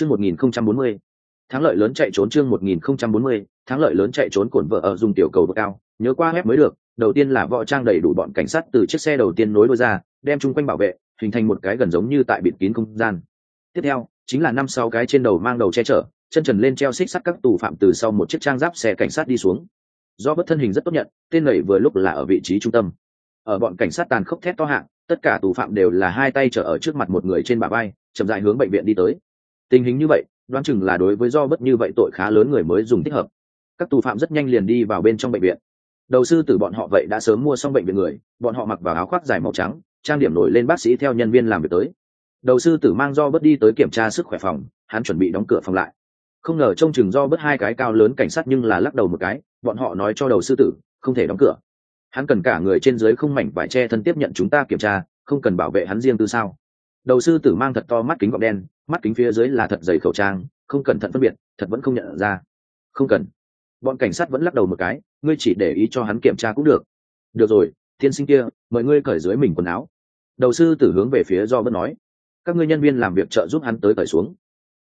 chương một nghìn không trăm bốn mươi. Thắng lợi lớn chạy trốn chương một nghìn không trăm bốn mươi. Thắng lợi lớn chạy trốn Cuộn vợ ở dùng tiểu cầu bậc cao. Nhớ qua web mới được, đầu tiên là võ trang đầy đủ bọn cảnh sát từ chiếc xe đầu tiên nối đuôi ra, đem chung quanh bảo vệ, hình thành một cái gần giống như tại bịt kín không gian. Tiếp theo, chính là năm sáu cái trên đầu mang đầu che chở, chân trần lên treo xích sắt các tù phạm từ sau một chiếc trang giáp xe cảnh sát đi xuống. Do bất thân hình rất tốt nhận, tên này vừa lúc là ở vị trí trung tâm. Ở bọn cảnh sát tàn khốc thét to hạng tất cả tù phạm đều là hai tay trở ở trước mặt một người trên bả vai, chậm rãi hướng bệnh viện đi tới tình hình như vậy, đoán chừng là đối với do bất như vậy tội khá lớn người mới dùng thích hợp. Các tù phạm rất nhanh liền đi vào bên trong bệnh viện. Đầu sư tử bọn họ vậy đã sớm mua xong bệnh viện người, bọn họ mặc vào áo khoác dài màu trắng, trang điểm nổi lên bác sĩ theo nhân viên làm việc tới. Đầu sư tử mang do bất đi tới kiểm tra sức khỏe phòng, hắn chuẩn bị đóng cửa phòng lại. Không ngờ trông chừng do bất hai cái cao lớn cảnh sát nhưng là lắc đầu một cái, bọn họ nói cho đầu sư tử, không thể đóng cửa. Hắn cần cả người trên dưới không mảnh vải che thân tiếp nhận chúng ta kiểm tra, không cần bảo vệ hắn riêng tư sao? Đầu sư tử mang thật to mắt kính gọng đen mắt kính phía dưới là thật dày khẩu trang, không cẩn thận phân biệt, thật vẫn không nhận ra. Không cần. Bọn cảnh sát vẫn lắc đầu một cái, ngươi chỉ để ý cho hắn kiểm tra cũng được. Được rồi, tiên sinh kia, mời ngươi cởi dưới mình quần áo. Đầu sư tử hướng về phía do vẫn nói. Các ngươi nhân viên làm việc trợ giúp hắn tới cởi xuống.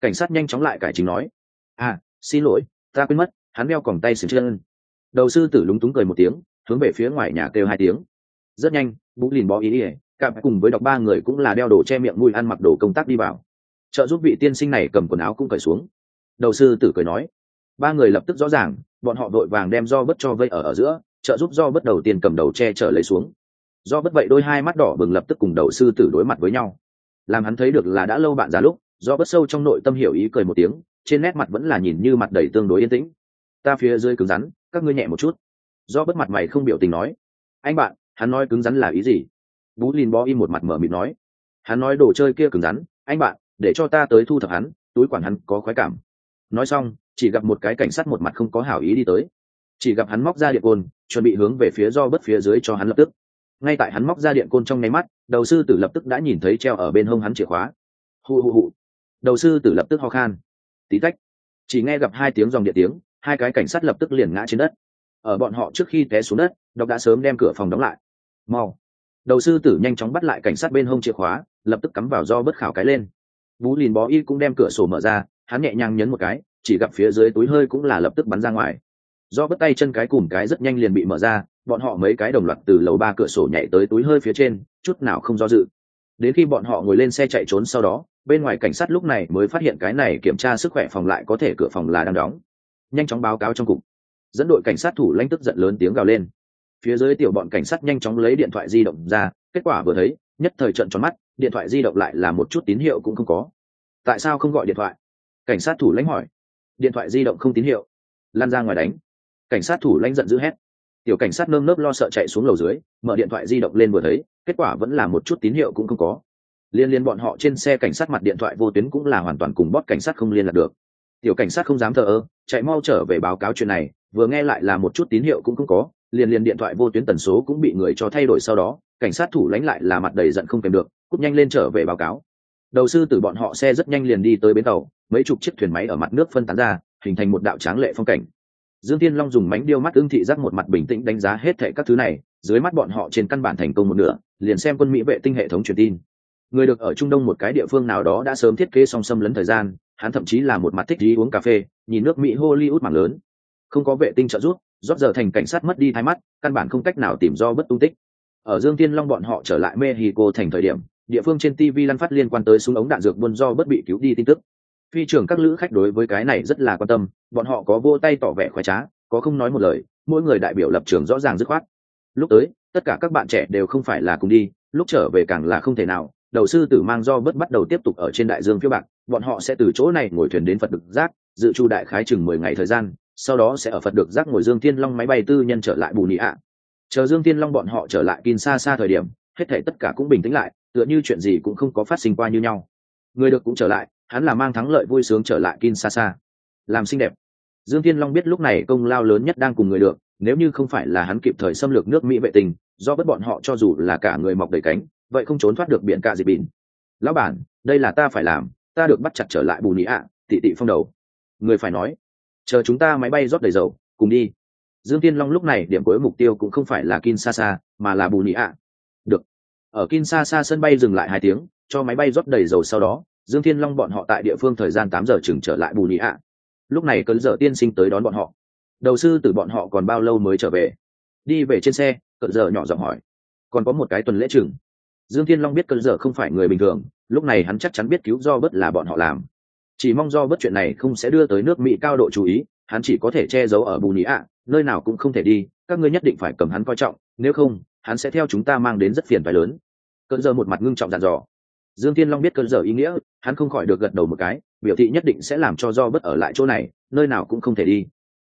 Cảnh sát nhanh chóng lại cải chính nói. À xin lỗi, ta quên mất, hắn đeo còng tay sừng chân. Đầu sư tử lúng túng cười một tiếng, hướng về phía ngoài nhà kêu hai tiếng. Rất nhanh, bú lìn bó ý ỉa cặp cùng với đọc ba người cũng là đeo đồ che miệng mũi ăn mặc đồ công tác đi vào trợ giúp vị tiên sinh này cầm quần áo cũng cởi xuống. Đầu sư tử cười nói, ba người lập tức rõ ràng, bọn họ vội vàng đem do bất cho vây ở ở giữa, trợ giúp do bất đầu tiên cầm đầu che chở lấy xuống. Do bất vậy đôi hai mắt đỏ bừng lập tức cùng đầu sư tử đối mặt với nhau. Làm hắn thấy được là đã lâu bạn già lúc, do bất sâu trong nội tâm hiểu ý cười một tiếng, trên nét mặt vẫn là nhìn như mặt đầy tương đối yên tĩnh. Ta phía dưới cứng rắn, các ngươi nhẹ một chút. Do bất mặt mày không biểu tình nói, anh bạn, hắn nói cứng rắn là ý gì? Bú lin bó im một mặt mở mịt nói, hắn nói đồ chơi kia cứng rắn, anh bạn để cho ta tới thu thập hắn, túi quản hắn có khoái cảm. Nói xong, chỉ gặp một cái cảnh sát một mặt không có hảo ý đi tới. Chỉ gặp hắn móc ra điện côn, chuẩn bị hướng về phía do bất phía dưới cho hắn lập tức. Ngay tại hắn móc ra điện côn trong nháy mắt, đầu sư tử lập tức đã nhìn thấy treo ở bên hông hắn chìa khóa. Hụ hụ hụ. Đầu sư tử lập tức ho khan. Tí tách. Chỉ nghe gặp hai tiếng dòng điện tiếng, hai cái cảnh sát lập tức liền ngã trên đất. Ở bọn họ trước khi té xuống đất đọc đã sớm đem cửa phòng đóng lại. Mau. Đầu sư tử nhanh chóng bắt lại cảnh sát bên hông chìa khóa, lập tức cắm vào do bất khảo cái lên bú lìn bó y cũng đem cửa sổ mở ra, hắn nhẹ nhàng nhấn một cái, chỉ gặp phía dưới túi hơi cũng là lập tức bắn ra ngoài. Do bất tay chân cái cùng cái rất nhanh liền bị mở ra, bọn họ mấy cái đồng loạt từ lầu ba cửa sổ nhảy tới túi hơi phía trên, chút nào không do dự. Đến khi bọn họ ngồi lên xe chạy trốn sau đó, bên ngoài cảnh sát lúc này mới phát hiện cái này kiểm tra sức khỏe phòng lại có thể cửa phòng là đang đóng. Nhanh chóng báo cáo trong cục. Dẫn đội cảnh sát thủ lãnh tức giận lớn tiếng gào lên. Phía dưới tiểu bọn cảnh sát nhanh chóng lấy điện thoại di động ra, kết quả vừa thấy, nhất thời trận tròn mắt điện thoại di động lại là một chút tín hiệu cũng không có. Tại sao không gọi điện thoại? Cảnh sát thủ lãnh hỏi. Điện thoại di động không tín hiệu. Lan ra ngoài đánh. Cảnh sát thủ lãnh giận dữ hét. Tiểu cảnh sát nơm nớp lo sợ chạy xuống lầu dưới, mở điện thoại di động lên vừa thấy, kết quả vẫn là một chút tín hiệu cũng không có. Liên liên bọn họ trên xe cảnh sát mặt điện thoại vô tuyến cũng là hoàn toàn cùng bót cảnh sát không liên lạc được. Tiểu cảnh sát không dám thờ ơ, chạy mau trở về báo cáo chuyện này, vừa nghe lại là một chút tín hiệu cũng không có liền liền điện thoại vô tuyến tần số cũng bị người cho thay đổi sau đó, cảnh sát thủ lãnh lại là mặt đầy giận không kèm được cúp nhanh lên trở về báo cáo. Đầu sư tử bọn họ xe rất nhanh liền đi tới bến tàu, mấy chục chiếc thuyền máy ở mặt nước phân tán ra, hình thành một đạo tráng lệ phong cảnh. Dương tiên long dùng mánh điêu mắt ưng thị giác một mặt bình tĩnh đánh giá hết thệ các thứ này, dưới mắt bọn họ trên căn bản thành công một nửa, liền xem quân mỹ vệ tinh hệ thống truyền tin. Người được ở trung đông một cái địa phương nào đó đã sớm thiết kế song xâm lấn thời gian, hắn thậm chí là một mặt thích đi uống cà phê, nhìn nước mỹ hollywood mảng lớn. Không có vệ tinh trợ giúp, rót giờ thành cảnh sát mất đi thái mắt, căn bản không cách nào tìm do bất tung tích. Ở dương tiên long bọn họ trở lại mexico thành thời điểm địa phương trên tv lăn phát liên quan tới súng ống đạn dược buôn do bất bị cứu đi tin tức. Phi trưởng các lữ khách đối với cái này rất là quan tâm, bọn họ có vô tay tỏ vẻ khoái trá, có không nói một lời, mỗi người đại biểu lập trường rõ ràng dứt khoát. Lúc tới, tất cả các bạn trẻ đều không phải là cùng đi, lúc trở về càng là không thể nào, đầu sư tử mang do bất bắt đầu tiếp tục ở trên đại dương phía bạc, bọn họ sẽ từ chỗ này ngồi thuyền đến phật được giác, dự chu đại khái chừng mười ngày thời gian, sau đó sẽ ở phật được giác ngồi dương thiên long máy bay tư nhân trở lại bù nị ạ. Chờ dương thiên long bọn họ trở lại kin xa xa thời điểm hết thể tất cả cũng bình tĩnh lại, tựa như chuyện gì cũng không có phát sinh qua như nhau. Người được cũng trở lại, hắn là mang thắng lợi vui sướng trở lại kin làm xinh đẹp. Dương thiên long biết lúc này công lao lớn nhất đang cùng người được, nếu như không phải là hắn kịp thời xâm lược nước mỹ vệ tình, do bất bọn họ cho dù là cả người mọc đầy cánh, vậy không trốn thoát được biển cả dịp bỉn lão bản, đây là ta phải làm, ta được bắt chặt trở lại bù nị ạ tị tị phong đầu. Người phải nói, chờ chúng ta máy bay rót đầy dầu, cùng đi. Dương tiên long lúc này điểm cuối mục tiêu cũng không phải là kinshasa, mà là bù nị ạ. Được ở kinshasa sân bay dừng lại hai tiếng, cho máy bay rót đầy dầu sau đó, dương thiên long bọn họ tại địa phương thời gian tám giờ chừng trở lại bù nhị ạ lúc này cơn giờ tiên sinh tới đón bọn họ. Đầu sư từ bọn họ còn bao lâu mới trở về? Đi về trên xe, cơn giờ nhỏ giọng hỏi. Còn có một cái tuần lễ chừng. Dương thiên long biết cơn giờ không phải người bình thường, lúc này hắn chắc chắn biết cứu do bất là bọn họ làm. Chỉ mong do bất chuyện này không sẽ đưa tới nước mỹ cao độ chú ý, hắn chỉ có thể che giấu ở bù nhị ạ nơi nào cũng không thể đi, các ngươi nhất định phải cầm hắn coi trọng, nếu không hắn sẽ theo chúng ta mang đến rất phiền phái lớn. Cơn giờ một mặt ngưng trọng dặn dò. Dương thiên long biết cơn giờ ý nghĩa, hắn không khỏi được gật đầu một cái, biểu thị nhất định sẽ làm cho do bất ở lại chỗ này, nơi nào cũng không thể đi.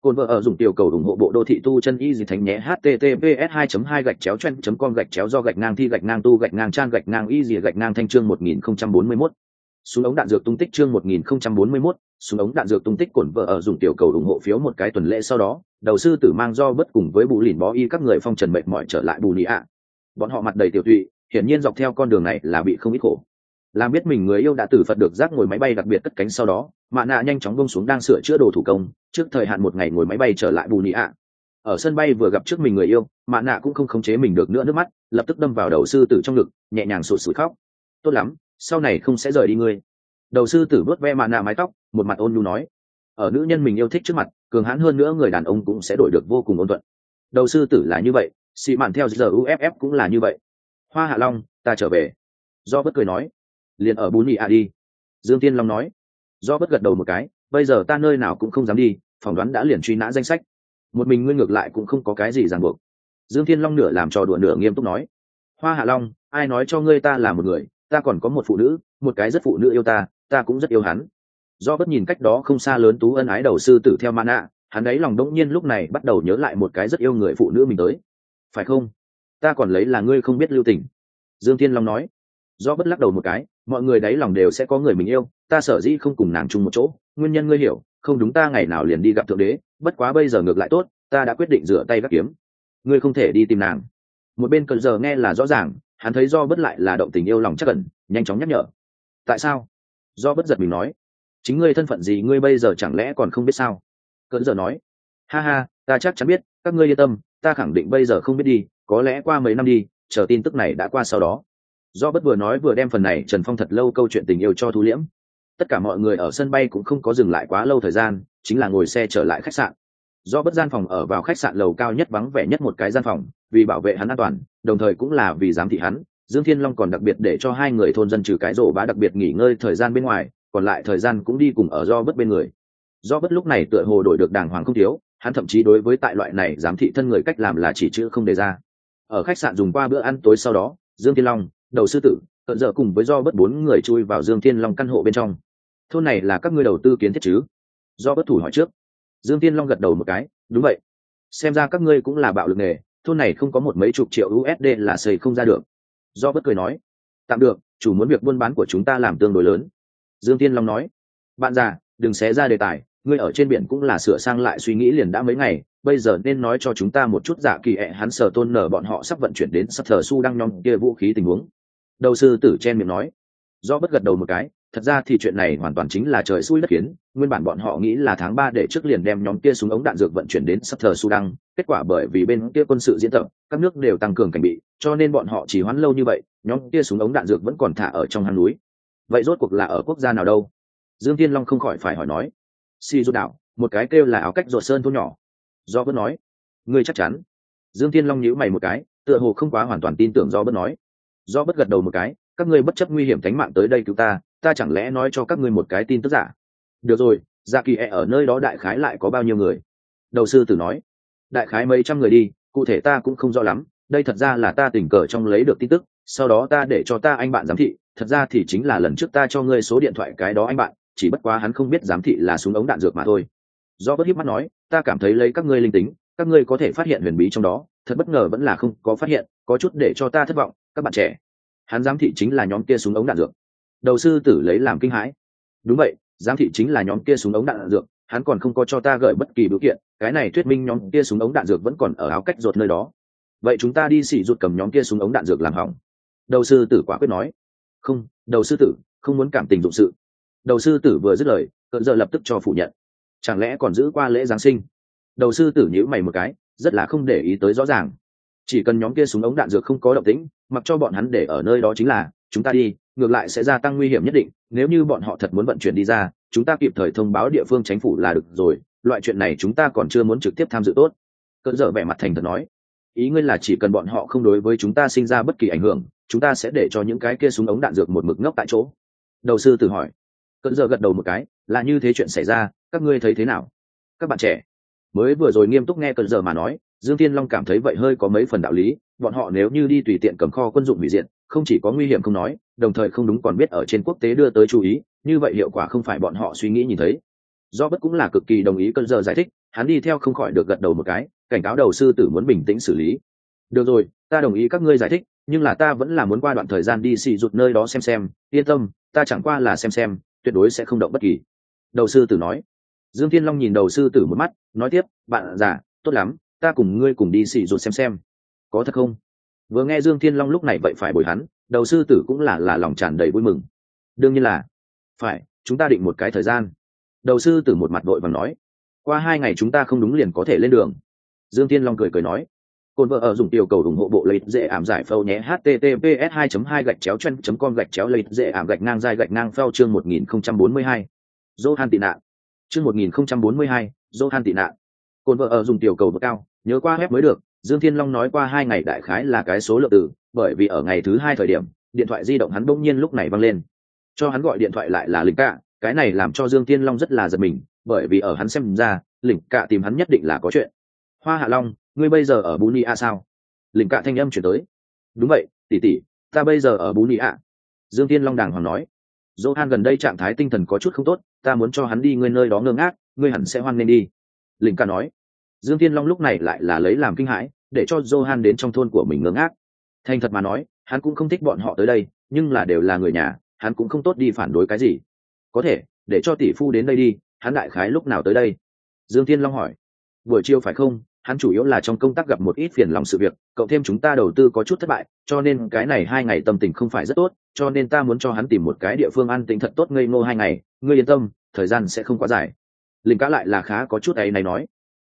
Cồn vợ ở dùng tiểu cầu ủng hộ bộ đô thị tu chân y dì thánh nhé, https 2 2 gạch chéo chen com gạch chéo do gạch ngang thi gạch ngang tu gạch ngang trang gạch ngang y dì gạch ngang thanh chương 1041 súng ống đạn dược tung tích chương 1041 súng ống đạn dược tung tích cổn vợ ở dùng tiểu cầu ủng hộ phiếu một cái tuần lễ sau đó đầu sư tử mang do bất cùng với bù lìn bó y các người phong trần mệt mỏi trở lại bù lì ạ. Bọn họ mặt đầy tiểu tụy, hiển nhiên dọc theo con đường này là bị không ít khổ. Làm biết mình người yêu đã tử phật được giác ngồi máy bay đặc biệt cất cánh sau đó, mạ nạ nhanh chóng bông xuống đang sửa chữa đồ thủ công, trước thời hạn một ngày ngồi máy bay trở lại bù lì ạ. Ở sân bay vừa gặp trước mình người yêu, mạ nạ cũng không khống chế mình được nữa nước mắt, lập tức đâm vào đầu sư tử trong ngực, nhẹ nhàng sụt sụt khóc. Tốt lắm, sau này không sẽ rời đi ngươi. Đầu sư tử vớt ve mạ nạ mái tóc, một mặt ôn nhu nói. Ở nữ nhân mình yêu thích trước mặt cường hãn hơn nữa người đàn ông cũng sẽ đổi được vô cùng ôn thuận. Đầu sư tử là như vậy, xị mạn theo giờ uff cũng là như vậy. Hoa hạ long, ta trở về. Do bất cười nói, liền ở bún mì à đi. Dương tiên long nói, do bất gật đầu một cái, bây giờ ta nơi nào cũng không dám đi, phỏng đoán đã liền truy nã danh sách. Một mình ngươi ngược lại cũng không có cái gì ràng buộc. Dương thiên long nửa làm trò đùa nửa nghiêm túc nói, hoa hạ long, ai nói cho ngươi ta là một người, ta còn có một phụ nữ, một cái rất phụ nữ yêu ta ta cũng rất yêu hắn do bất nhìn cách đó không xa lớn tú ân ái đầu sư tử theo mana, hắn ấy lòng đỗng nhiên lúc này bắt đầu nhớ lại một cái rất yêu người phụ nữ mình tới. Phải không? Ta còn lấy là ngươi không biết lưu tình. Dương thiên long nói. Do bất lắc đầu một cái, mọi người đáy lòng đều sẽ có người mình yêu, ta sở dĩ không cùng nàng chung một chỗ, nguyên nhân ngươi hiểu, không đúng ta ngày nào liền đi gặp thượng đế, bất quá bây giờ ngược lại tốt, ta đã quyết định rửa tay gác kiếm. Ngươi không thể đi tìm nàng. Một bên cần giờ nghe là rõ ràng, hắn thấy do bất lại là động tình yêu lòng chắc cẩn nhanh chóng nhắc nhở. Tại sao? Do bất giật mình nói chính ngươi thân phận gì ngươi bây giờ chẳng lẽ còn không biết sao? Cỡn giờ nói, ha ha, ta chắc chắn biết, các ngươi yên tâm, ta khẳng định bây giờ không biết đi, có lẽ qua mấy năm đi, chờ tin tức này đã qua sau đó. Do bất vừa nói vừa đem phần này trần phong thật lâu câu chuyện tình yêu cho thu liễm. Tất cả mọi người ở sân bay cũng không có dừng lại quá lâu thời gian, chính là ngồi xe trở lại khách sạn. Do bất gian phòng ở vào khách sạn lầu cao nhất vắng vẻ nhất một cái gian phòng, vì bảo vệ hắn an toàn, đồng thời cũng là vì giám thị hắn. Dương thiên long còn đặc biệt để cho hai người thôn dân trừ cái rổ bá đặc biệt nghỉ ngơi thời gian bên ngoài còn lại thời gian cũng đi cùng ở do bất bên người. Do bất lúc này tựa hồ đổi được đàng hoàng không thiếu, hắn thậm chí đối với tại loại này giám thị thân người cách làm là chỉ chữ không đề ra. Ở khách sạn dùng qua bữa ăn tối sau đó, dương thiên long, đầu sư tử, cận dợ cùng với do bất bốn người chui vào dương thiên long căn hộ bên trong. Thôn này là các ngươi đầu tư kiến thiết chứ? Do bất thủ hỏi trước. Dương thiên long gật đầu một cái, đúng vậy. Xem ra các ngươi cũng là bạo lực nghề, thôn này không có một mấy chục triệu usd là xây không ra được. Do bất cười nói, tạm được, chủ muốn việc buôn bán của chúng ta làm tương đối lớn dương tiên long nói, bạn già, đừng xé ra đề tài, ngươi ở trên biển cũng là sửa sang lại suy nghĩ liền đã mấy ngày, bây giờ nên nói cho chúng ta một chút giả kỳ ẹ hắn sở tôn nở bọn họ sắp vận chuyển đến sắp thờ su đang nhong kia vũ khí tình huống. Đầu sư tử chen miệng nói. Do bất gật đầu một cái, thật ra thì chuyện này hoàn toàn chính là trời xui đất kiến nguyên bản bọn họ nghĩ là tháng ba để trước liền đem nhóm kia súng ống đạn dược vận chuyển đến sắp thờ sudan kết quả bởi vì bên kia quân sự diễn tập, các nước đều tăng cường cảnh bị, cho nên bọn họ chỉ hoãn lâu như vậy, nhóm kia súng ống đạn dược vẫn còn thả ở trong hang núi vậy rốt cuộc là ở quốc gia nào đâu? Dương tiên long không khỏi phải hỏi nói. Si du đạo một cái kêu là áo cách ruột sơn thôn nhỏ. Do bớt nói. Ngươi chắc chắn. Dương tiên long nhíu mày một cái, tựa hồ không quá hoàn toàn tin tưởng do bớt nói. Do bớt gật đầu một cái, các ngươi bất chấp nguy hiểm thánh mạng tới đây cứu ta ta chẳng lẽ nói cho các ngươi một cái tin tức giả? Được rồi dạ kỳ e ở nơi đó đại khái lại có bao nhiêu người? Đầu sư tử nói. Đại khái mấy trăm người đi, cụ thể ta cũng không rõ lắm, đây thật ra là ta tình cờ trong lấy được tin tức, sau đó ta để cho ta anh bạn giám thị thật ra thì chính là lần trước ta cho ngươi số điện thoại cái đó anh bạn, chỉ bất quá hắn không biết giám thị là súng ống đạn dược mà thôi. Do bất hiếp mắt nói, ta cảm thấy lấy các ngươi linh tính, các ngươi có thể phát hiện huyền bí trong đó, thật bất ngờ vẫn là không có phát hiện, có chút để cho ta thất vọng, các bạn trẻ. Hắn giám thị chính là nhóm kia súng ống đạn dược. Đầu sư tử lấy làm kinh hãi. Đúng vậy, giám thị chính là nhóm kia súng ống đạn dược, hắn còn không có cho ta gợi bất kỳ biểu kiện, cái này thuyết minh nhóm kia súng ống đạn dược vẫn còn ở áo cách ruột nơi đó. Vậy chúng ta đi xỉ ruột cầm nhóm kia súng ống đạn dược làm hỏng. Đầu sư tử quả quyết nói không, đầu sư tử, không muốn cảm tình dụng sự. Đầu sư tử vừa dứt lời cận giờ lập tức cho phủ nhận. Chẳng lẽ còn giữ qua lễ giáng sinh? Đầu sư tử nhữ mày một cái, rất là không để ý tới rõ ràng. Chỉ cần nhóm kia súng ống đạn dược không có động tĩnh, mặc cho bọn hắn để ở nơi đó chính là, chúng ta đi, ngược lại sẽ gia tăng nguy hiểm nhất định, nếu như bọn họ thật muốn vận chuyển đi ra, chúng ta kịp thời thông báo địa phương chính phủ là được rồi, loại chuyện này chúng ta còn chưa muốn trực tiếp tham dự tốt. Cơn dở vẻ mặt thành thật nói ý ngươi là chỉ cần bọn họ không đối với chúng ta sinh ra bất kỳ ảnh hưởng, chúng ta sẽ để cho những cái kia súng ống đạn dược một mực ngốc tại chỗ. Đầu sư tự hỏi. Cận giờ gật đầu một cái, là như thế chuyện xảy ra, các ngươi thấy thế nào? Các bạn trẻ. Mới vừa rồi nghiêm túc nghe cận giờ mà nói, dương tiên long cảm thấy vậy hơi có mấy phần đạo lý, bọn họ nếu như đi tùy tiện cầm kho quân dụng hủy diện không chỉ có nguy hiểm không nói, đồng thời không đúng còn biết ở trên quốc tế đưa tới chú ý, như vậy hiệu quả không phải bọn họ suy nghĩ nhìn thấy. Do bất cũng là cực kỳ đồng ý cơn giờ giải thích hắn đi theo không khỏi được gật đầu một cái, cảnh cáo đầu sư tử muốn bình tĩnh xử lý. Được rồi, ta đồng ý các ngươi giải thích, nhưng là ta vẫn là muốn qua đoạn thời gian đi xì rụt nơi đó xem xem, yên tâm, ta chẳng qua là xem xem, tuyệt đối sẽ không động bất kỳ. Đầu sư tử nói. Dương thiên long nhìn đầu sư tử một mắt, nói tiếp, bạn già, tốt lắm, ta cùng ngươi cùng đi xì rụt xem xem. Có thật không? Vừa nghe dương thiên long lúc này vậy phải bồi hắn, đầu sư tử cũng là là lòng tràn đầy vui mừng. Đương nhiên là. Phải, chúng ta định một cái thời gian. Đầu sư tử một mặt đội và nói qua hai ngày chúng ta không đúng liền có thể lên đường dương thiên long cười cười nói cồn vợ ở dùng tiểu cầu ủng hộ bộ lấy dễ ảm giải phâu nhé https 2 2 gạch chéo chân com gạch chéo lấy dễ ảm gạch ngang dài gạch ngang phao chương 1042. Johan tị nạn. Chương 1042, Johan tị nạn. Cồn vợ ở dùng tiểu cầu bậc cao, nhớ qua web mới được, Dương Thiên Long nói qua hai ngày đại khái là cái số lượng từ, bởi vì ở ngày thứ hai thời điểm, điện thoại di động hắn bỗng nhiên lúc này văng lên. Cho hắn gọi điện thoại lại là Linh cả. cái này làm cho Dương Thiên Long rất là giật mình, bởi vì ở hắn xem ra, lỉnh Cạ tìm hắn nhất định là có chuyện. Hoa Hạ Long, ngươi bây giờ ở Buni A sao? lỉnh Cạ thanh âm chuyển tới. Đúng vậy, tỷ tỷ, ta bây giờ ở Buni A. Dương Thiên Long đàng hoàng nói. Johan gần đây trạng thái tinh thần có chút không tốt, ta muốn cho hắn đi ngươi nơi đó ngơ ngác, ngươi hẳn sẽ hoan nên đi. lỉnh Cạ nói. Dương Thiên Long lúc này lại là lấy làm kinh hãi, để cho Johan đến trong thôn của mình ngơ ngác. Thành thật mà nói, hắn cũng không thích bọn họ tới đây, nhưng là đều là người nhà, hắn cũng không tốt đi phản đối cái gì. Có thể, để cho tỷ phu đến đây đi, hắn đại khái lúc nào tới đây? Dương Thiên Long hỏi. Buổi chiều phải không? Hắn chủ yếu là trong công tác gặp một ít phiền lòng sự việc, cộng thêm chúng ta đầu tư có chút thất bại, cho nên cái này hai ngày tâm tình không phải rất tốt, cho nên ta muốn cho hắn tìm một cái địa phương an tĩnh thật tốt ngây ngô hai ngày, ngươi yên tâm, thời gian sẽ không quá dài. Linh cá lại là khá có chút ấy này nói,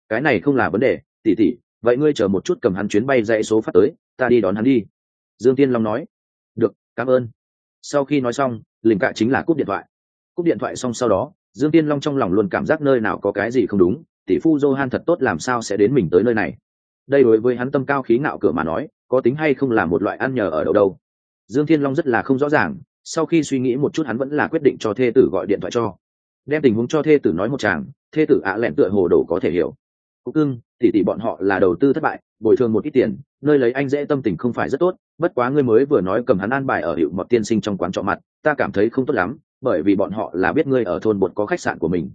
cái này không là vấn đề, tỷ tỷ, vậy ngươi chờ một chút cầm hắn chuyến bay dãy số phát tới ta đi đón hắn đi dương tiên long nói được cảm ơn sau khi nói xong linh cạ chính là cúp điện thoại cúp điện thoại xong sau đó dương tiên long trong lòng luôn cảm giác nơi nào có cái gì không đúng, tỷ phu johan thật tốt làm sao sẽ đến mình tới nơi này. Đây đối với hắn tâm cao khí ngạo cửa mà nói, có tính hay không là một loại ăn nhờ ở đâu đâu. Dương thiên long rất là không rõ ràng, sau khi suy nghĩ một chút hắn vẫn là quyết định cho thê tử gọi điện thoại cho. Đem tình huống cho thê tử nói một chàng thê tử ạ lẹn tựa hồ đồ có thể hiểu. Cúc cưng, tỷ tỷ bọn họ là đầu tư thất bại, bồi thường một ít tiền, nơi lấy anh dễ tâm tình không phải rất tốt, bất quá ngươi mới vừa nói cầm hắn an bài ở hiệu mọt tiên sinh trong quán trọ mặt, ta cảm thấy không tốt lắm bởi vì bọn họ là biết ngươi ở thôn bột có khách sạn của mình.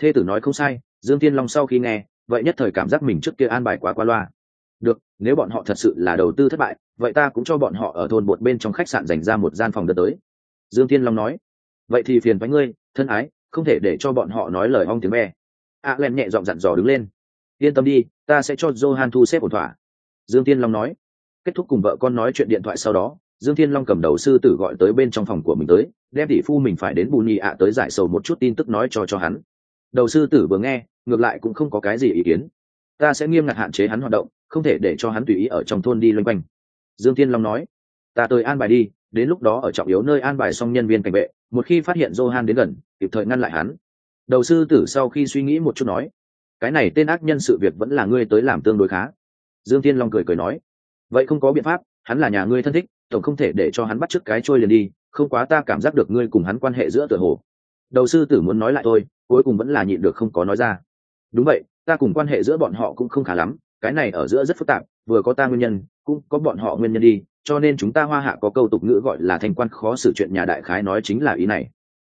Thê tử nói không sai, dương tiên long sau khi nghe, vậy nhất thời cảm giác mình trước kia an bài quá qua loa. Được, nếu bọn họ thật sự là đầu tư thất bại, vậy ta cũng cho bọn họ ở thôn bột bên trong khách sạn dành ra một gian phòng đợt tới. Dương tiên long nói, vậy thì phiền với ngươi, thân ái, không thể để cho bọn họ nói lời ong tiếng ve. a len nhẹ giọng dặn dò đứng lên, yên tâm đi, ta sẽ cho johan thu xếp ổn thỏa. Dương tiên long nói, kết thúc cùng vợ con nói chuyện điện thoại sau đó dương thiên long cầm đầu sư tử gọi tới bên trong phòng của mình tới, đem tỷ phu mình phải đến bù nhị ạ tới giải sầu một chút tin tức nói cho cho hắn. Đầu sư tử vừa nghe, ngược lại cũng không có cái gì ý kiến. Ta sẽ nghiêm ngặt hạn chế hắn hoạt động, không thể để cho hắn tùy ý ở trong thôn đi loanh quanh. Dương thiên long nói, ta tới an bài đi, đến lúc đó ở trọng yếu nơi an bài xong nhân viên cảnh vệ, một khi phát hiện johan đến gần, kịp thời ngăn lại hắn. Đầu sư tử sau khi suy nghĩ một chút nói, cái này tên ác nhân sự việc vẫn là ngươi tới làm tương đối khá. Dương Thiên long cười cười nói, vậy không có biện pháp, hắn là nhà ngươi thân thích tổng không thể để cho hắn bắt trước cái trôi liền đi, không quá ta cảm giác được ngươi cùng hắn quan hệ giữa tựa hồ. Đầu sư tử muốn nói lại tôi cuối cùng vẫn là nhịn được không có nói ra. Đúng vậy, ta cùng quan hệ giữa bọn họ cũng không khá lắm, cái này ở giữa rất phức tạp, vừa có ta nguyên nhân, cũng có bọn họ nguyên nhân đi, cho nên chúng ta hoa hạ có câu tục ngữ gọi là thành quan khó xử chuyện nhà đại khái nói chính là ý này.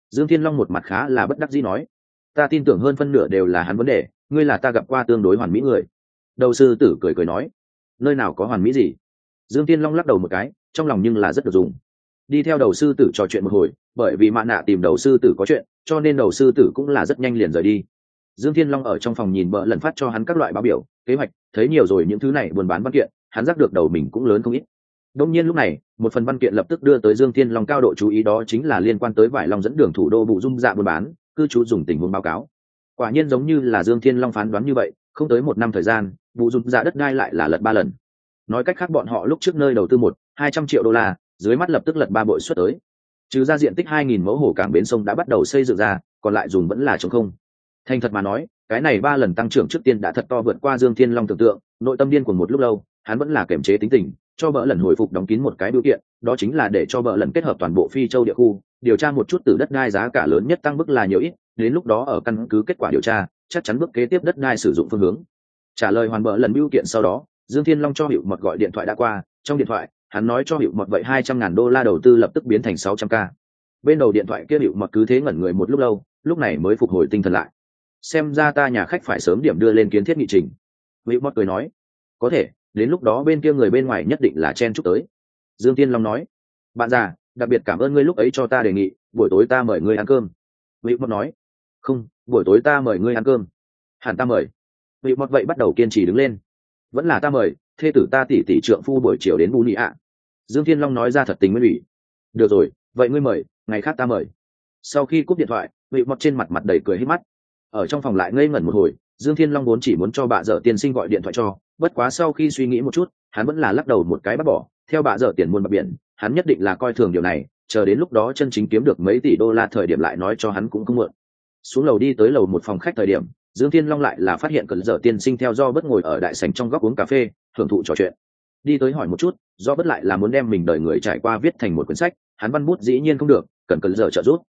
Dương thiên long một mặt khá là bất đắc dĩ nói, ta tin tưởng hơn phân nửa đều là hắn vấn đề, ngươi là ta gặp qua tương đối hoàn mỹ người. Đầu sư tử cười cười nói, nơi nào có hoàn mỹ gì? Dương tiên long lắc đầu một cái, trong lòng nhưng là rất được dùng. Đi theo đầu sư tử trò chuyện một hồi, bởi vì mạ nạ tìm đầu sư tử có chuyện, cho nên đầu sư tử cũng là rất nhanh liền rời đi. Dương thiên long ở trong phòng nhìn bợ lần phát cho hắn các loại báo biểu, kế hoạch, thấy nhiều rồi những thứ này buôn bán văn kiện, hắn rắc được đầu mình cũng lớn không ít. Đông nhiên lúc này, một phần văn kiện lập tức đưa tới dương thiên long cao độ chú ý đó chính là liên quan tới vải long dẫn đường thủ đô bụ dung dạ buôn bán, cư trú dùng tình huống báo cáo. Quả nhiên giống như là dương thiên long phán đoán như vậy, không tới một năm thời gian vụ dùng Dạ đất đai lại là lật ba lần nói cách khác bọn họ lúc trước nơi đầu tư một, hai trăm triệu đô la, dưới mắt lập tức lật ba bội xuất tới. Trừ ra diện tích hai nghìn mẫu hồ cảng bến sông đã bắt đầu xây dựng ra, còn lại dùng vẫn là chống không. Thành thật mà nói, cái này ba lần tăng trưởng trước tiên đã thật to vượt qua dương thiên long tưởng tượng, nội tâm điên của một lúc lâu, hắn vẫn là kiềm chế tính tình, cho vợ lần hồi phục đóng kín một cái biểu kiện, đó chính là để cho vợ lần kết hợp toàn bộ phi châu địa khu, điều tra một chút từ đất đai giá cả lớn nhất tăng mức là nhiều ít, đến lúc đó ở căn cứ kết quả điều tra, chắc chắn bước kế tiếp đất đai sử dụng phương hướng. Trả lời hoàn bỡ lần biểu kiện sau đó dương thiên long cho hiệu mật gọi điện thoại đã qua, trong điện thoại, hắn nói cho hiệu mật vậy hai trăm ngàn đô la đầu tư lập tức biến thành sáu trăm k. Bên đầu điện thoại kia hiệu mật cứ thế ngẩn người một lúc lâu, lúc này mới phục hồi tinh thần lại. Xem ra ta nhà khách phải sớm điểm đưa lên kiến thiết nghị trình. Hiệu mật cười nói, có thể, đến lúc đó bên kia người bên ngoài nhất định là chen chúc tới. Dương tiên long nói, bạn già, đặc biệt cảm ơn ngươi lúc ấy cho ta đề nghị, buổi tối ta mời ngươi ăn cơm. Vị mật nói, không, buổi tối ta mời ngươi ăn cơm. Hẳn ta mời. Vị mật vậy bắt đầu kiên trì đứng lên vẫn là ta mời, thê tử ta tỷ tỷ trượng phu buổi chiều đến bù nị ạ. Dương thiên long nói ra thật tình nguyên ủy. Được rồi, vậy ngươi mời, ngày khác ta mời. Sau khi cúp điện thoại vị mọt trên mặt mặt đầy cười hết mắt. Ở trong phòng lại ngây ngẩn một hồi, dương thiên long vốn chỉ muốn cho bà dở tiên sinh gọi điện thoại cho, bất quá sau khi suy nghĩ một chút, hắn vẫn là lắc đầu một cái bắt bỏ. Theo bà dở tiền muôn bạc biển, hắn nhất định là coi thường điều này, chờ đến lúc đó chân chính kiếm được mấy tỷ đô la thời điểm lại nói cho hắn cũng không mượn. Xuống lầu đi tới lầu một phòng khách thời điểm dương thiên long lại là phát hiện cần dở tiên sinh theo do bất ngồi ở đại sành trong góc uống cà phê, hưởng thụ trò chuyện. Đi tới hỏi một chút do bất lại là muốn đem mình đời người trải qua viết thành một quyển sách, hắn văn bút dĩ nhiên không được, cần cần dở trợ giúp.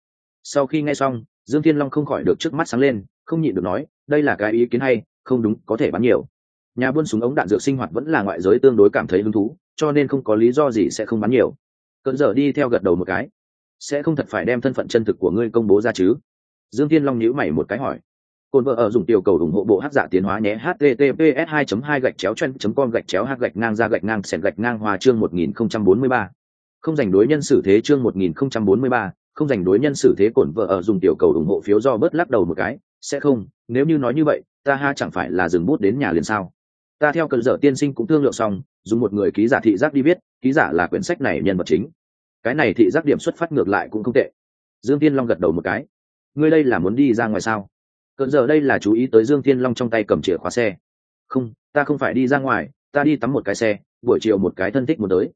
Sau khi nghe xong, dương thiên long không khỏi được trước mắt sáng lên, không nhịn được nói, đây là cái ý kiến hay, không đúng, có thể bán nhiều. Nhà buôn súng ống đạn dược sinh hoạt vẫn là ngoại giới tương đối cảm thấy hứng thú, cho nên không có lý do gì sẽ không bán nhiều. Cận dở đi theo gật đầu một cái. Sẽ không thật phải đem thân phận chân thực của ngươi công bố ra chứ? Dương thiên long nhữ mày một cái hỏi. Côn vợ ở dùng tiểu cầu ủng hộ bộ hát giả tiến hóa nhé https 2 2 gạch chéo chen com gạch chéo h gạch ngang ra gạch ngang sẹn gạch ngang hòa chương 1043. không giành đối nhân xử thế chương 1043, không giành đối nhân xử thế cổn vợ ở dùng tiểu cầu ủng hộ phiếu do bớt lắc đầu một cái sẽ không nếu như nói như vậy ta ha chẳng phải là dừng bút đến nhà liền sao? Ta theo cơn dở tiên sinh cũng thương lượng xong dùng một người ký giả thị giác đi viết ký giả là quyển sách này nhân vật chính. Cái này thị giác điểm xuất phát ngược lại cũng không tệ. Dương tiên long gật đầu một cái. Ngươi đây là muốn đi ra ngoài sao? Cơn giờ đây là chú ý tới dương thiên long trong tay cầm chìa khóa xe. Không, ta không phải đi ra ngoài, ta đi tắm một cái xe, buổi chiều một cái thân thích muốn tới.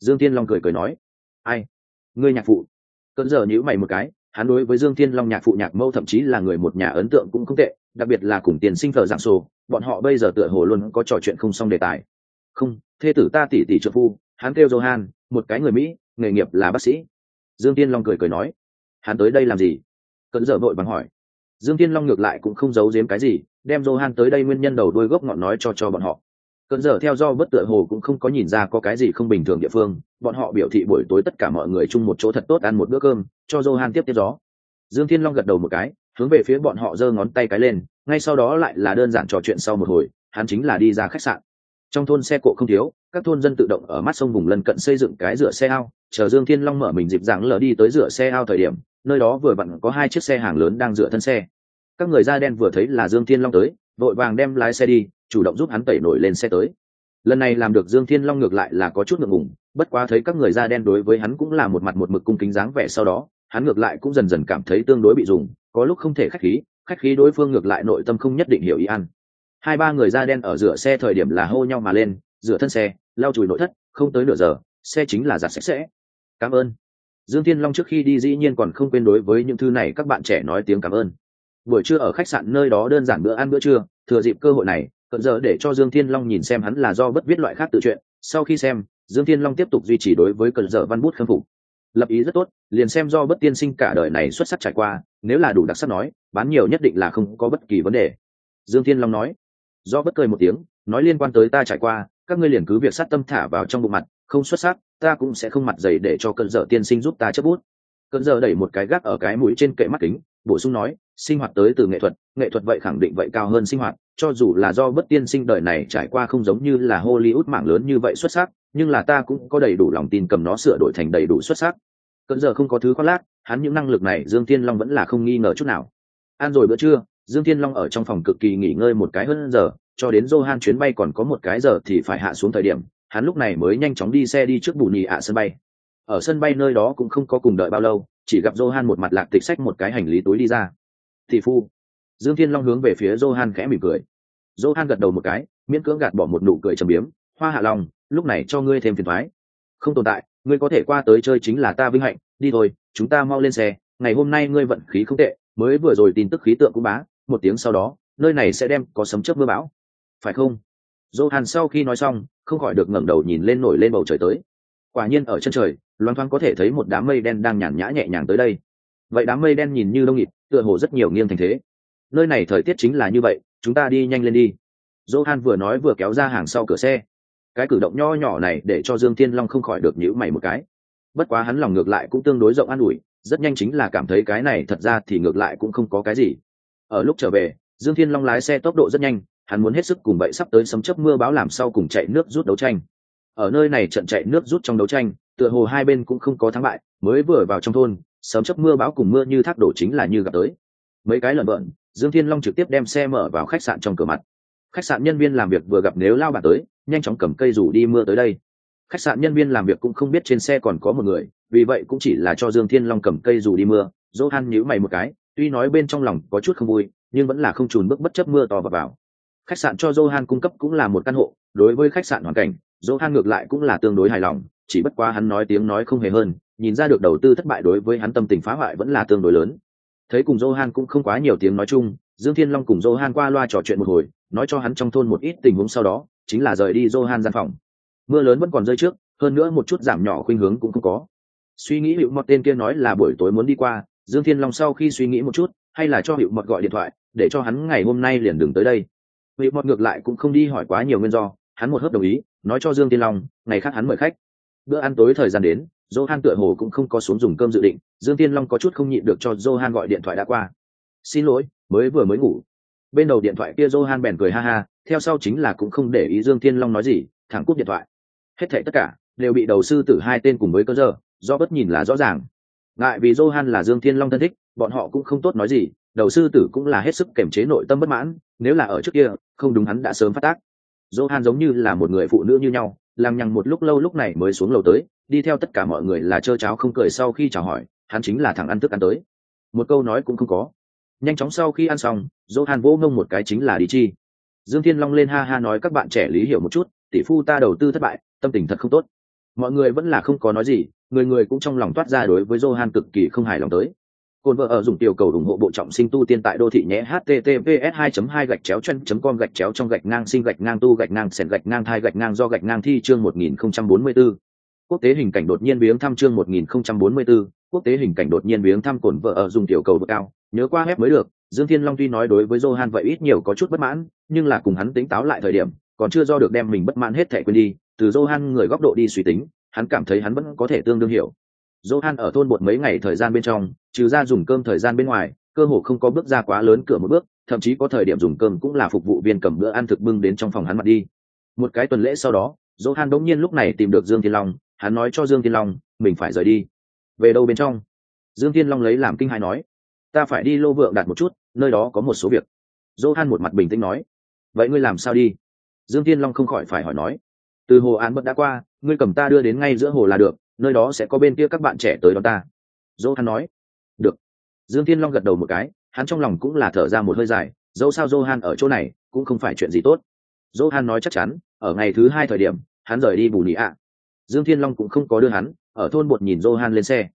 Dương thiên long cười cười nói. Ai? Ngươi nhạc phụ. Cơn giờ nhữ mày một cái, hắn đối với dương thiên long nhạc phụ nhạc mâu thậm chí là người một nhà ấn tượng cũng không tệ, đặc biệt là cùng tiền sinh thờ dạng sổ, bọn họ bây giờ tựa hồ luôn có trò chuyện không xong đề tài. Không, thê tử ta tỷ tỷ trợ phu, hắn kêu johan, một cái người mỹ, nghề nghiệp là bác sĩ. Dương tiên long cười cười nói. Hắn tới đây làm gì? Cận dở vội vàng hỏi dương Thiên long ngược lại cũng không giấu giếm cái gì, đem johan tới đây nguyên nhân đầu đuôi gốc ngọn nói cho cho bọn họ. Cơn giờ theo do bất tựa hồ cũng không có nhìn ra có cái gì không bình thường địa phương, bọn họ biểu thị buổi tối tất cả mọi người chung một chỗ thật tốt ăn một bữa cơm, cho johan tiếp tiếp gió. Dương thiên long gật đầu một cái, hướng về phía bọn họ giơ ngón tay cái lên, ngay sau đó lại là đơn giản trò chuyện sau một hồi, hắn chính là đi ra khách sạn. Trong thôn xe cộ không thiếu, các thôn dân tự động ở mắt sông vùng lân cận xây dựng cái rửa xe ao, chờ dương thiên long mở mình dịp dáng lờ đi tới rửa xe ao thời điểm nơi đó vừa vặn có hai chiếc xe hàng lớn đang dựa thân xe. Các người da đen vừa thấy là dương thiên long tới, vội vàng đem lái xe đi, chủ động giúp hắn tẩy nổi lên xe tới. Lần này làm được dương thiên long ngược lại là có chút ngượng ngùng, bất quá thấy các người da đen đối với hắn cũng là một mặt một mực cung kính dáng vẻ sau đó, hắn ngược lại cũng dần dần cảm thấy tương đối bị dùng, có lúc không thể khách khí khách khí đối phương ngược lại nội tâm không nhất định hiểu ý ăn. Hai ba người da đen ở rửa xe thời điểm là hô nhau mà lên rửa thân xe, lau chùi nội thất, không tới nửa giờ, xe chính là giặt sạch sẽ. Cảm ơn dương thiên long trước khi đi dĩ nhiên còn không quên đối với những thứ này các bạn trẻ nói tiếng cảm ơn. Buổi trưa ở khách sạn nơi đó đơn giản bữa ăn bữa trưa, thừa dịp cơ hội này, cận giờ để cho dương thiên long nhìn xem hắn là do bất viết loại khác tự chuyện sau khi xem, dương thiên long tiếp tục duy trì đối với cận giờ văn bút khâm phục. Lập ý rất tốt, liền xem do bất tiên sinh cả đời này xuất sắc trải qua, nếu là đủ đặc sắc nói, bán nhiều nhất định là không có bất kỳ vấn đề. Dương thiên long nói. Do bất cười một tiếng, nói liên quan tới ta trải qua, các ngươi liền cứ việc sát tâm thả vào trong bộ mặt không xuất sắc, ta cũng sẽ không mặt dày để cho cơn dở tiên sinh giúp ta chấp bút. Cơn dở đẩy một cái gác ở cái mũi trên kệ mắt kính, bổ sung nói, sinh hoạt tới từ nghệ thuật nghệ thuật vậy khẳng định vậy cao hơn sinh hoạt, cho dù là do bất tiên sinh đời này trải qua không giống như là hollywood mạng lớn như vậy xuất sắc, nhưng là ta cũng có đầy đủ lòng tin cầm nó sửa đổi thành đầy đủ xuất sắc. Cơn giờ không có thứ khoác lác, hắn những năng lực này dương thiên long vẫn là không nghi ngờ chút nào. Ăn rồi bữa trưa, dương thiên long ở trong phòng cực kỳ nghỉ ngơi một cái hơn giờ, cho đến johan chuyến bay còn có một cái giờ thì phải hạ xuống thời điểm hắn lúc này mới nhanh chóng đi xe đi trước bù nhì ạ sân bay. Ở sân bay nơi đó cũng không có cùng đợi bao lâu, chỉ gặp johan một mặt lạc tịch sách một cái hành lý túi đi ra. Thị phu, dương thiên long hướng về phía johan khẽ mỉm cười. Johan gật đầu một cái, miễn cưỡng gạt bỏ một nụ cười trầm biếm. Hoa hạ lòng lúc này cho ngươi thêm phiền thoái. Không tồn tại, ngươi có thể qua tới chơi chính là ta vinh hạnh. Đi thôi, chúng ta mau lên xe, ngày hôm nay ngươi vận khí không tệ, mới vừa rồi tin tức khí tượng cũng bá, một tiếng sau đó, nơi này sẽ đem có sấm chớp mưa bão. Phải không? Johan sau khi nói xong không khỏi được ngẩng đầu nhìn lên nổi lên bầu trời tới. Quả nhiên ở chân trời loan thoáng có thể thấy một đám mây đen đang nhàn nhã nhẹ nhàng tới đây. Vậy đám mây đen nhìn như đông nghịt, tựa hồ rất nhiều nghiêng thành thế. Nơi này thời tiết chính là như vậy, chúng ta đi nhanh lên đi. Johan vừa nói vừa kéo ra hàng sau cửa xe. Cái cử động nho nhỏ này để cho dương thiên long không khỏi được nhữ mày một cái. Bất quá hắn lòng ngược lại cũng tương đối rộng an ủi, rất nhanh chính là cảm thấy cái này thật ra thì ngược lại cũng không có cái gì. Ở lúc trở về, dương thiên long lái xe tốc độ rất nhanh hắn muốn hết sức cùng bậy sắp tới sấm chớp mưa báo làm sau cùng chạy nước rút đấu tranh. Ở nơi này trận chạy nước rút trong đấu tranh, tựa hồ hai bên cũng không có thắng bại, mới vừa vào trong thôn, sấm chớp mưa báo cùng mưa như thác đổ chính là như gặp tới. Mấy cái lợn bợn, dương thiên long trực tiếp đem xe mở vào khách sạn trong cửa mặt. Khách sạn nhân viên làm việc vừa gặp nếu lao bà tới, nhanh chóng cầm cây rủ đi mưa tới đây. Khách sạn nhân viên làm việc cũng không biết trên xe còn có một người, vì vậy cũng chỉ là cho dương thiên long cầm cây rủ đi mưa. Dỗ han nhíu mày một cái, tuy nói bên trong lòng có chút không vui, nhưng vẫn là không trùn bước bất chấp mưa to và vào khách sạn cho Johan cung cấp cũng là một căn hộ, đối với khách sạn hoàn cảnh, Johan ngược lại cũng là tương đối hài lòng, chỉ bất quá hắn nói tiếng nói không hề hơn, nhìn ra được đầu tư thất bại đối với hắn tâm tình phá hoại vẫn là tương đối lớn. Thấy cùng Johan cũng không quá nhiều tiếng nói chung, Dương Thiên Long cùng Johan qua loa trò chuyện một hồi, nói cho hắn trong thôn một ít tình huống sau đó, chính là rời đi Johan gian phòng. Mưa lớn vẫn còn rơi trước, hơn nữa một chút giảm nhỏ khuynh hướng cũng không có. Suy nghĩ hiệu mọt tên kia nói là buổi tối muốn đi qua, dương thiên long sau khi suy nghĩ một chút, hay là cho hiệu mọt gọi điện thoại, để cho hắn ngày hôm nay liền đừng tới đây vị mọt ngược lại cũng không đi hỏi quá nhiều nguyên do, hắn một hớp đồng ý, nói cho dương thiên long, ngày khác hắn mời khách. Bữa ăn tối thời gian đến, johan tựa hồ cũng không có xuống dùng cơm dự định, dương thiên long có chút không nhịn được cho johan gọi điện thoại đã qua. Xin lỗi, mới vừa mới ngủ. Bên đầu điện thoại kia johan bèn cười ha ha, theo sau chính là cũng không để ý dương thiên long nói gì, thẳng cúp điện thoại. Hết thảy tất cả đều bị đầu sư tử hai tên cùng với cơ giờ, do bất nhìn là rõ ràng. Ngại vì johan là dương thiên long thân thích, bọn họ cũng không tốt nói gì đầu sư tử cũng là hết sức kềm chế nội tâm bất mãn, nếu là ở trước kia, không đúng hắn đã sớm phát tác. Johan giống như là một người phụ nữ như nhau lằng nhằng một lúc lâu lúc này mới xuống lầu tới, đi theo tất cả mọi người là trơ cháo không cười sau khi chào hỏi, hắn chính là thằng ăn thức ăn tới. Một câu nói cũng không có. Nhanh chóng sau khi ăn xong, johan vỗ ngông một cái chính là đi chi. Dương thiên long lên ha ha nói các bạn trẻ lý hiểu một chút, tỷ phu ta đầu tư thất bại, tâm tình thật không tốt. Mọi người vẫn là không có nói gì, người người cũng trong lòng toát ra đối với johan cực kỳ không hài lòng tới. Côn vợ ở dùng tiểu cầu ủng hộ bộ trọng sinh tu tiên tại đô thị nhé, https 2 2 gạch chéo chân com gạch chéo trong gạch ngang sinh gạch ngang tu gạch ngang sẻn gạch ngang thai gạch ngang do gạch ngang thi chương 1044. quốc tế hình cảnh đột nhiên biếng thăm chương 1044. quốc tế hình cảnh đột nhiên biếng thăm cồn vợ ở dùng tiểu cầu bậc cao nhớ qua web mới được, dương thiên long tuy nói đối với johan vậy ít nhiều có chút bất mãn, nhưng là cùng hắn tính táo lại thời điểm, còn chưa do được đem mình bất mãn hết thể quên đi từ johan người góc độ đi suy tính, hắn cảm thấy hắn vẫn có thể tương đương hiểu johan ở thôn bột mấy ngày thời gian bên trong, trừ ra dùng cơm thời gian bên ngoài, cơ hồ không có bước ra quá lớn cửa một bước, thậm chí có thời điểm dùng cơm cũng là phục vụ viên cầm bữa ăn thực bưng đến trong phòng hắn mặt đi. Một cái tuần lễ sau đó, johan đống nhiên lúc này tìm được dương thiên long, hắn nói cho dương thiên long, mình phải rời đi. Về đâu bên trong? Dương thiên long lấy làm kinh hãi nói. Ta phải đi lô vượng đạt một chút, nơi đó có một số việc. Johan một mặt bình tĩnh nói. Vậy ngươi làm sao đi? Dương thiên long không khỏi phải hỏi nói. Từ hồ án bất đã qua, ngươi cầm ta đưa đến ngay giữa hồ là được nơi đó sẽ có bên kia các bạn trẻ tới đón ta. Dỗ hắn nói. Được. Dương thiên long gật đầu một cái, hắn trong lòng cũng là thở ra một hơi dài, dẫu sao johan ở chỗ này cũng không phải chuyện gì tốt. Johan nói chắc chắn, ở ngày thứ hai thời điểm, hắn rời đi bù nị ạ. Dương thiên long cũng không có đưa hắn, ở thôn bột nhìn johan lên xe.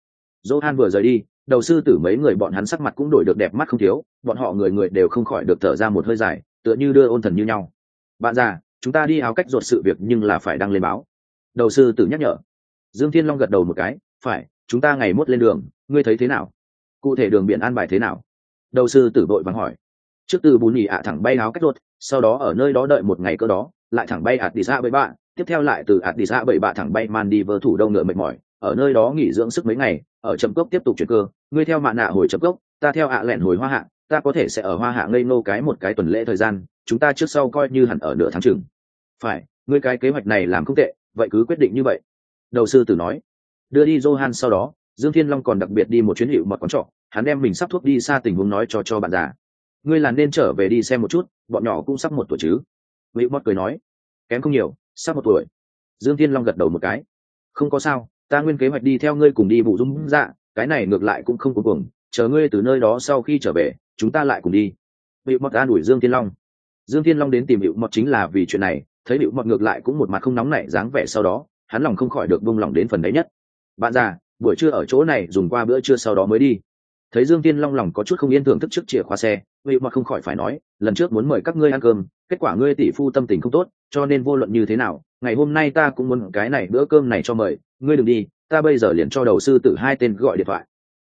Johan vừa rời đi, đầu sư tử mấy người bọn hắn sắc mặt cũng đổi được đẹp mắt không thiếu, bọn họ người người đều không khỏi được thở ra một hơi dài, tựa như đưa ôn thần như nhau. Bạn già, chúng ta đi áo cách ruột sự việc nhưng là phải đăng lên báo. Đầu sư tử nhắc nhở dương thiên long gật đầu một cái, phải, chúng ta ngày mốt lên đường, ngươi thấy thế nào? Cụ thể đường biển an bài thế nào? Đầu sư tử vội vàng hỏi. Trước từ bùn nhì ạ thẳng bay áo cách ruột, sau đó ở nơi đó đợi một ngày cơ đó, lại thẳng bay ạt đi ra bảy bạ, tiếp theo lại từ ạt đi ra bảy bạ thẳng bay man đi vơ thủ đông ngựa mệt mỏi, ở nơi đó nghỉ dưỡng sức mấy ngày, ở trầm cốc tiếp tục chuyển cơ, ngươi theo mạ nạ hồi trầm cốc, ta theo ạ lẹn hồi hoa hạ, ta có thể sẽ ở hoa hạ ngây nô cái một cái tuần lễ thời gian, chúng ta trước sau coi như hẳn ở nửa tháng chừng. Phải, ngươi cái kế hoạch này làm không tệ, vậy cứ quyết định như vậy đầu sư tử nói, đưa đi johan sau đó, dương thiên long còn đặc biệt đi một chuyến hiệu mật quán trọ, hắn đem mình sắp thuốc đi xa tình huống nói cho cho bạn già. Ngươi là nên trở về đi xem một chút, bọn nhỏ cũng sắp một tuổi chứ? Vị mót cười nói, kém không nhiều, sắp một tuổi. Dương thiên long gật đầu một cái, không có sao, ta nguyên kế hoạch đi theo ngươi cùng đi vụ dung dạ cái này ngược lại cũng không cuối cùng chờ ngươi từ nơi đó sau khi trở về, chúng ta lại cùng đi. Vị mót an ủi dương thiên long. Dương thiên long đến tìm hiệu mọt chính là vì chuyện này, thấy hiệu mọt ngược lại cũng một mặt không nóng nảy dáng vẻ sau đó hắn lòng không khỏi được buông lỏng đến phần đấy nhất. Bạn già, buổi trưa ở chỗ này dùng qua bữa trưa sau đó mới đi. Thấy dương tiên long lòng có chút không yên thưởng thức trước chìa khóa xe, vậy mà không khỏi phải nói, lần trước muốn mời các ngươi ăn cơm, kết quả ngươi tỷ phu tâm tình không tốt, cho nên vô luận như thế nào, ngày hôm nay ta cũng muốn cái này bữa cơm này cho mời, ngươi đừng đi, ta bây giờ liền cho đầu sư tử hai tên gọi điện thoại.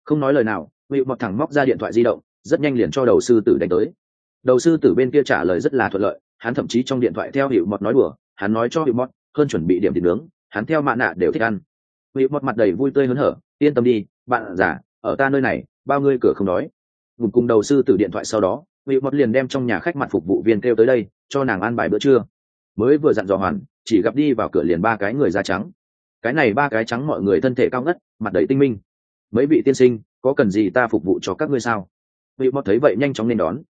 Không nói lời nào vị mọt thẳng móc ra điện thoại di động, rất nhanh liền cho đầu sư tử đánh tới. Đầu sư tử bên kia trả lời rất là thuận lợi, hắn thậm chí trong điện thoại theo hiệu mọt nói đùa, hắn nói cho hiệu mọt, hơn chuẩn bị điểm thịt nướng hắn theo mạ nạ đều thích ăn. Vị một mặt đầy vui tươi hớn hở, yên tâm đi, bạn giả ở ta nơi này, bao ngươi cửa không đói. Cùng cùng đầu sư từ điện thoại sau đó vị một liền đem trong nhà khách mặt phục vụ viên kêu tới đây, cho nàng ăn bài bữa trưa. Mới vừa dặn dò hoàn, chỉ gặp đi vào cửa liền ba cái người da trắng. Cái này ba cái trắng mọi người thân thể cao ngất, mặt đầy tinh minh. Mấy vị tiên sinh, có cần gì ta phục vụ cho các ngươi sao? Vị mọt thấy vậy nhanh chóng nên đón.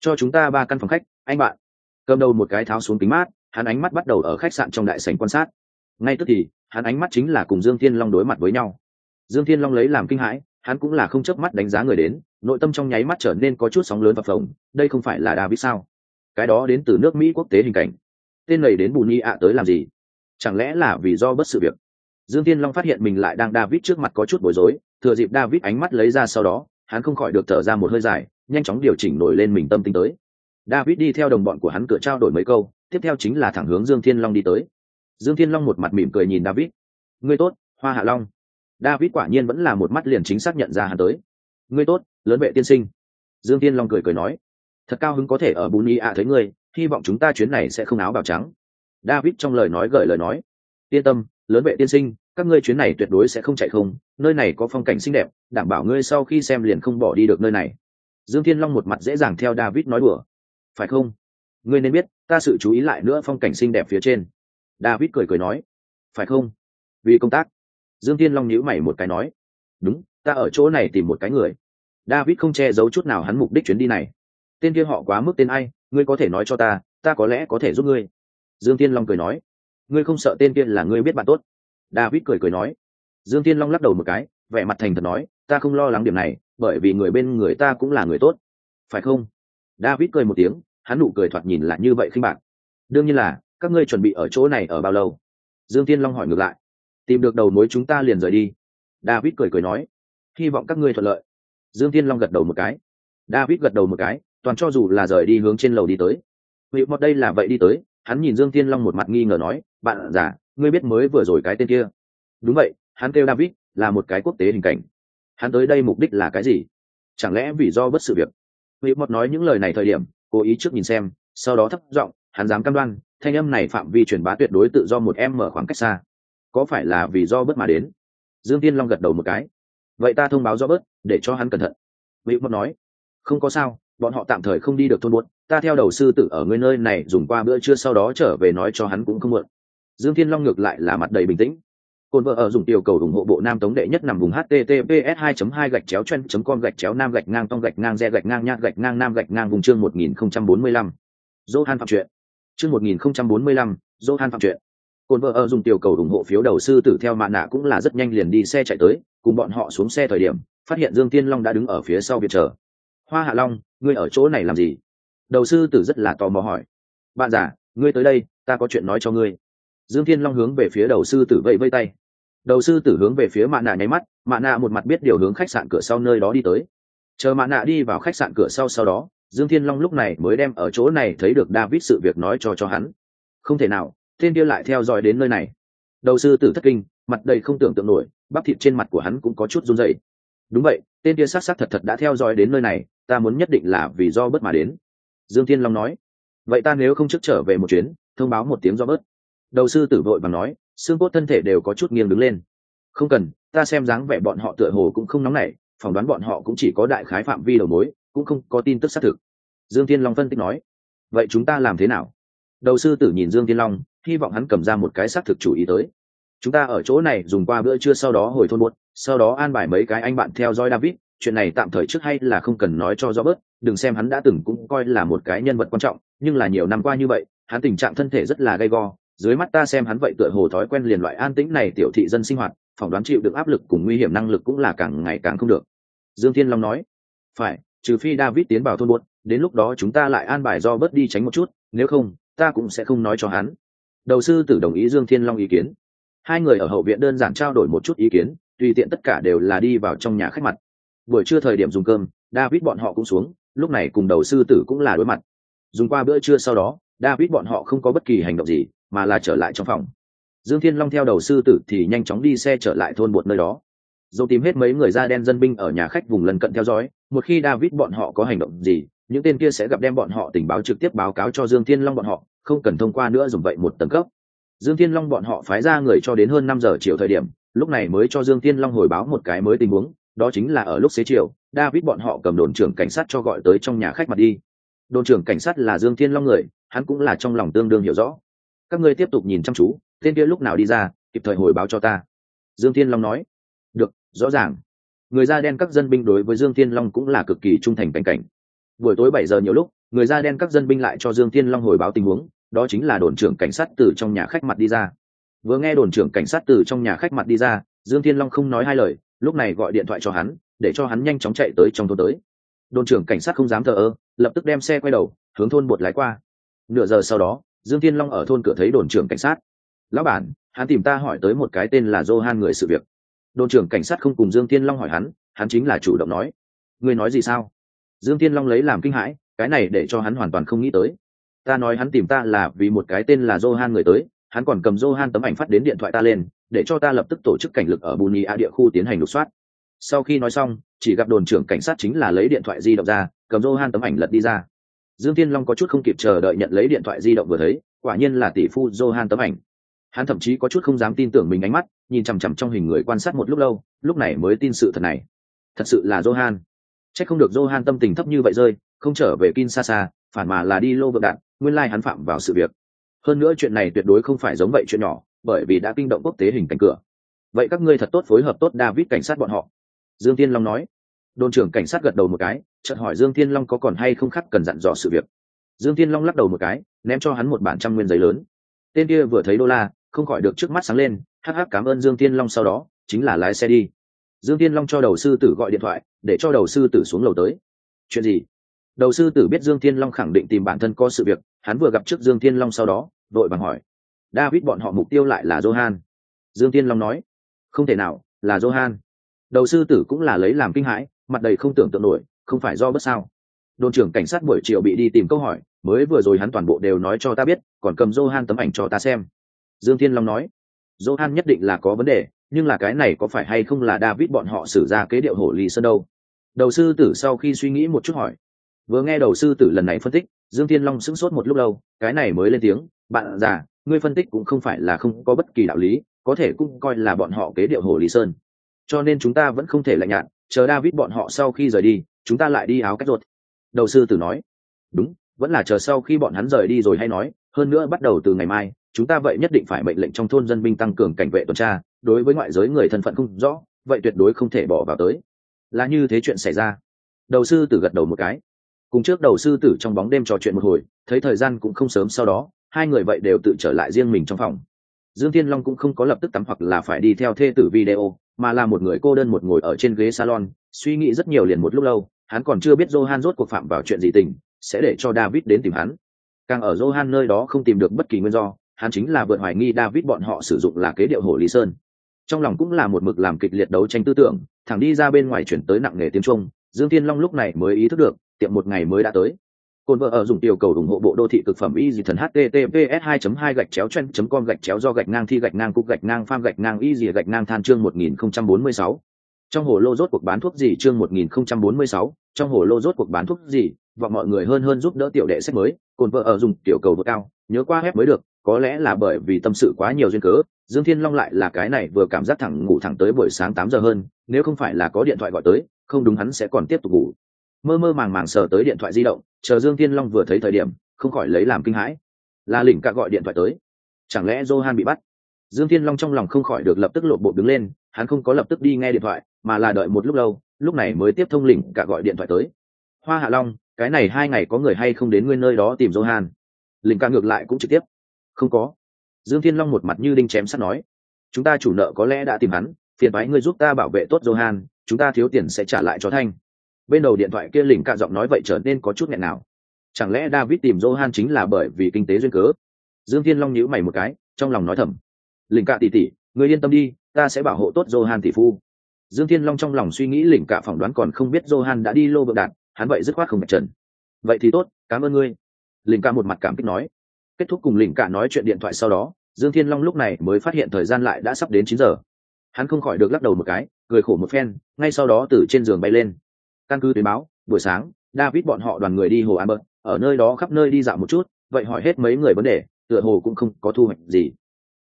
Cho chúng ta ba căn phòng khách, anh bạn. Cầm đầu một cái tháo xuống kính mát, hắn ánh mắt bắt đầu ở khách sạn trong đại sảnh quan sát ngay tức thì, hắn ánh mắt chính là cùng dương thiên long đối mặt với nhau. Dương thiên long lấy làm kinh hãi, hắn cũng là không chớp mắt đánh giá người đến, nội tâm trong nháy mắt trở nên có chút sóng lớn và phồng, đây không phải là david sao? Cái đó đến từ nước mỹ quốc tế hình cảnh. Tên này đến bù ni ạ tới làm gì? Chẳng lẽ là vì do bất sự việc? Dương Thiên long phát hiện mình lại đang david trước mặt có chút bối rối, thừa dịp david ánh mắt lấy ra sau đó, hắn không khỏi được thở ra một hơi dài, nhanh chóng điều chỉnh nổi lên mình tâm tính tới. David đi theo đồng bọn của hắn cửa trao đổi mấy câu, tiếp theo chính là thẳng hướng dương thiên long đi tới dương thiên long một mặt mỉm cười nhìn david. Ngươi tốt, hoa hạ long. David quả nhiên vẫn là một mắt liền chính xác nhận ra hắn tới. Ngươi tốt, lớn vệ tiên sinh. Dương thiên long cười cười nói. Thật cao hứng có thể ở bùn y ạ thấy ngươi, hy vọng chúng ta chuyến này sẽ không áo bào trắng. David trong lời nói gợi lời nói. Yên tâm, lớn vệ tiên sinh, các ngươi chuyến này tuyệt đối sẽ không chạy không, nơi này có phong cảnh xinh đẹp, đảm bảo ngươi sau khi xem liền không bỏ đi được nơi này. Dương thiên long một mặt dễ dàng theo david nói đùa. Phải không? Ngươi nên biết, ta sự chú ý lại nữa phong cảnh xinh đẹp phía trên david cười cười nói, phải không? Vì công tác. Dương thiên long nhíu mày một cái nói, đúng, ta ở chỗ này tìm một cái người. David không che giấu chút nào hắn mục đích chuyến đi này. Tên kia họ quá mức tên ai, ngươi có thể nói cho ta ta có lẽ có thể giúp ngươi. Dương thiên long cười nói, ngươi không sợ tên kia là ngươi biết bạn tốt? David cười cười nói. Dương thiên long lắc đầu một cái, vẻ mặt thành thật nói, ta không lo lắng điểm này, bởi vì người bên người ta cũng là người tốt. Phải không? David cười một tiếng, hắn nụ cười thoạt nhìn là như vậy khinh bạn đương nhiên là các ngươi chuẩn bị ở chỗ này ở bao lâu? Dương thiên long hỏi ngược lại. Tìm được đầu mối chúng ta liền rời đi. David cười cười nói. Hy vọng các ngươi thuận lợi. Dương thiên long gật đầu một cái. David gật đầu một cái, toàn cho dù là rời đi hướng trên lầu đi tới. Vị một đây là vậy đi tới, hắn nhìn dương thiên long một mặt nghi ngờ nói, bạn giả ngươi biết mới vừa rồi cái tên kia? Đúng vậy, hắn kêu david, là một cái quốc tế hình cảnh. Hắn tới đây mục đích là cái gì? Chẳng lẽ vì do bất sự việc? Vị một nói những lời này thời điểm, cố ý trước nhìn xem, sau đó thấp giọng, hắn dám cam đoan thanh âm này phạm vi truyền bá tuyệt đối tự do một em mở khoảng cách xa. Có phải là vì do bớt mà đến? Dương tiên long gật đầu một cái. Vậy ta thông báo do bớt, để cho hắn cẩn thận. Vị mất nói. Không có sao, bọn họ tạm thời không đi được thôn buốt ta theo đầu sư tử ở ngươi nơi này dùng qua bữa trưa sau đó trở về nói cho hắn cũng không muộn. Dương thiên long ngược lại là mặt đầy bình tĩnh. Cồn vợ ở dùng tiểu cầu ủng hộ bộ nam tống đệ nhất nằm vùng https 2 2 gạch chéo chen com gạch chéo nam gạch ngang tông gạch ngang re gạch ngang nhạt gạch ngang nam gạch ngang vùng chương 1045. Johan phạm chuyện. Chương 1045, Johan phạm chuyện. Cồn vợ ở dùng tiểu cầu ủng hộ phiếu đầu sư tử theo mạn nạ cũng là rất nhanh liền đi xe chạy tới, cùng bọn họ xuống xe thời điểm, phát hiện Dương Thiên Long đã đứng ở phía sau biệt chờ. Hoa Hạ Long, ngươi ở chỗ này làm gì? Đầu sư tử rất là tò mò hỏi. Bạn già, ngươi tới đây, ta có chuyện nói cho ngươi dương thiên long hướng về phía đầu sư tử vẫy vây tay đầu sư tử hướng về phía mạn nạ nháy mắt mạn nạ một mặt biết điều hướng khách sạn cửa sau nơi đó đi tới chờ mạn nạ đi vào khách sạn cửa sau sau đó dương thiên long lúc này mới đem ở chỗ này thấy được david sự việc nói cho cho hắn. Không thể nào, tên kia lại theo dõi đến nơi này. Đầu sư tử thất kinh, mặt đầy không tưởng tượng nổi, bắp thịt trên mặt của hắn cũng có chút run dậy đúng vậy, tên kia s á t s á t thật thật đã theo dõi đến nơi này, ta muốn nhất định là vì do bớt mà đến. Dương thiên long nói. Vậy ta nếu không trước trở về một chuyến, thông báo một tiếng do bớt. Đầu sư tử vội và nói, xương cốt thân thể đều có chút nghiêng đứng lên. Không cần, ta xem dáng vẻ bọn họ tựa hồ cũng không nóng nảy, phỏng đoán bọn họ cũng chỉ có đại khái phạm vi đầu mối cũng không có tin tức xác thực. Dương thiên long phân tích nói, vậy chúng ta làm thế nào? Đầu sư tử nhìn dương thiên long, hy vọng hắn cầm ra một cái xác thực chủ ý tới. Chúng ta ở chỗ này dùng qua bữa trưa sau đó hồi thôn buốt sau đó an bài mấy cái anh bạn theo dõi david, chuyện này tạm thời trước hay là không cần nói cho rõ bớt đừng xem hắn đã từng cũng coi là một cái nhân vật quan trọng, nhưng là nhiều năm qua như vậy, hắn tình trạng thân thể rất là gay go, dưới mắt ta xem hắn vậy tựa hồ thói quen liền loại an tĩnh này tiểu thị dân sinh hoạt, phỏng đoán chịu được áp lực cùng nguy hiểm năng lực cũng là càng ngày càng không được. Dương thiên long nói, phải trừ phi david tiến vào thôn buốt đến lúc đó chúng ta lại an bài do bớt đi tránh một chút, nếu không, ta cũng sẽ không nói cho hắn. Đầu sư tử đồng ý dương thiên long ý kiến. Hai người ở hậu viện đơn giản trao đổi một chút ý kiến, tùy tiện tất cả đều là đi vào trong nhà khách mặt. Buổi trưa thời điểm dùng cơm, david bọn họ cũng xuống, lúc này cùng đầu sư tử cũng là đối mặt. Dùng qua bữa trưa sau đó, david bọn họ không có bất kỳ hành động gì, mà là trở lại trong phòng. Dương thiên long theo đầu sư tử thì nhanh chóng đi xe trở lại thôn bột nơi đó dâu tìm hết mấy người da đen dân binh ở nhà khách vùng lân cận theo dõi, một khi david bọn họ có hành động gì, những tên kia sẽ gặp đem bọn họ tình báo trực tiếp báo cáo cho dương thiên long bọn họ, không cần thông qua nữa dùng vậy một tầng cấp. Dương thiên long bọn họ phái ra người cho đến hơn năm giờ chiều thời điểm, lúc này mới cho dương thiên long hồi báo một cái mới tình huống, đó chính là ở lúc xế chiều, david bọn họ cầm đồn trưởng cảnh sát cho gọi tới trong nhà khách mặt đi. Đồn trưởng cảnh sát là dương thiên long người, hắn cũng là trong lòng tương đương hiểu rõ. Các ngươi tiếp tục nhìn chăm chú, tên kia lúc nào đi ra, kịp thời hồi báo cho ta. Dương thiên long nói rõ ràng, người da đen các dân binh đối với dương thiên long cũng là cực kỳ trung thành cảnh cảnh. Buổi tối bảy giờ nhiều lúc, người da đen các dân binh lại cho dương thiên long hồi báo tình huống, đó chính là đồn trưởng cảnh sát từ trong nhà khách mặt đi ra. Vừa nghe đồn trưởng cảnh sát từ trong nhà khách mặt đi ra, dương thiên long không nói hai lời, lúc này gọi điện thoại cho hắn, để cho hắn nhanh chóng chạy tới trong thôn tới. Đồn trưởng cảnh sát không dám thờ ơ, lập tức đem xe quay đầu, hướng thôn bột lái qua. Nửa giờ sau đó, dương thiên long ở thôn cửa thấy đồn trưởng cảnh sát. Lão bản, hắn tìm ta hỏi tới một cái tên là johan người sự việc đồn trưởng cảnh sát không cùng dương thiên long hỏi hắn hắn chính là chủ động nói. Ngươi nói gì sao? Dương thiên long lấy làm kinh hãi, cái này để cho hắn hoàn toàn không nghĩ tới. Ta nói hắn tìm ta là vì một cái tên là johan người tới, hắn còn cầm johan tấm ảnh phát đến điện thoại ta lên, để cho ta lập tức tổ chức cảnh lực ở bù nhì a địa khu tiến hành lục soát. Sau khi nói xong, chỉ gặp đồn trưởng cảnh sát chính là lấy điện thoại di động ra, cầm johan tấm ảnh lật đi ra. Dương thiên long có chút không kịp chờ đợi nhận lấy điện thoại di động vừa thấy, quả nhiên là tỷ phu johan tấm ảnh. Hắn thậm chí có chút không dám tin tưởng mình ánh mắt nhìn chằm chằm trong hình người quan sát một lúc lâu lúc này mới tin sự thật này. Thật sự là johan. C h ắ c không được johan tâm tình thấp như vậy rơi không trở về Kinshasa, phản mà là đi lô vợ đạn nguyên lai hắn phạm vào sự việc. Hơn nữa chuyện này tuyệt đối không phải giống vậy chuyện nhỏ bởi vì đã kinh động quốc tế hình cảnh cửa. Vậy các ngươi thật tốt phối hợp tốt david cảnh sát bọn họ. Dương tiên long nói. Đồn trưởng cảnh sát gật đầu một cái chợt hỏi dương tiên long có còn hay không khác cần dặn dò sự việc. Dương tiên long lắc đầu một cái ném cho hắn một bản trăm nguyên giấy lớn. Tên kia vừa thấy đô la không khỏi được trước mắt sáng lên hắc hắc cảm ơn dương tiên long sau đó, chính là lái xe đi. Dương tiên long cho đầu sư tử gọi điện thoại, để cho đầu sư tử xuống lầu tới. Chuyện gì? Đầu sư tử biết dương tiên long khẳng định tìm bản thân có sự việc, hắn vừa gặp trước dương tiên long sau đó đội bằng hỏi. David bọn họ mục tiêu lại là johan. Dương tiên long nói. Không thể nào, là johan. Đầu sư tử cũng là lấy làm kinh hãi, mặt đầy không tưởng tượng nổi, không phải do bất sao. Đồn trưởng cảnh sát buổi chiều bị đi tìm câu hỏi, mới vừa rồi hắn toàn bộ đều nói cho ta biết, còn cầm johan tấm ảnh cho ta xem. Dương thiên long nói johan nhất định là có vấn đề, nhưng là cái này có phải hay không là david bọn họ xử ra kế điệu hổ ly sơn đâu? Đầu sư tử sau khi suy nghĩ một chút hỏi. Vừa nghe đầu sư tử lần này phân tích, dương thiên long sững sốt một lúc lâu, cái này mới lên tiếng, bạn già, ngươi phân tích cũng không phải là không có bất kỳ đạo lý, có thể cũng coi là bọn họ kế điệu hồ ly sơn. Cho nên chúng ta vẫn không thể lạnh nhạt, chờ david bọn họ sau khi rời đi, chúng ta lại đi áo cách ruột. Đầu sư tử nói. Đúng, vẫn là chờ sau khi bọn hắn rời đi rồi hay nói, hơn nữa bắt đầu từ ngày mai chúng ta vậy nhất định phải mệnh lệnh trong thôn dân binh tăng cường cảnh vệ tuần tra, đối với ngoại giới người thân phận không rõ, vậy tuyệt đối không thể bỏ vào tới. Là như thế chuyện xảy ra. Đầu sư tử gật đầu một cái. Cùng trước đầu sư tử trong bóng đêm trò chuyện một hồi, thấy thời gian cũng không sớm sau đó, hai người vậy đều tự trở lại riêng mình trong phòng. Dương thiên long cũng không có lập tức tắm hoặc là phải đi theo thê tử video, mà là một người cô đơn một ngồi ở trên ghế salon, suy nghĩ rất nhiều liền một lúc lâu, hắn còn chưa biết johan rốt cuộc phạm vào chuyện gì tình, sẽ để cho david đến tìm hắn. Càng ở johan nơi đó không tìm được bất kỳ nguyên do hắn chính là vượt hoài nghi david bọn họ sử dụng là kế điệu hồ lý sơn. Trong lòng cũng là một mực làm kịch liệt đấu tranh tư tưởng thẳng đi ra bên ngoài chuyển tới nặng nghề tiếng trung dương thiên long lúc này mới ý thức được tiệm một ngày mới đã tới. Côn vợ ở dùng tiểu cầu ủng hộ bộ đô thị cực phẩm y dị thần https 2 2 gạch chéo chen com gạch chéo do gạch ngang thi gạch ngang cục gạch ngang pham gạch ngang y dị gạch ngang than chương 1046. Trong hồ lô rốt cuộc bán thuốc gì chương 1046, trong hồ lô rốt cuộc bán thuốc gì, và mọi người hơn hơn giúp đỡ tiểu đệ sách mới, cồn vợ ở dùng tiểu cầu vượt cao, nhớ qua hép mới được, có lẽ là bởi vì tâm sự quá nhiều duyên cớ, Dương Thiên Long lại là cái này vừa cảm giác thẳng ngủ thẳng tới buổi sáng tám giờ hơn, nếu không phải là có điện thoại gọi tới, không đúng hắn sẽ còn tiếp tục ngủ. Mơ mơ màng màng sờ tới điện thoại di động, chờ dương thiên long vừa thấy thời điểm không khỏi lấy làm kinh hãi. Là lỉnh cả gọi điện thoại tới. Chẳng lẽ johan bị bắt? Dương thiên long trong lòng không khỏi được lập tức lộ bộ đứng lên hắn không có lập tức đi nghe điện thoại mà là đợi một lúc lâu lúc này mới tiếp thông lỉnh cả gọi điện thoại tới. Hoa hạ long cái này hai ngày có người hay không đến nguyên nơi đó tìm johan? Lỉnh cả ngược lại cũng trực tiếp không có. Dương thiên long một mặt như đinh chém sắt nói, chúng ta chủ nợ có lẽ đã tìm hắn, phiền thoái ngươi giúp ta bảo vệ tốt johan, chúng ta thiếu tiền sẽ trả lại cho thanh. Bên đầu điện thoại kia lỉnh cạ giọng nói vậy trở nên có chút nghẹn nào. Chẳng lẽ david tìm johan chính là bởi vì kinh tế duyên cớ? Dương thiên long nhíu mày một cái, trong lòng nói thầm, lỉnh cạ tỉ tỉ người yên tâm đi, ta sẽ bảo hộ tốt johan tỷ phu. Dương thiên long trong lòng suy nghĩ lỉnh cạ phỏng đoán còn không biết johan đã đi lô vợ đạt hắn vậy dứt khoát không bạch trần. Vậy thì tốt, cảm ơn ngươi. Lỉnh cạ một mặt cảm kích nói kết thúc cùng lỉnh cả nói chuyện điện thoại sau đó, dương thiên long lúc này mới phát hiện thời gian lại đã sắp đến chín giờ. Hắn không khỏi được lắc đầu một cái, cười khổ một phen, ngay sau đó từ trên giường bay lên. Căn cứ tuyến báo, buổi sáng, david bọn họ đoàn người đi hồ Amber ở nơi đó khắp nơi đi dạo một chút, vậy hỏi hết mấy người vấn đề, tựa hồ cũng không có thu hoạch gì.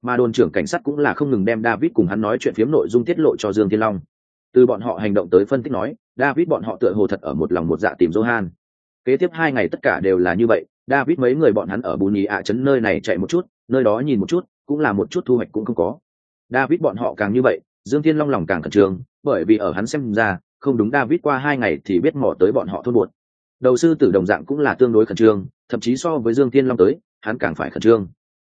Mà đồn trưởng cảnh sát cũng là không ngừng đem david cùng hắn nói chuyện phiếm nội dung tiết lộ cho dương thiên long. Từ bọn họ hành động tới phân tích nói, david bọn họ tựa hồ thật ở một lòng một dạ tìm johan. Kế tiếp hai ngày tất cả đều là như vậy david mấy người bọn hắn ở bù nhì ạ trấn nơi này chạy một chút, nơi đó nhìn một chút, cũng là một chút thu hoạch cũng không có. David bọn họ càng như vậy, dương thiên long lòng càng khẩn trương, bởi vì ở hắn xem ra, không đúng david qua hai ngày thì biết mò tới bọn họ thôn buồn. Đầu sư tử đồng dạng cũng là tương đối khẩn trương, thậm chí so với dương thiên long tới, hắn càng phải khẩn trương.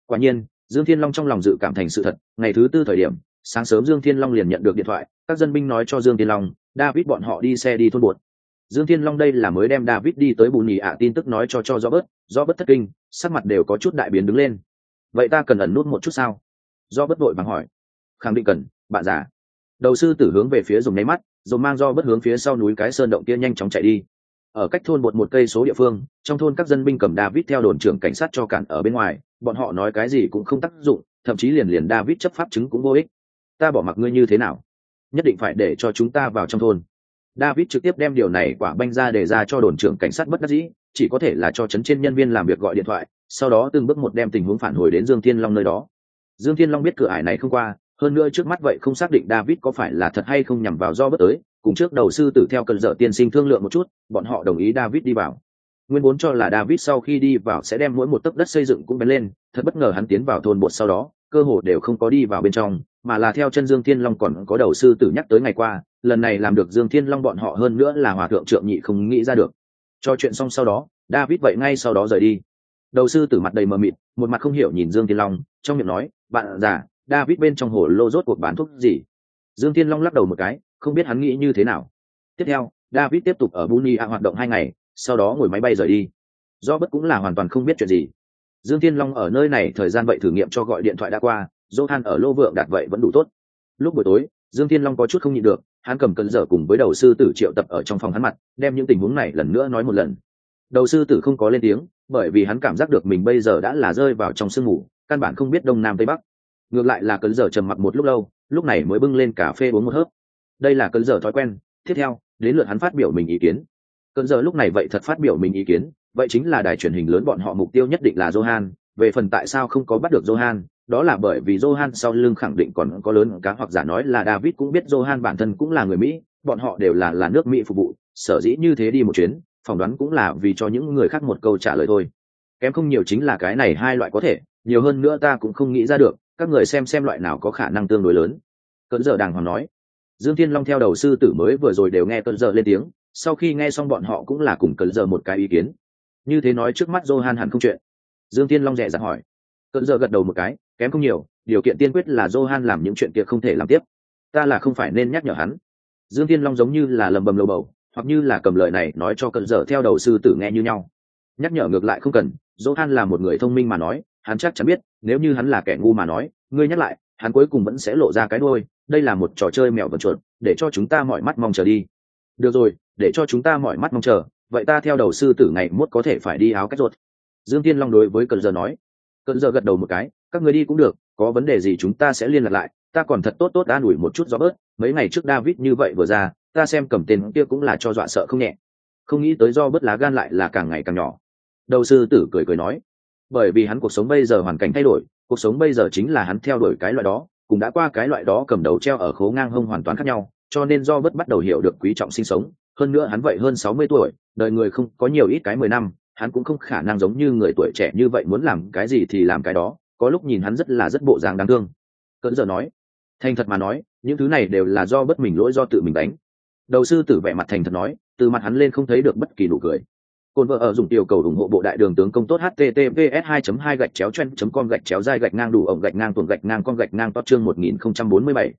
Quả nhiên, dương thiên long trong lòng dự cảm thành sự thật, ngày thứ tư thời điểm, sáng sớm dương thiên long liền nhận được điện thoại, các dân binh nói cho dương thiên long, david bọn họ đi xe đi thôn buồn dương thiên long đây là mới đem david đi tới bù nhì ạ, tin tức nói cho cho do robert do bất thất kinh, sắc mặt đều có chút đại biến đứng lên. Vậy ta cần ẩn nút một chút sao? Do bất vội vàng hỏi. Khẳng định cần, bạn già. Đầu sư tử hướng về phía dùng nháy mắt rồi mang do bất hướng phía sau núi cái sơn động kia nhanh chóng chạy đi. Ở cách thôn một một cây số địa phương, trong thôn các dân binh cầm david theo đồn trưởng cảnh sát cho cản ở bên ngoài, bọn họ nói cái gì cũng không tác dụng, thậm chí liền liền david chấp pháp chứng cũng vô ích. Ta bỏ mặc ngươi như thế nào? Nhất định phải để cho chúng ta vào trong thôn david trực tiếp đem điều này quả banh ra để ra cho đồn trưởng cảnh sát bất đắc dĩ, chỉ có thể là cho chấn trên nhân viên làm việc gọi điện thoại, sau đó từng bước một đem tình huống phản hồi đến dương thiên long nơi đó. Dương thiên long biết cửa ải này không qua, hơn nữa trước mắt vậy không xác định david có phải là thật hay không nhằm vào do bất tới, cùng trước đầu sư tử theo cần dở tiên sinh thương lượng một chút, bọn họ đồng ý david đi vào. Nguyên vốn cho là david sau khi đi vào sẽ đem mỗi một tấc đất xây dựng cũng bén lên, thật bất ngờ hắn tiến vào thôn bột sau đó, cơ hồ đều không có đi vào bên trong, mà là theo chân dương thiên long còn có đầu sư tử nhắc tới ngày qua lần này làm được dương thiên long bọn họ hơn nữa là hòa thượng trượng nhị không nghĩ ra được. Cho chuyện xong sau đó, david vậy ngay sau đó rời đi. Đầu sư tử mặt đầy mờ mịt, một mặt không hiểu nhìn dương thiên long, trong miệng nói, bạn già, david bên trong hồ lô rốt cuộc bán thuốc gì? Dương thiên long lắc đầu một cái, không biết hắn nghĩ như thế nào. Tiếp theo, david tiếp tục ở bunia hoạt động hai ngày, sau đó ngồi máy bay rời đi. Do bất cũng là hoàn toàn không biết chuyện gì. Dương thiên long ở nơi này thời gian vậy thử nghiệm cho gọi điện thoại đã qua, johan ở lô vượng đạt vậy vẫn đủ tốt. Lúc buổi tối, dương thiên long có chút không nhịn được hắn cầm cân dở cùng với đầu sư tử triệu tập ở trong phòng hắn mặt, đem những tình huống này lần nữa nói một lần. Đầu sư tử không có lên tiếng, bởi vì hắn cảm giác được mình bây giờ đã là rơi vào trong sương mù, căn bản không biết đông nam tây bắc. Ngược lại là cấn dở trầm mặc một lúc lâu, lúc này mới bưng lên cà phê uống một hớp. Đây là cấn dở thói quen, tiếp theo, đến lượt hắn phát biểu mình ý kiến. Cấn dở lúc này vậy thật phát biểu mình ý kiến, vậy chính là đài truyền hình lớn bọn họ mục tiêu nhất định là johan, về phần tại sao không có bắt được johan đó là bởi vì johan sau lưng khẳng định còn có lớn cá hoặc giả nói là david cũng biết johan bản thân cũng là người mỹ, bọn họ đều là là nước mỹ phục vụ, sở dĩ như thế đi một chuyến, phỏng đoán cũng là vì cho những người khác một câu trả lời thôi. Kém không nhiều chính là cái này hai loại có thể, nhiều hơn nữa ta cũng không nghĩ ra được, các người xem xem loại nào có khả năng tương đối lớn. Cơn giờ đàng hoàng nói. Dương thiên long theo đầu sư tử mới vừa rồi đều nghe cơn giờ lên tiếng, sau khi nghe xong bọn họ cũng là cùng cơn giờ một cái ý kiến. Như thế nói trước mắt johan hẳn không chuyện. Dương thiên long dè dặt hỏi. Cơn giờ gật đầu một cái kém không nhiều, điều kiện tiên quyết là johan làm những chuyện kia không thể làm tiếp. Ta là không phải nên nhắc nhở hắn. Dương thiên long giống như là lầm bầm lầu bầu, hoặc như là cầm lời này nói cho cận dở theo đầu sư tử nghe như nhau. Nhắc nhở ngược lại không cần, johan là một người thông minh mà nói, hắn chắc chắn biết, nếu như hắn là kẻ ngu mà nói, ngươi nhắc lại, hắn cuối cùng vẫn sẽ lộ ra cái đôi đây là một trò chơi mèo vật chuột, để cho chúng ta mọi mắt mong chờ đi. Được rồi, để cho chúng ta mọi mắt mong chờ, vậy ta theo đầu sư tử ngày mốt có thể phải đi áo cách ruột. Dương tiên long đối với cơn giờ nói cơn giờ gật đầu một cái, các người đi cũng được, có vấn đề gì chúng ta sẽ liên lạc lại, ta còn thật tốt tốt an ủi một chút do bớt, mấy ngày trước david như vậy vừa ra, ta xem cầm tên kia cũng là cho dọa sợ không nhẹ. Không nghĩ tới do bớt lá gan lại là càng ngày càng nhỏ. Đầu sư tử cười cười nói, bởi vì hắn cuộc sống bây giờ hoàn cảnh thay đổi, cuộc sống bây giờ chính là hắn theo đuổi cái loại đó, cũng đã qua cái loại đó cầm đầu treo ở khố ngang hông hoàn toàn khác nhau, cho nên do bớt bắt đầu hiểu được quý trọng sinh sống. Hơn nữa hắn vậy hơn sáu mươi tuổi, đời người không có nhiều ít cái mười năm hắn cũng không khả năng giống như người tuổi trẻ như vậy muốn làm cái gì thì làm cái đó có lúc nhìn hắn rất là rất bộ dáng đáng thương. Cỡn giờ nói thành thật mà nói những thứ này đều là do bất mình lỗi do tự mình đánh. Đầu sư tử vẻ mặt thành thật nói từ mặt hắn lên không thấy được bất kỳ nụ cười. Côn vợ ở dùng tiểu cầu ủng hộ bộ đại đường tướng công tốt https 2 2 gạch chéo chen com gạch chéo dai gạch ngang đủ ổng gạch ngang tuồng gạch ngang con gạch ngang to chương 1047.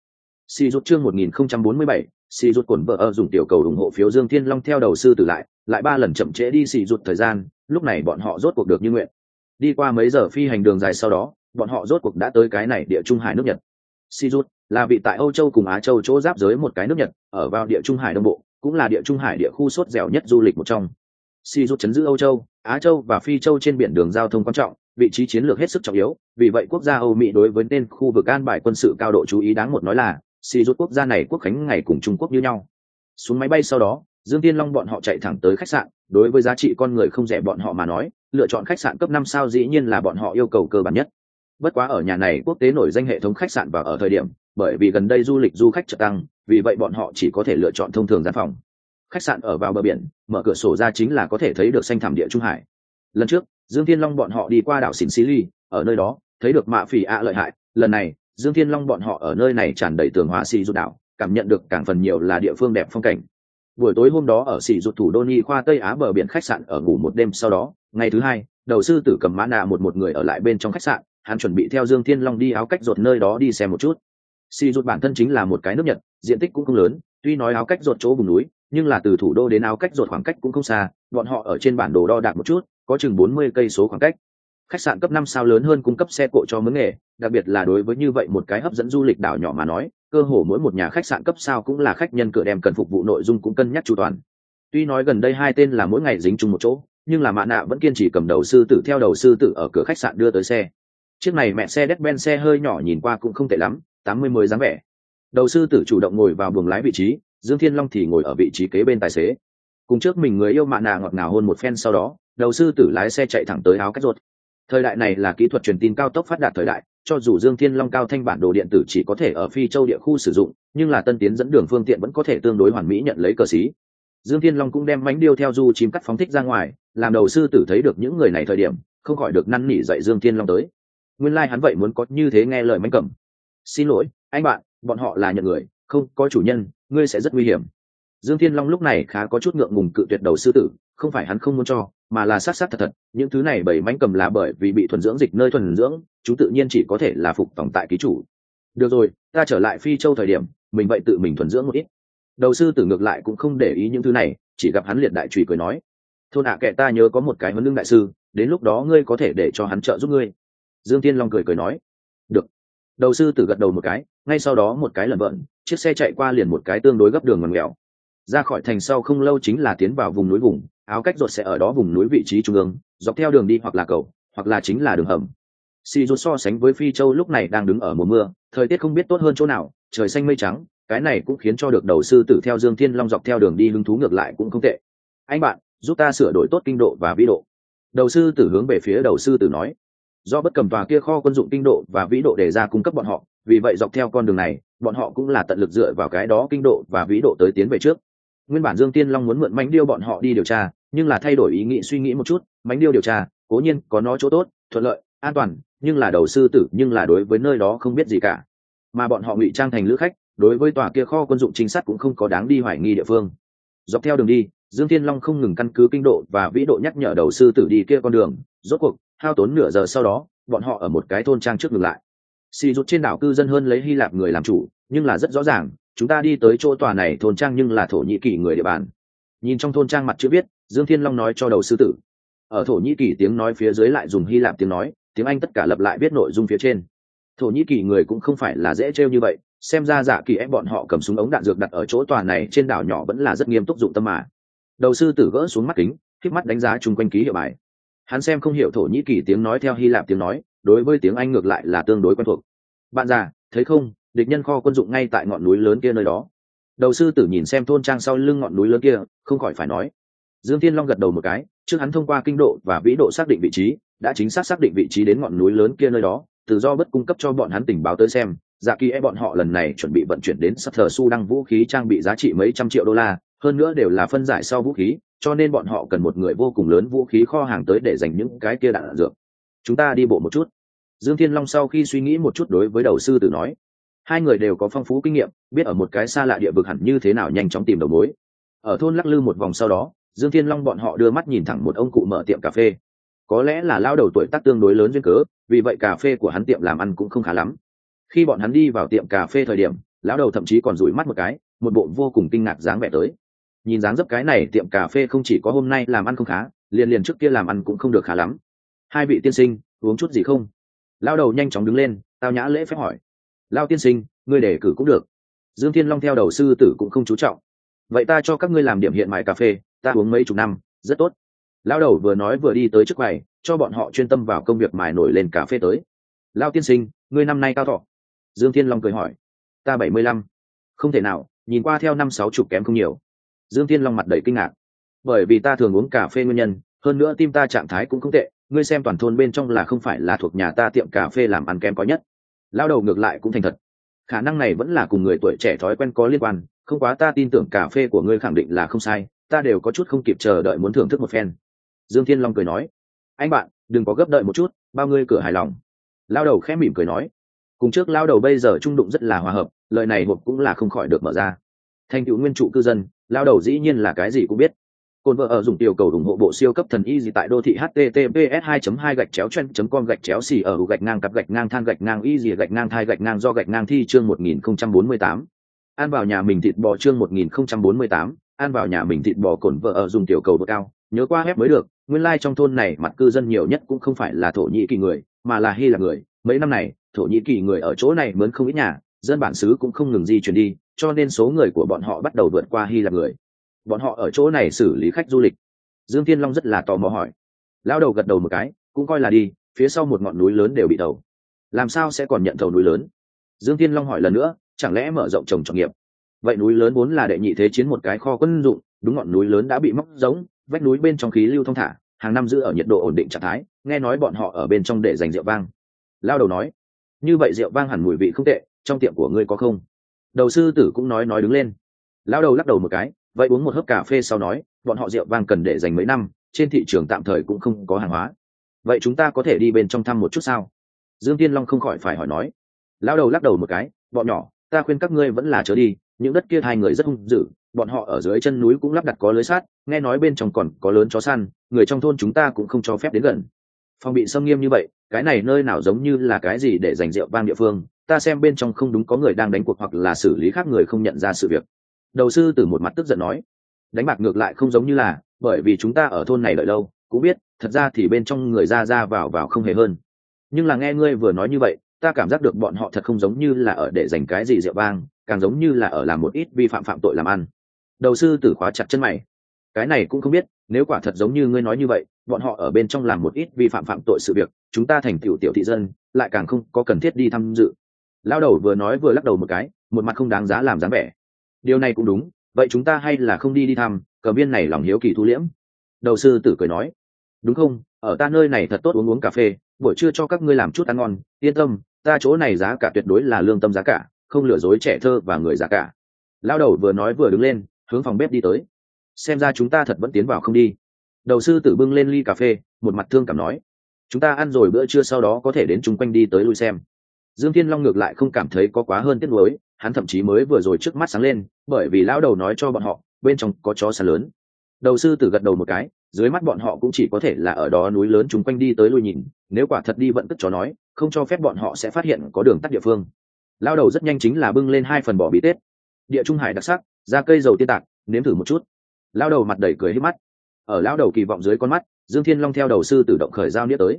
Si rút chương 1047, xì rút cồn vợ ở dùng tiểu cầu ủng hộ phiếu Dương Thiên Long theo đầu sư tử lại, lại ba lần chậm trễ đi xì rút thời gian, lúc này bọn họ rốt cuộc được như nguyện. Đi qua mấy giờ phi hành đường dài sau đó, bọn họ rốt cuộc đã tới cái này địa trung hải nước Nhật. xì rút là vị tại âu châu cùng á châu chỗ giáp giới một cái nước nhật ở vào địa trung hải đông bộ cũng là địa trung hải địa khu sốt dẻo nhất du lịch một trong xì rút chấn giữ âu châu á châu và phi châu trên biển đường giao thông quan trọng vị trí chiến lược hết sức trọng yếu vì vậy quốc gia âu mỹ đối với tên khu vực an bài quân sự cao độ chú ý đáng một nói là xì rút quốc gia này quốc khánh ngày cùng trung quốc như nhau. Xuống máy bay sau đó, dương tiên long bọn họ chạy thẳng tới khách sạn, đối với giá trị con người không rẻ bọn họ mà nói, lựa chọn khách sạn cấp năm sao dĩ nhiên là bọn họ yêu cầu cơ bản nhất. Bất quá ở nhà này quốc tế nổi danh hệ thống khách sạn và ở thời điểm, bởi vì gần đây du lịch du khách trợ tăng, vì vậy bọn họ chỉ có thể lựa chọn thông thường gian phòng. Khách sạn ở vào bờ biển, mở cửa sổ ra chính là có thể thấy được xanh thảm địa trung hải. Lần trước, dương thiên long bọn họ đi qua đảo xỉn xí ly ở nơi đó, thấy được mạ phỉ ạ lợi hại, lần này dương thiên long bọn họ ở nơi này tràn đầy tường hóa xì rụt đảo, cảm nhận được càng phần nhiều là địa phương đẹp phong cảnh. Buổi tối hôm đó ở xì rụt thủ đô nhi khoa, tây á bờ biển khách sạn ở ngủ một đêm sau đó, ngày thứ hai, đầu sư tử cầm mã nạ một một người ở lại bên trong khách sạn, hắn chuẩn bị theo dương thiên long đi áo cách rột nơi đó đi xem một chút. Xì rụt bản thân chính là một cái nước nhật, diện tích cũng không lớn, tuy nói áo cách rột chỗ vùng núi, nhưng là từ thủ đô đến áo cách rột khoảng cách cũng không xa, bọn họ ở trên bản đồ đo đạc một chút, có chừng bốn mươi cây số khoảng cách khách sạn cấp năm sao lớn hơn cung cấp xe cộ cho mướn nghề, đặc biệt là đối với như vậy một cái hấp dẫn du lịch đảo nhỏ mà nói, cơ hồ mỗi một nhà khách sạn cấp sao cũng là khách nhân cửa đem cần phục vụ nội dung cũng cân nhắc chu toàn. Tuy nói gần đây hai tên là mỗi ngày dính chung một chỗ, nhưng là Mã nạ vẫn kiên trì cầm đầu sư tử theo đầu sư tử ở cửa khách sạn đưa tới xe. Chiếc này mẹ xe đét ben xe hơi nhỏ nhìn qua cũng không tệ lắm, tám mươi mới dáng vẻ. Đầu sư tử chủ động ngồi vào buồng lái vị trí, dương thiên long thì ngồi ở vị trí kế bên tài xế. Cùng trước mình người yêu Mã nạ ngọt ngào hôn một phen sau đó, đầu sư tử lái xe chạy thẳng tới áo cách ruột thời đại này là kỹ thuật truyền tin cao tốc phát đạt thời đại, cho dù dương thiên long cao thanh bản đồ điện tử chỉ có thể ở phi châu địa khu sử dụng, nhưng là tân tiến dẫn đường phương tiện vẫn có thể tương đối hoàn mỹ nhận lấy cờ xí. Dương thiên long cũng đem mánh điêu theo du chìm cắt phóng thích ra ngoài, làm đầu sư tử thấy được những người này thời điểm, không khỏi được năn nỉ dạy dương thiên long tới. Nguyên lai、like、hắn vậy muốn có như thế nghe lời mánh cầm. Xin lỗi, anh bạn, bọn họ là nhận người, không có chủ nhân, ngươi sẽ rất nguy hiểm. Dương thiên long lúc này khá có chút ngượng ngùng cự tuyệt đầu sư tử, không phải hắn không muốn cho mà là sát sát thật thật, những thứ này bảy mánh cầm là bởi vì bị thuần dưỡng dịch nơi thuần dưỡng, chú tự nhiên chỉ có thể là phục tổng tại ký chủ. Được rồi, ta trở lại phi châu thời điểm, mình vậy tự mình thuần dưỡng một ít. Đầu sư tử ngược lại cũng không để ý những thứ này, chỉ gặp hắn liệt đại trùy cười nói. Thôn hạ kệ ta nhớ có một cái huấn lương đại sư, đến lúc đó ngươi có thể để cho hắn trợ giúp ngươi. Dương tiên long cười cười nói. Được. Đầu sư tử gật đầu một cái, ngay sau đó một cái lần vợn chiếc xe chạy qua liền một cái tương đối gấp đường ngoằn nghèo. Ra khỏi thành sau không lâu chính là tiến vào vùng núi vùng áo cách ruột sẽ ở đó vùng núi vị trí trung ương, dọc theo đường đi hoặc là cầu, hoặc là chính là đường hầm. Si ruột so sánh với phi châu lúc này đang đứng ở mùa mưa, thời tiết không biết tốt hơn chỗ nào, trời xanh mây trắng, cái này cũng khiến cho được đầu sư tử theo dương thiên long dọc theo đường đi hứng thú ngược lại cũng không tệ. Anh bạn, giúp ta sửa đổi tốt kinh độ và vĩ độ. Đầu sư tử hướng về phía đầu sư tử nói. Do bất cầm tòa kia kho quân dụng kinh độ và vĩ độ để ra cung cấp bọn họ, vì vậy dọc theo con đường này, bọn họ cũng là tận lực dựa vào cái đó kinh độ và vĩ độ tới tiến về trước. Nguyên bản dương tiên long muốn mượn mánh điêu bọn họ đi điều tra nhưng là thay đổi ý nghĩ suy nghĩ một chút mánh điêu điều tra, cố nhiên có nó chỗ tốt, thuận lợi, an toàn, nhưng là đầu sư tử, nhưng là đối với nơi đó không biết gì cả. Mà bọn họ ngụy trang thành lữ khách, đối với tòa kia kho quân dụng chính sát cũng không có đáng đi hoài nghi địa phương. Dọc theo đường đi, dương thiên long không ngừng căn cứ kinh độ và vĩ độ nhắc nhở đầu sư tử đi kia con đường, rốt cuộc, hao tốn nửa giờ sau đó, bọn họ ở một cái thôn trang trước ngừng lại. Xì rút trên đảo cư dân hơn lấy hy lạp người làm chủ, nhưng là rất rõ ràng, chúng ta đi tới chỗ tòa này thôn trang nhưng là thổ nhĩ kỳ người địa bàn. Nhìn trong thôn trang mặt chữ viết dương thiên long nói cho đầu sư tử. Ở thổ nhĩ kỳ tiếng nói phía dưới lại dùng hy lạp tiếng nói, tiếng anh tất cả lập lại biết nội dung phía trên. Thổ nhĩ kỳ người cũng không phải là dễ trêu như vậy, xem ra giả kỳ ép bọn họ cầm súng ống đạn dược đặt ở chỗ tòa này trên đảo nhỏ vẫn là rất nghiêm túc dụng tâm mà. Đầu sư tử gỡ xuống mắt kính k mắt đánh giá chung quanh ký hiệu bài. Hắn xem không hiểu thổ nhĩ kỳ tiếng nói theo hy lạp tiếng nói, đối với tiếng anh ngược lại là tương đối quen thuộc. Bạn già, thấy không, địch nhân kho quân dụng ngay tại ngọn núi lớn kia nơi đó. Đầu sư tử nhìn xem thôn trang sau lưng ngọn núi lớn kia, không khỏi phải nói dương Thiên long gật đầu một cái, trước hắn thông qua kinh độ và vĩ độ xác định vị trí, đã chính xác xác định vị trí đến ngọn núi lớn kia nơi đó tự do bất cung cấp cho bọn hắn tình báo tới xem dạ kỳ e bọn họ lần này chuẩn bị vận chuyển đến sắp thờ su đăng vũ khí trang bị giá trị mấy trăm triệu đô la, hơn nữa đều là phân giải sau vũ khí, cho nên bọn họ cần một người vô cùng lớn vũ khí kho hàng tới để dành những cái kia đạn dược. Chúng ta đi bộ một chút. Dương thiên long sau khi suy nghĩ một chút đối với đầu sư tử nói, hai người đều có phong phú kinh nghiệm, biết ở một cái xa lạ địa vực hẳn như thế nào nhanh chóng tìm đầu mối. Ở thôn lắc lư một vòng sau đó dương thiên long bọn họ đưa mắt nhìn thẳng một ông cụ mở tiệm cà phê. Có lẽ là lao đầu tuổi tác tương đối lớn duyên cớ, vì vậy cà phê của hắn tiệm làm ăn cũng không khá lắm. Khi bọn hắn đi vào tiệm cà phê thời điểm, lão đầu thậm chí còn rủi mắt một cái, một bộ vô cùng kinh ngạc dáng vẻ tới. Nhìn dáng dấp cái này, tiệm cà phê không chỉ có hôm nay làm ăn không khá, liền liền trước kia làm ăn cũng không được khá lắm. Hai vị tiên sinh, uống chút gì không? Lao đầu nhanh chóng đứng lên, tao nhã lễ phép hỏi. Lao tiên sinh, ngươi đề cử cũng được. Dương thiên long theo đầu sư tử cũng không chú trọng vậy ta cho các ngươi làm điểm hiện mại cà phê, ta uống mấy chục năm, rất tốt. Lao đầu vừa nói vừa đi tới trước quầy, cho bọn họ chuyên tâm vào công việc mài nổi lên cà phê tới. Lao tiên sinh, ngươi năm nay cao thọ? Dương thiên long cười hỏi. Ta bảy mươi lăm. Không thể nào, nhìn qua theo năm sáu chục kém không nhiều. Dương thiên long mặt đầy kinh ngạc. Bởi vì ta thường uống cà phê nguyên nhân, hơn nữa tim ta trạng thái cũng không tệ, ngươi xem toàn thôn bên trong là không phải là thuộc nhà ta tiệm cà phê làm ăn kém có nhất. Lao đầu ngược lại cũng thành thật. Khả năng này vẫn là cùng người tuổi trẻ thói quen có liên quan không quá ta tin tưởng cà phê của ngươi khẳng định là không sai, ta đều có chút không kịp chờ đợi muốn thưởng thức một phen. Dương thiên long cười nói. Anh bạn, đừng có gấp đợi một chút, bao ngươi cửa hài lòng. Lao đầu khẽ mỉm cười nói. Cùng trước lao đầu bây giờ trung đụng rất là hòa hợp, lời này hộp cũng là không khỏi được mở ra. Thành tựu nguyên trụ cư dân, lao đầu dĩ nhiên là cái gì cũng biết. Cồn vợ ở dùng tiểu cầu ủng hộ bộ siêu cấp thần y gì tại đô thị https 2 2 gạch chéo chen com gạch chéo xì ở gạch ngang cặp gạch ngang than gạch ngang y gì gạch ngang thai gạch ngang do gạch ngang thi chương 1048 an vào nhà mình thịt bò chương 1048, an vào nhà mình thịt bò cồn vợ ở dùng tiểu cầu vượt cao nhớ qua hép mới được nguyên lai like trong thôn này mặt cư dân nhiều nhất cũng không phải là thổ nhĩ kỳ người mà là hy là người. Mấy năm này thổ nhĩ kỳ người ở chỗ này mướn không ít nhà dân bản xứ cũng không ngừng di chuyển đi cho nên số người của bọn họ bắt đầu vượt qua hy lạp người. Bọn họ ở chỗ này xử lý khách du lịch. Dương thiên long rất là tò mò hỏi. Lao đầu gật đầu một cái cũng coi là đi phía sau một ngọn núi lớn đều bị tàu. Làm sao sẽ còn nhận tàu núi lớn? Dương thiên long hỏi lần nữa chẳng lẽ mở rộng trồng trọt nghiệp? Vậy núi lớn vốn là đệ nhị thế chiến một cái kho quân dụng, đúng ngọn núi lớn đã bị móc giống, vách núi bên trong khí lưu thông thả, hàng năm giữ ở nhiệt độ ổn định trạng thái, nghe nói bọn họ ở bên trong để dành rượu vang. Lao đầu nói, như vậy rượu vang hẳn mùi vị không tệ, trong tiệm của ngươi có không? Đầu sư tử cũng nói nói đứng lên. Lao đầu lắc đầu một cái, vậy uống một hớp cà phê sau nói, bọn họ rượu vang cần để dành mấy năm, trên thị trường tạm thời cũng không có hàng hóa. Vậy chúng ta có thể đi bên trong thăm một chút sao? Dương tiên long không khỏi phải hỏi nói. Lao đầu lắc đầu một cái, bọn nhỏ ta khuyên các ngươi vẫn là trở đi, những đất kia hai người rất hung dữ, bọn họ ở dưới chân núi cũng lắp đặt có lưới sát nghe nói bên trong còn có lớn chó săn, người trong thôn chúng ta cũng không cho phép đến gần. Phòng bị xâm nghiêm như vậy, cái này nơi nào giống như là cái gì để dành rượu vang địa phương, ta xem bên trong không đúng có người đang đánh cuộc hoặc là xử lý khác người không nhận ra sự việc. Đầu sư từ một mặt tức giận nói, đánh bạc ngược lại không giống như là, bởi vì chúng ta ở thôn này đợi lâu, cũng biết, thật ra thì bên trong người ra ra vào vào không hề hơn. Nhưng là nghe ngươi vừa nói như vậy ta cảm giác được bọn họ thật không giống như là ở để dành cái gì rượu vang, càng giống như là ở làm một ít vi phạm phạm tội làm ăn. Đầu sư tử khóa chặt chân mày. Cái này cũng không biết, nếu quả thật giống như ngươi nói như vậy, bọn họ ở bên trong làm một ít vi phạm phạm tội sự việc, chúng ta thành tiểu tiểu thị dân, lại càng không có cần thiết đi tham dự. Lao đầu vừa nói vừa lắc đầu một cái, một mặt không đáng giá làm dáng vẻ. Điều này cũng đúng, vậy chúng ta hay là không đi đi thăm cờ viên này lòng hiếu kỳ thu liễm. Đầu sư tử cười nói, đúng không, ở ta nơi này thật tốt uống uống cà phê buổi trưa cho các ngươi làm chút ăn ngon, yên tâm, ta chỗ này giá cả tuyệt đối là lương tâm giá cả, không lừa dối trẻ thơ và người giá cả. Lao đầu vừa nói vừa đứng lên, hướng phòng bếp đi tới. Xem ra chúng ta thật vẫn tiến vào không đi. Đầu sư tử bưng lên ly cà phê, một mặt thương cảm nói. Chúng ta ăn rồi bữa trưa sau đó có thể đến chung quanh đi tới lui xem. Dương thiên long ngược lại không cảm thấy có quá hơn tiếc nuối, hắn thậm chí mới vừa rồi trước mắt sáng lên, bởi vì lão đầu nói cho bọn họ, bên trong có chó săn lớn. Đầu sư tử gật đầu một cái dưới mắt bọn họ cũng chỉ có thể là ở đó núi lớn chúng quanh đi tới lui nhìn, nếu quả thật đi vận cất chó nói, không cho phép bọn họ sẽ phát hiện có đường tắt địa phương. Lao đầu rất nhanh chính là bưng lên hai phần bò bí tết. Địa trung hải đặc sắc ra cây dầu tiên tạc, nếm thử một chút. Lao đầu mặt đầy cười hết mắt. Ở lao đầu kỳ vọng dưới con mắt, dương thiên long theo đầu sư tử động khởi giao nghĩa tới.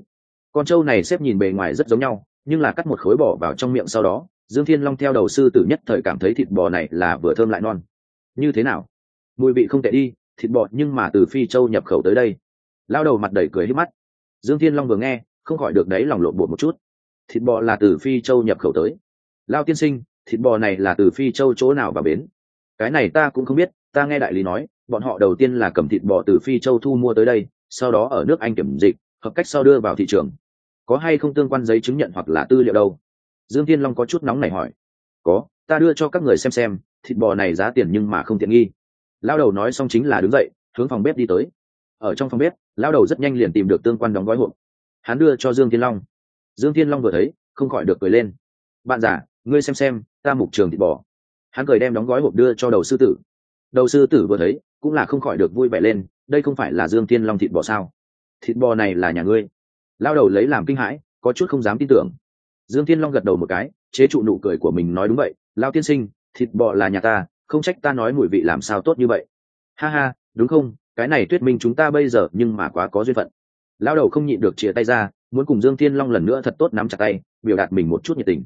Con trâu này xếp nhìn bề ngoài rất giống nhau, nhưng là cắt một khối bỏ vào trong miệng sau đó, dương thiên long theo đầu sư tử nhất thời cảm thấy thịt bò này là vừa thơm lại non. Như thế nào? Mùi vị không tệ đi thịt bò nhưng mà từ phi châu nhập khẩu tới đây. Lao đầu mặt đầy cười hết mắt. Dương thiên long vừa nghe, không khỏi được đấy lòng lộn bột một chút. Thịt bò là từ phi châu nhập khẩu tới. Lao tiên sinh, thịt bò này là từ phi châu chỗ nào vào bến? Cái này ta cũng không biết, ta nghe đại lý nói, bọn họ đầu tiên là cầm thịt bò từ phi châu thu mua tới đây, sau đó ở nước anh kiểm dịch, hợp cách sau đưa vào thị trường. Có hay không tương quan giấy chứng nhận hoặc là tư liệu đâu? Dương thiên long có chút nóng này hỏi. Có, ta đưa cho các người xem xem, thịt bò này giá tiền nhưng mà không tiện nghi lao đầu nói xong chính là đứng dậy, hướng phòng bếp đi tới. Ở trong phòng bếp, lao đầu rất nhanh liền tìm được tương quan đóng gói hộp. Hắn đưa cho dương thiên long. Dương thiên long vừa thấy, không khỏi được cười lên. Bạn giả ngươi xem xem, ta mục trường thịt bò. Hắn cười đem đóng gói hộp đưa cho đầu sư tử. Đầu sư tử vừa thấy, cũng là không khỏi được vui vẻ lên, đây không phải là dương thiên long thịt bò sao? Thịt bò này là nhà ngươi? Lao đầu lấy làm kinh hãi, có chút không dám tin tưởng. Dương thiên long gật đầu một cái, chế trụ nụ cười của mình nói đúng vậy, lao tiên sinh, thịt bò là nhà ta không trách ta nói mùi vị làm sao tốt như vậy. Ha ha, đúng không? Cái này tuyết minh chúng ta bây giờ nhưng mà quá có duyên phận. Lao đầu không nhịn được chia tay ra, muốn cùng dương thiên long lần nữa thật tốt nắm chặt tay, biểu đạt mình một chút nhiệt tình.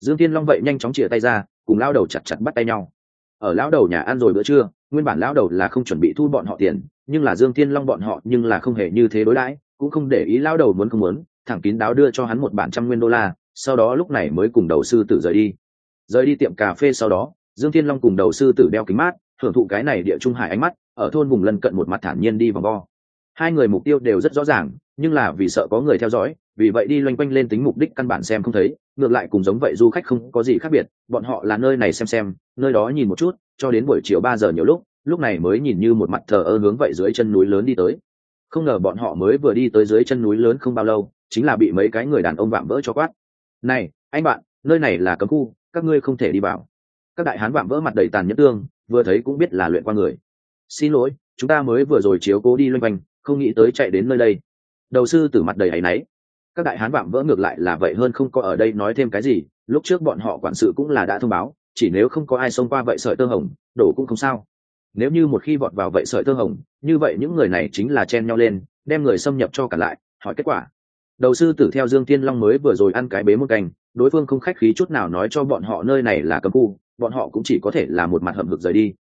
Dương thiên long vậy nhanh chóng chia tay ra, cùng lao đầu chặt chặt bắt tay nhau. Ở lão đầu nhà ăn rồi bữa trưa, nguyên bản lão đầu là không chuẩn bị thu bọn họ tiền, nhưng là dương thiên long bọn họ nhưng là không hề như thế đối đãi, cũng không để ý lão đầu muốn không muốn, thẳng kín đáo đưa cho hắn một bản trăm nguyên đô la, sau đó lúc này mới cùng đầu sư tử rời đi. Rời đi tiệm cà phê sau đó dương thiên long cùng đầu sư tử đeo kính mát, hưởng thụ cái này địa trung hải ánh mắt, ở thôn vùng lân cận một mặt thản nhiên đi vòng vo. Hai người mục tiêu đều rất rõ ràng, nhưng là vì sợ có người theo dõi, vì vậy đi loanh quanh lên tính mục đích căn bản xem không thấy, ngược lại cùng giống vậy du khách không có gì khác biệt, bọn họ là nơi này xem xem, nơi đó nhìn một chút, cho đến buổi chiều ba giờ nhiều lúc lúc này mới nhìn như một mặt thờ ơ hướng vậy dưới chân núi lớn đi tới. Không ngờ bọn họ mới vừa đi tới dưới chân núi lớn không bao lâu, chính là bị mấy cái người đàn ông vạm vỡ cho quát. Này, anh bạn, nơi này là cấm khu, các ngươi không thể đi vào các đại hán vạm vỡ mặt đầy tàn nhẫn tương, vừa thấy cũng biết là luyện qua người. Xin lỗi, chúng ta mới vừa rồi chiếu cố đi loanh quanh, không nghĩ tới chạy đến nơi đây. Đầu sư tử mặt đầy áy náy. Các đại hán vạm vỡ ngược lại là vậy hơn không có ở đây nói thêm cái gì, lúc trước bọn họ quản sự cũng là đã thông báo, chỉ nếu không có ai xông qua vậy sợi tơ hồng, đổ cũng không sao. Nếu như một khi vọt vào vậy sợi tơ hồng, như vậy những người này chính là chen nhau lên, đem người xâm nhập cho cả lại, hỏi kết quả đầu sư tử theo dương tiên long mới vừa rồi ăn cái bế một cành, đối phương không khách khí chút nào nói cho bọn họ nơi này là cấm khu, bọn họ cũng chỉ có thể là một mặt hậm hực rời đi.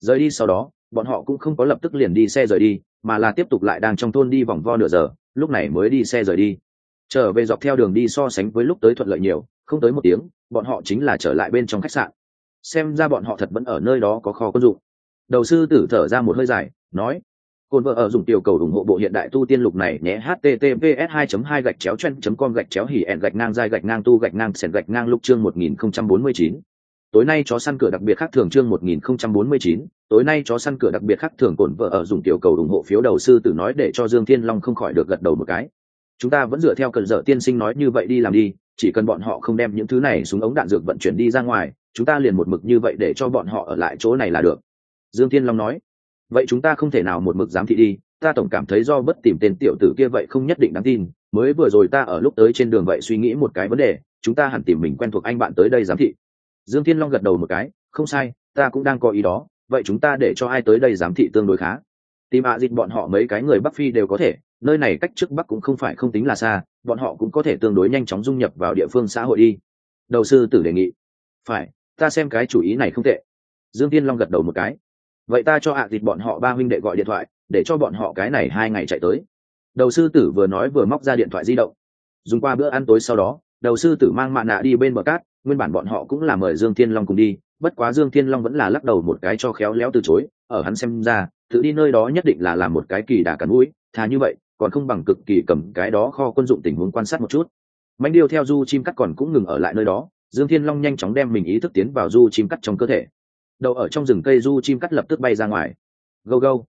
Rời đi sau đó, bọn họ cũng không có lập tức liền đi xe rời đi, mà là tiếp tục lại đang trong thôn đi vòng vo nửa giờ, lúc này mới đi xe rời đi. Trở về dọc theo đường đi so sánh với lúc tới thuận lợi nhiều, không tới một tiếng, bọn họ chính là trở lại bên trong khách sạn. Xem ra bọn họ thật vẫn ở nơi đó có kho quân dụng. Đầu sư tử thở ra một hơi dài, nói Côn vợ ở dùng tiểu cầu ủng hộ bộ hiện đại tu tiên lục này, nhé, https 2 2 gạch chéo chen com gạch chéo hỉ ẹn gạch ngang dai gạch ngang tu gạch ngang sèn gạch ngang lục chương 1049 tối nay chó săn cửa đặc biệt khác thường chương 1049 tối nay chó săn cửa đặc biệt khác thường cồn vợ ở dùng tiểu cầu ủng hộ phiếu đầu sư tử nói để cho dương thiên long không khỏi được gật đầu một cái. Chúng ta vẫn dựa theo cần dở tiên sinh nói như vậy đi làm đi, chỉ cần bọn họ không đem những thứ này xuống ống đạn dược vận chuyển đi ra ngoài, chúng ta liền một mực như vậy để cho bọn họ ở lại chỗ này là được. Dương thiên long nói vậy chúng ta không thể nào một mực giám thị đi, ta tổng cảm thấy do bất tìm tên tiểu tử kia vậy không nhất định đáng tin, mới vừa rồi ta ở lúc tới trên đường vậy suy nghĩ một cái vấn đề, chúng ta hẳn tìm mình quen thuộc anh bạn tới đây giám thị. Dương thiên long gật đầu một cái, không sai, ta cũng đang có ý đó, vậy chúng ta để cho ai tới đây giám thị tương đối khá. Tìm ạ à dịch bọn họ mấy cái người bắc phi đều có thể, nơi này cách trước bắc cũng không phải không tính là xa, bọn họ cũng có thể tương đối nhanh chóng dung nhập vào địa phương xã hội đi. Đầu sư tử đề nghị. Phải, ta xem cái chủ ý này không tệ. Dương tiên long gật đầu một cái vậy ta cho ạ à bọn họ ba huynh đệ gọi điện thoại, để cho bọn họ cái này hai ngày chạy tới. Đầu sư tử vừa nói vừa móc ra điện thoại di động. Dùng qua bữa ăn tối sau đó, đầu sư tử mang mạ nạ đi bên bờ cát, nguyên bản bọn họ cũng là mời dương thiên long cùng đi, bất quá dương thiên long vẫn là lắc đầu một cái cho khéo léo từ chối, ở hắn xem ra, tự đi nơi đó nhất định là làm một cái kỳ đà cắn mũi, thà như vậy, còn không bằng cực kỳ cầm cái đó kho quân dụng tình huống quan sát một chút. Mánh điêu theo du chim cắt còn cũng ngừng ở lại nơi đó, dương thiên long nhanh chóng đem mình ý thức tiến vào du chim cắt trong cơ thể đầu ở trong rừng cây du chim cắt lập tức bay ra ngoài. Gâu gâu.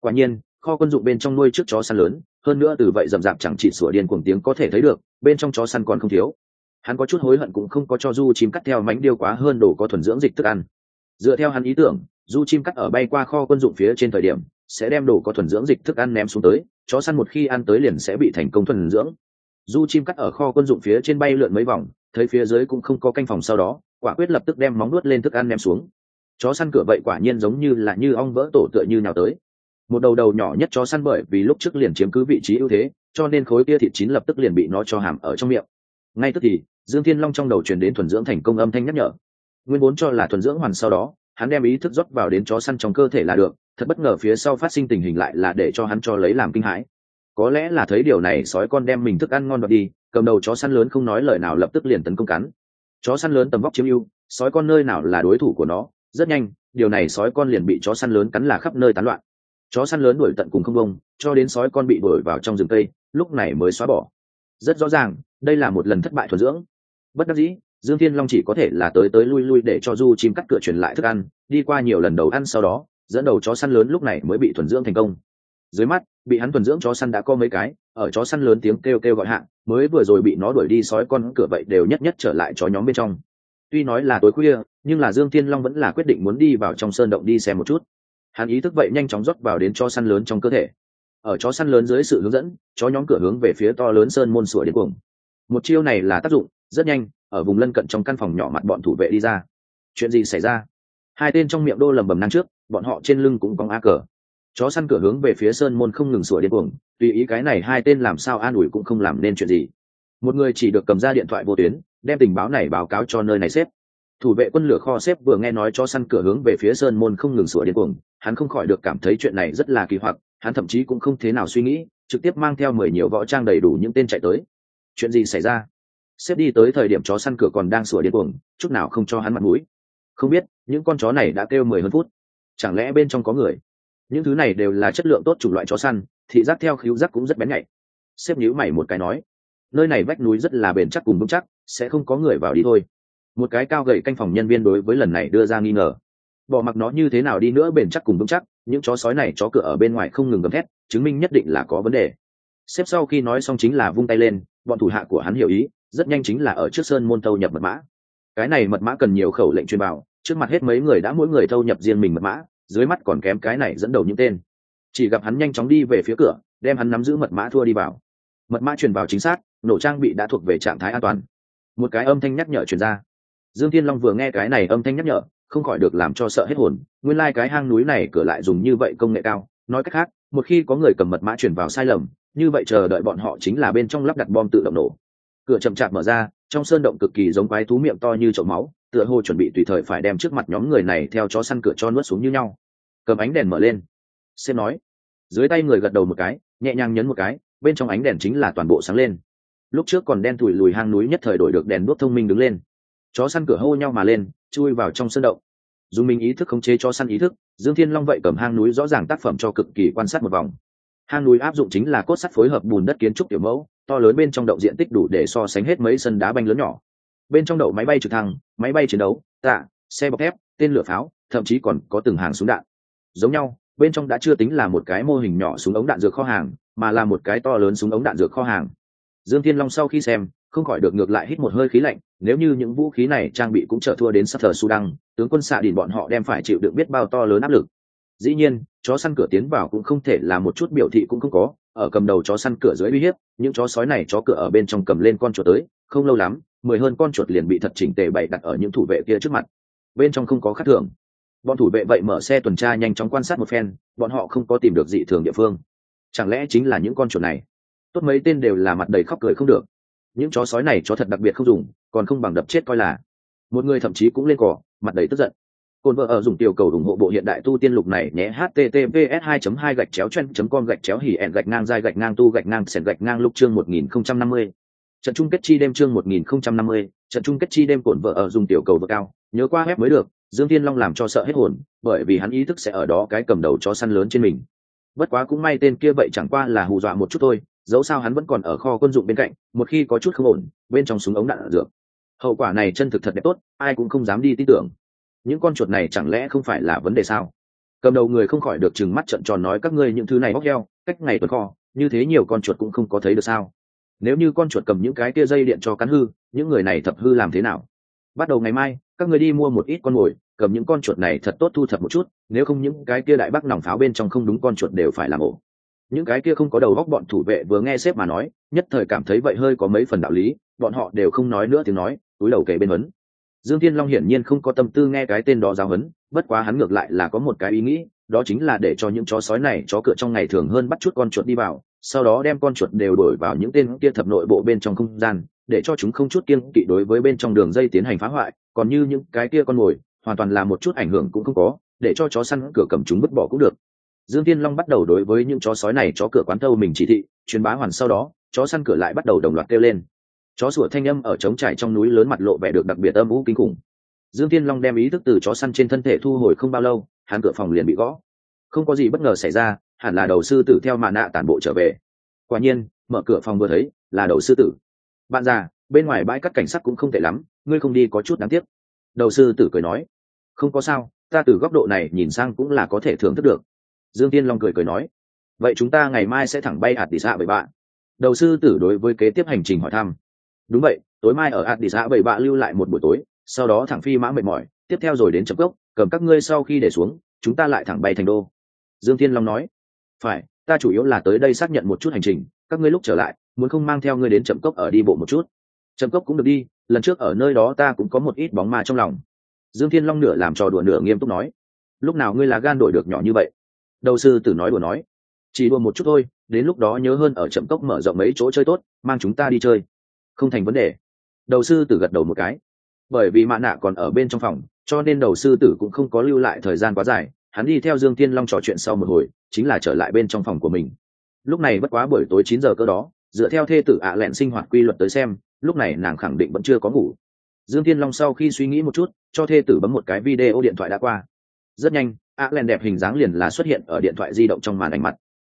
Quả nhiên, kho quân dụng bên trong nuôi trước chó săn lớn, hơn nữa từ vậy rậm rạp chẳng chỉ sủa điên cuồng tiếng có thể thấy được, bên trong chó săn còn không thiếu. Hắn có chút hối hận cũng không có cho du chim cắt theo mánh điêu quá hơn đồ có thuần dưỡng dịch thức ăn. Dựa theo hắn ý tưởng, du chim cắt ở bay qua kho quân dụng phía trên thời điểm, sẽ đem đồ có thuần dưỡng dịch thức ăn ném xuống tới, chó săn một khi ăn tới liền sẽ bị thành công thuần dưỡng. Du chim cắt ở kho quân dụng phía trên bay lượn mấy vòng, thấy phía dưới cũng không có canh phòng sau đó, quả quyết lập tức đem móng nuốt lên thức ăn ném xuống chó săn cửa vậy quả nhiên giống như là như ong vỡ tổ tựa như nào tới. Một đầu đầu nhỏ nhất chó săn bởi vì lúc trước liền chiếm cứ vị trí ưu thế, cho nên khối kia thịt chín lập tức liền bị nó cho hàm ở trong miệng. Ngay tức thì, dương thiên long trong đầu truyền đến thuần dưỡng thành công âm thanh nhắc nhở. Nguyên vốn cho là thuần dưỡng hoàn sau đó, hắn đem ý thức rót vào đến chó săn trong cơ thể là được, thật bất ngờ phía sau phát sinh tình hình lại là để cho hắn cho lấy làm kinh hãi. Có lẽ là thấy điều này sói con đem mình thức ăn ngon đoạt đi, cầm đầu chó săn lớn không nói lời nào lập tức liền tấn công cắn. Chó săn lớn tầm vóc chiếm ưu, sói con nơi nào là đối thủ của nó rất nhanh, điều này sói con liền bị chó săn lớn cắn là khắp nơi tán loạn. Chó săn lớn đuổi tận cùng không bông, cho đến sói con bị đuổi vào trong rừng cây, lúc này mới xóa bỏ. Rất rõ ràng, đây là một lần thất bại thuần dưỡng. Bất đắc dĩ, dương thiên long chỉ có thể là tới tới lui lui để cho du chim cắt cửa truyền lại thức ăn, đi qua nhiều lần đầu ăn sau đó, dẫn đầu chó săn lớn lúc này mới bị thuần dưỡng thành công. Dưới mắt, bị hắn thuần dưỡng chó săn đã có mấy cái, ở chó săn lớn tiếng kêu kêu gọi hạn mới vừa rồi bị nó đuổi đi sói con cửa vậy đều nhất nhất trở lại chó nhóm bên trong tuy nói là tối khuya, nhưng là dương thiên long vẫn là quyết định muốn đi vào trong sơn động đi xem một chút. Hắn ý thức vậy nhanh chóng rót vào đến chó săn lớn trong cơ thể. Ở chó săn lớn dưới sự hướng dẫn, chó nhóm cửa hướng về phía to lớn sơn môn sủa đến cuồng. Một chiêu này là tác dụng, rất nhanh, ở vùng lân cận trong căn phòng nhỏ mặt bọn thủ vệ đi ra. Chuyện gì xảy ra? Hai tên trong miệng đô lầm bầm năng trước, bọn họ trên lưng cũng cóng a cờ. Chó săn cửa hướng về phía sơn môn không ngừng sủa điên cuồng, tùy ý cái này hai tên làm sao an ủi cũng không làm nên chuyện gì. Một người chỉ được cầm ra điện thoại vô tuyến đem tình báo này báo cáo cho nơi này xếp. Thủ vệ quân lửa kho xếp vừa nghe nói cho săn cửa hướng về phía sơn môn không ngừng sửa điên cuồng, hắn không khỏi được cảm thấy chuyện này rất là kỳ hoặc, hắn thậm chí cũng không thế nào suy nghĩ, trực tiếp mang theo mười nhiều võ trang đầy đủ những tên chạy tới. Chuyện gì xảy ra? Xếp đi tới thời điểm chó săn cửa còn đang sủa điên cuồng, chút nào không cho hắn mặt mũi. Không biết, những con chó này đã kêu mười hơn phút. Chẳng lẽ bên trong có người? Những thứ này đều là chất lượng tốt chủng loại chó săn, thị giác theo khíu giác cũng rất bén nhạy. Xếp nhíu mày một cái nói, nơi này vách núi rất là bền chắc cùng vững chắc sẽ không có người vào đi thôi. Một cái cao gậy canh phòng nhân viên đối với lần này đưa ra nghi ngờ. Bỏ mặc nó như thế nào đi nữa bền chắc cùng vững chắc, những chó sói này chó cửa ở bên ngoài không ngừng gầm thét, chứng minh nhất định là có vấn đề. Xếp sau khi nói xong chính là vung tay lên, bọn thủ hạ của hắn hiểu ý, rất nhanh chính là ở trước sơn môn thâu nhập mật mã. Cái này mật mã cần nhiều khẩu lệnh truyền vào trước mặt hết mấy người đã mỗi người thâu nhập riêng mình mật mã, dưới mắt còn kém cái này dẫn đầu những tên. Chỉ gặp hắn nhanh chóng đi về phía cửa, đem hắn nắm giữ mật mã thua đi vào. Mật mã truyền vào chính xác, nổ trang bị đã thuộc về trạng thái an toàn một cái âm thanh nhắc nhở truyền ra. Dương thiên long vừa nghe cái này âm thanh nhắc nhở, không khỏi được làm cho sợ hết hồn. Nguyên lai、like、cái hang núi này cửa lại dùng như vậy công nghệ cao. Nói cách khác, một khi có người cầm mật mã chuyển vào sai lầm, như vậy chờ đợi bọn họ chính là bên trong lắp đặt bom tự động nổ. Cửa chậm chạp mở ra, trong sơn động cực kỳ giống quái thú miệng to như chậu máu, tựa hồ chuẩn bị tùy thời phải đem trước mặt nhóm người này theo chó săn cửa cho nuốt xuống như nhau. Cầm ánh đèn mở lên. Xem nói. Dưới tay người gật đầu một cái, nhẹ nhàng nhấn một cái, bên trong ánh đèn chính là toàn bộ sáng lên lúc trước còn đen thủi lùi hang núi nhất thời đổi được đèn đuốc thông minh đứng lên. Chó săn cửa hô nhau mà lên, chui vào trong sân động. Dùng mình ý thức khống chế cho săn ý thức, dương thiên long vậy cầm hang núi rõ ràng tác phẩm cho cực kỳ quan sát một vòng. Hang núi áp dụng chính là cốt sắt phối hợp bùn đất kiến trúc tiểu mẫu, to lớn bên trong đậu diện tích đủ để so sánh hết mấy sân đá banh lớn nhỏ. Bên trong đậu máy bay trực thăng, máy bay chiến đấu, tạ, xe bọc thép, tên lửa pháo, thậm chí còn có từng hàng súng đạn. Giống nhau, bên trong đã chưa tính là một cái mô hình nhỏ súng ống đạn dược kho hàng, mà là một cái to lớn súng ống đạn dược kho hàng dương thiên long sau khi xem, không khỏi được ngược lại hít một hơi khí lạnh, nếu như những vũ khí này trang bị cũng trở thua đến sắc thờ sudan, tướng quân xạ đỉnh bọn họ đem phải chịu được biết bao to lớn áp lực. Dĩ nhiên, chó săn cửa tiến vào cũng không thể là một chút biểu thị cũng không có, ở cầm đầu chó săn cửa dưới uy hiếp, những chó sói này chó cửa ở bên trong cầm lên con chuột tới, không lâu lắm, mười hơn con chuột liền bị thật chỉnh tề bày đặt ở những thủ vệ kia trước mặt. Bên trong không có khắc thường. Bọn thủ vệ vậy mở xe tuần tra nhanh chóng quan sát một phen, bọn họ không có tìm được dị thường địa phương. Chẳng lẽ chính là những con chuột này? Tốt mấy tên đều là mặt đầy khóc cười không được. Những chó sói này chó thật đặc biệt không dùng còn không bằng đập chết coi là. Một người thậm chí cũng lên cỏ mặt đầy tức giận. Cồn vợ ở dùng tiểu cầu ủng hộ bộ hiện đại tu tiên lục này nhé https 2 2 gạch chéo chen com gạch chéo hỉ ẹn gạch ngang dai gạch ngang tu gạch ngang sẻn gạch ngang lục chương 1050. trận chung kết chi đêm chương 1050, trận chung kết chi đêm cồn vợ ở dùng tiểu cầu vượt cao nhớ qua web mới được dương thiên long làm cho sợ hết hồn bởi vì hắn ý thức sẽ ở đó cái cầm đầu chó săn lớn trên mình. Bất quá cũng may tên kia vậy chẳng qua là hù dọa một chút thôi dẫu sao hắn vẫn còn ở kho quân dụng bên cạnh, một khi có chút không ổn, bên trong súng ống đạn dược. Hậu quả này chân thực thật đẹp tốt, ai cũng không dám đi tin tưởng. Những con chuột này chẳng lẽ không phải là vấn đề sao? Cầm đầu người không khỏi được chừng mắt trận tròn nói các ngươi những thứ này móc heo, cách ngày tuần kho, như thế nhiều con chuột cũng không có thấy được sao? Nếu như con chuột cầm những cái tia dây điện cho cắn hư, những người này thập hư làm thế nào? Bắt đầu ngày mai, các người đi mua một ít con mồi, cầm những con chuột này thật tốt thu thập một chút, nếu không những cái kia đại bác nòng pháo bên trong không đúng con chuột đều phải làm ổ những cái kia không có đầu góc bọn thủ vệ vừa nghe sếp mà nói, nhất thời cảm thấy vậy hơi có mấy phần đạo lý, bọn họ đều không nói nữa tiếng nói, túi đầu kề bên huấn. dương thiên long hiển nhiên không có tâm tư nghe cái tên đó giáo huấn, bất quá hắn ngược lại là có một cái ý nghĩ, đó chính là để cho những chó sói này chó cửa trong ngày thường hơn bắt chút con chuột đi vào, sau đó đem con chuột đều đổi vào những tên kia thập nội bộ bên trong không gian, để cho chúng không chút kiên kỵ đối với bên trong đường dây tiến hành phá hoại, còn như những cái kia con mồi, hoàn toàn là một chút ảnh hưởng cũng không có, để cho chó săn cửa cầm chúng vứt bỏ cũng được dương tiên long bắt đầu đối với những chó sói này chó cửa quán thâu mình chỉ thị, truyền bá hoàn sau đó, chó săn cửa lại bắt đầu đồng loạt kêu lên. Chó sủa thanh âm ở trống trải trong núi lớn mặt lộ vẻ được đặc biệt âm vũ kinh khủng. Dương tiên long đem ý thức từ chó săn trên thân thể thu hồi không bao lâu, hắn cửa phòng liền bị gõ. Không có gì bất ngờ xảy ra, hẳn là đầu sư tử theo mạ nạ tản bộ trở về. Quả nhiên, mở cửa phòng vừa thấy, là đầu sư tử. Bạn già, bên ngoài bãi cắt cảnh sát cũng không tệ lắm, ngươi không đi có chút đáng tiếc. Đầu sư tử cười nói, không có sao, ta từ góc độ này nhìn sang cũng là có thể thưởng thức được dương tiên long cười cười nói, vậy chúng ta ngày mai sẽ thẳng bay hạt đi xạ bảy bạn đầu sư tử đối với kế tiếp hành trình hỏi thăm, đúng vậy, tối mai ở hạt đi xạ bảy bạn lưu lại một buổi tối, sau đó thẳng phi mã mệt mỏi, tiếp theo rồi đến chấm gốc cầm các ngươi sau khi để xuống, chúng ta lại thẳng bay thành đô. Dương tiên long nói, phải, ta chủ yếu là tới đây xác nhận một chút hành trình, các ngươi lúc trở lại, muốn không mang theo ngươi đến chậm cốc ở đi bộ một chút. Chậm cốc cũng được đi, lần trước ở nơi đó ta cũng có một ít bóng ma trong lòng. Dương thiên long nửa làm trò đùa nửa nghiêm túc nói, lúc nào ngươi là gan đổi được nhỏ như vậy? Đầu sư tử nói đùa nói. Chỉ đùa một chút thôi, đến lúc đó nhớ hơn ở chậm cốc mở rộng mấy chỗ chơi tốt, mang chúng ta đi chơi. Không thành vấn đề. Đầu sư tử gật đầu một cái. Bởi vì mạ nạ còn ở bên trong phòng, cho nên đầu sư tử cũng không có lưu lại thời gian quá dài. Hắn đi theo dương thiên long trò chuyện sau một hồi, chính là trở lại bên trong phòng của mình. Lúc này bất quá buổi tối chín giờ cơ đó, dựa theo thê tử ạ lẹn sinh hoạt quy luật tới xem, lúc này nàng khẳng định vẫn chưa có ngủ. Dương thiên long sau khi suy nghĩ một chút, cho thê tử bấm một cái video điện thoại đã qua. Rất nhanh ạ lẹn đẹp hình dáng liền là xuất hiện ở điện thoại di động trong màn ảnh mặt.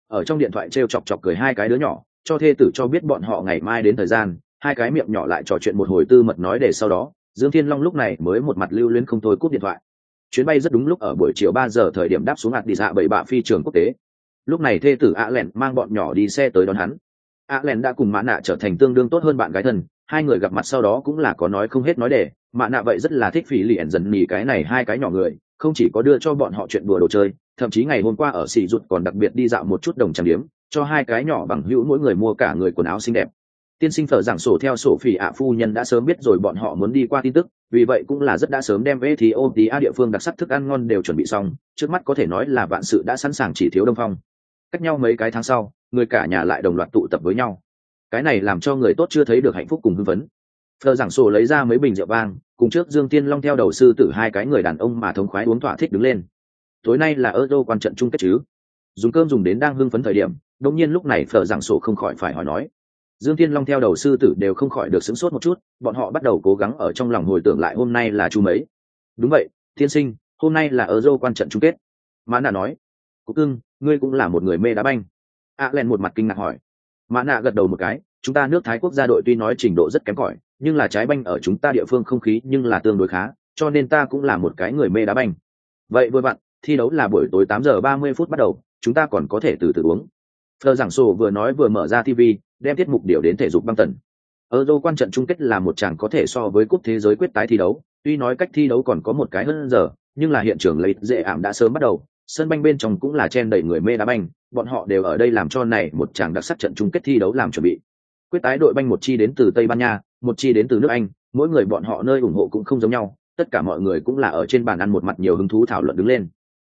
Ở trong điện thoại t r e o chọc chọc cười hai cái đứa nhỏ, cho thê tử cho biết bọn họ ngày mai đến thời gian, hai cái miệng nhỏ lại trò chuyện một hồi tư mật nói để sau đó, dương thiên long lúc này mới một mặt lưu luyến không thôi cúp điện thoại. Chuyến bay rất đúng lúc ở buổi chiều ba giờ thời điểm đáp xuống hạt đi dạ bảy bạ phi trường quốc tế. Lúc này thê tử a len mang bọn nhỏ đi xe tới đón hắn. A len đã cùng mã nạ trở thành tương đương tốt hơn bạn gái thân, hai người gặp mặt sau đó cũng là có nói không hết nói để. Mã nạ vậy rất là thích phỉ liền dần mì cái này hai cái nhỏ người không chỉ có đưa cho bọn họ chuyện đùa đồ chơi, thậm chí ngày hôm qua ở xì rụt còn đặc biệt đi dạo một chút đồng trang điếm cho hai cái nhỏ bằng hữu mỗi người mua cả người quần áo xinh đẹp. Tiên sinh thở giảng sổ theo sổ phỉ ạ phu nhân đã sớm biết rồi bọn họ muốn đi qua tin tức, vì vậy cũng là rất đã sớm đem ethiopia địa phương đặc sắc thức ăn ngon đều chuẩn bị xong, trước mắt có thể nói là vạn sự đã sẵn sàng chỉ thiếu đông phong. Cách nhau mấy cái tháng sau, người cả nhà lại đồng loạt tụ tập với nhau. Cái này làm cho người tốt chưa thấy được hạnh phúc cùng hưng phấn phờ giảng sổ lấy ra mấy bình rượu vang, cùng trước dương tiên long theo đầu sư tử hai cái người đàn ông mà thống khoái uống thỏa thích đứng lên. Tối nay là euro quan trận chung kết chứ? Dùng cơm dùng đến đang hưng phấn thời điểm đông nhiên lúc này phờ giảng sổ không khỏi phải hỏi nói. Dương tiên long theo đầu sư tử đều không khỏi được sửng sốt một chút, bọn họ bắt đầu cố gắng ở trong lòng hồi tưởng lại hôm nay là chu mấy. Đúng vậy thiên sinh, hôm nay là ở dô quan trận chung kết. Mã nạ nói. Cúc cưng, ngươi cũng là một người mê đá banh. A len một mặt kinh ngạc hỏi. Mã nạ gật đầu một cái, chúng ta nước thái quốc gia đội tuy nói trình độ rất kém cỏi nhưng là trái banh ở chúng ta địa phương không khí nhưng là tương đối khá cho nên ta cũng là một cái người mê đá banh vậy vừa bạn, thi đấu là buổi tối tám giờ ba mươi phút bắt đầu chúng ta còn có thể từ từ uống Phờ giảng sổ vừa nói vừa mở ra TV, đem tiết mục điều đến thể dục băng tần. Euro quan trận chung kết là một chàng có thể so với cúp thế giới quyết tái thi đấu, tuy nói cách thi đấu còn có một cái hơn giờ, nhưng là hiện trường lấy dễ ảm đã sớm bắt đầu, sân banh bên trong cũng là chen đầy người mê đá banh, bọn họ đều ở đây làm cho này một chàng đặc sắc trận chung kết thi đấu làm chuẩn bị. Quyết tái đội banh một chi đến từ Tây Ban Nha, một chi đến từ nước Anh, mỗi người bọn họ nơi ủng hộ cũng không giống nhau, tất cả mọi người cũng là ở trên bàn ăn một mặt nhiều hứng thú thảo luận đứng lên.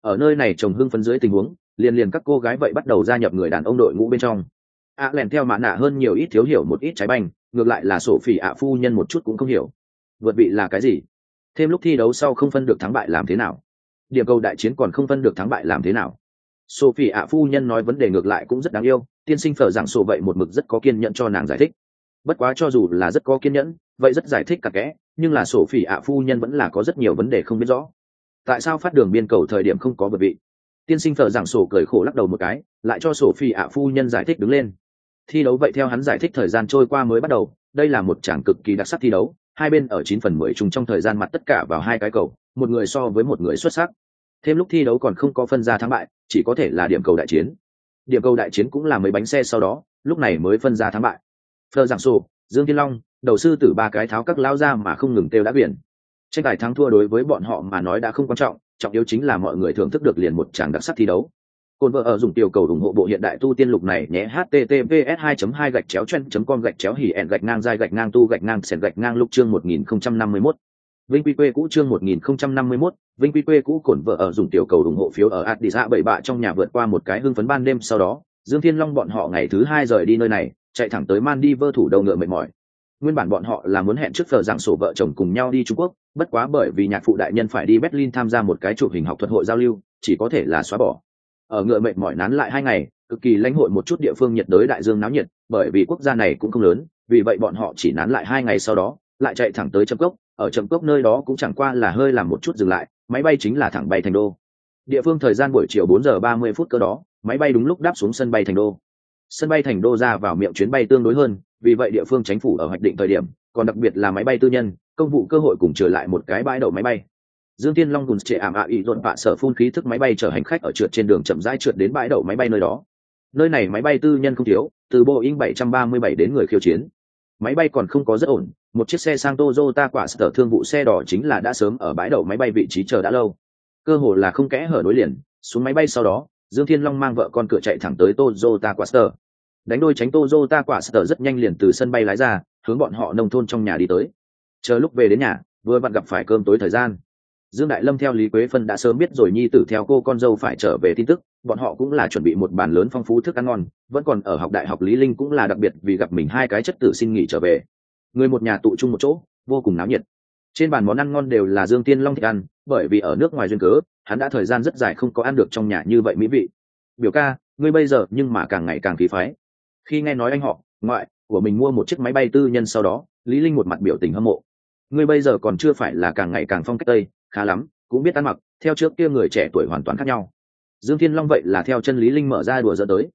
Ở nơi này chồng hưng phấn dưới tình huống, liền liền các cô gái vậy bắt đầu gia nhập người đàn ông đội ngũ bên trong. Ạ lèn theo mã nạ hơn nhiều ít thiếu hiểu một ít trái banh ngược lại là sổ phỉ ạ phu nhân một chút cũng không hiểu. Vượt vị là cái gì? Thêm lúc thi đấu sau không phân được thắng bại làm thế nào? Điểm cầu đại chiến còn không phân được thắng bại làm thế nào? Sophie ạ phu nhân nói vấn đề ngược lại cũng rất đáng yêu tiên sinh phở giảng sổ vậy một mực rất có kiên nhẫn cho nàng giải thích. Bất quá cho dù là rất có kiên nhẫn, vậy rất giải thích cả kẽ, nhưng là sổ phỉ ạ phu nhân vẫn là có rất nhiều vấn đề không biết rõ. Tại sao phát đường biên cầu thời điểm không có bật vị? Tiên sinh phở giảng sổ cười khổ lắc đầu một cái, lại cho sổ phỉ ạ phu nhân giải thích đứng lên. Thi đấu vậy theo hắn giải thích thời gian trôi qua mới bắt đầu, đây là một tràng cực kỳ đặc sắc thi đấu, hai bên ở chín phần mười chung trong thời gian mặt tất cả vào hai cái cầu, một người so với một người xuất sắc. Thêm lúc thi đấu còn không có phân ra thắng bại, chỉ có thể là điểm cầu đại chiến điểm cầu đại chiến cũng là mấy bánh xe sau đó, lúc này mới phân ra thắng bại. Phờ giảng sổ, dương thiên long, đầu sư tử ba cái tháo các lao ra mà không ngừng têu đã biển. Tranh tài thắng thua đối với bọn họ mà nói đã không quan trọng trọng yếu chính là mọi người thưởng thức được liền một tràng đặc sắc thi đấu. Cồn vợ ở dùng tiểu cầu ủng hộ bộ hiện đại tu tiên lục này nhé, https 2 2 gạch chéo chen com gạch chéo hỉ ẹn gạch ngang dai gạch ngang tu gạch ngang sẻn gạch ngang lúc chương 1051 Vinh quy quê cũ chương 1051, Vinh quy quê cũ cổn vợ ở dùng tiểu cầu ủng hộ phiếu ở Addis bảy bạ trong nhà vượt qua một cái hưng phấn ban đêm sau đó, Dương Thiên Long bọn họ ngày thứ hai rời đi nơi này, chạy thẳng tới Maldives thủ đầu ngựa mệt mỏi. Nguyên bản bọn họ là muốn hẹn trước giờ dạng sổ vợ chồng cùng nhau đi Trung Quốc, bất quá bởi vì nhạc phụ đại nhân phải đi berlin tham gia một cái chụp hình học thuật hội giao lưu chỉ có thể là xóa bỏ ở ngựa mệt mỏi nán lại hai ngày cực kỳ lãnh hội một chút địa phương nhiệt đới đại dương náo nhiệt bởi vì quốc gia này cũng không lớn vì vậy bọn họ chỉ nán lại hai ngày sau đó lại chạy thẳng tới Trung cốc ở trầm cốc nơi đó cũng chẳng qua là hơi làm một chút dừng lại, máy bay chính là thẳng bay thành đô. Địa phương thời gian buổi chiều bốn giờ ba mươi phút cơ đó, máy bay đúng lúc đáp xuống sân bay thành đô. Sân bay thành đô ra vào miệng chuyến bay tương đối hơn, vì vậy địa phương chính phủ ở hoạch định thời điểm, còn đặc biệt là máy bay tư nhân, công vụ cơ hội cùng trở lại một cái bãi đậu máy bay. Dương tiên long cùng trệ ảm ạ ý dọn bạ sở phun khí thức máy bay chở hành khách ở trượt trên đường chậm rãi trượt đến bãi đậu máy bay nơi đó. Nơi này máy bay tư nhân không thiếu, từ boeing 737 đến người khiêu chiến. Máy bay còn không có rất ổn một chiếc xe sang Toyota quả sở thương vụ xe đỏ chính là đã sớm ở bãi đậu máy bay vị trí chờ đã lâu. Cơ hồ là không kẽ hở nối liền, xuống máy bay sau đó, dương thiên long mang vợ con cửa chạy thẳng tới Toyota quả sở. Đánh đôi tránh Toyota quả sở rất nhanh liền từ sân bay lái ra, hướng bọn họ nông thôn trong nhà đi tới. Chờ lúc về đến nhà, vừa vặn gặp phải cơm tối thời gian. Dương đại lâm theo lý quế phân đã sớm biết rồi nhi tử theo cô con dâu phải trở về tin tức, bọn họ cũng là chuẩn bị một bàn lớn phong phú thức ăn ngon, vẫn còn ở học đại học lý linh cũng là đặc biệt vì gặp mình hai cái chất tử xin nghỉ trở về người một nhà tụ chung một chỗ, vô cùng náo nhiệt. Trên bàn món ăn ngon đều là dương tiên long thích ăn, bởi vì ở nước ngoài duyên cớ, hắn đã thời gian rất dài không có ăn được trong nhà như vậy mỹ vị. Biểu ca, ngươi bây giờ nhưng mà càng ngày càng khí phái. Khi nghe nói anh họ, ngoại của mình mua một chiếc máy bay tư nhân sau đó, lý linh một mặt biểu tình hâm mộ. Ngươi bây giờ còn chưa phải là càng ngày càng phong cách tây, khá lắm, cũng biết ăn mặc, theo trước kia người trẻ tuổi hoàn toàn khác nhau. Dương thiên long vậy là theo chân lý linh mở ra đùa dỡ tới.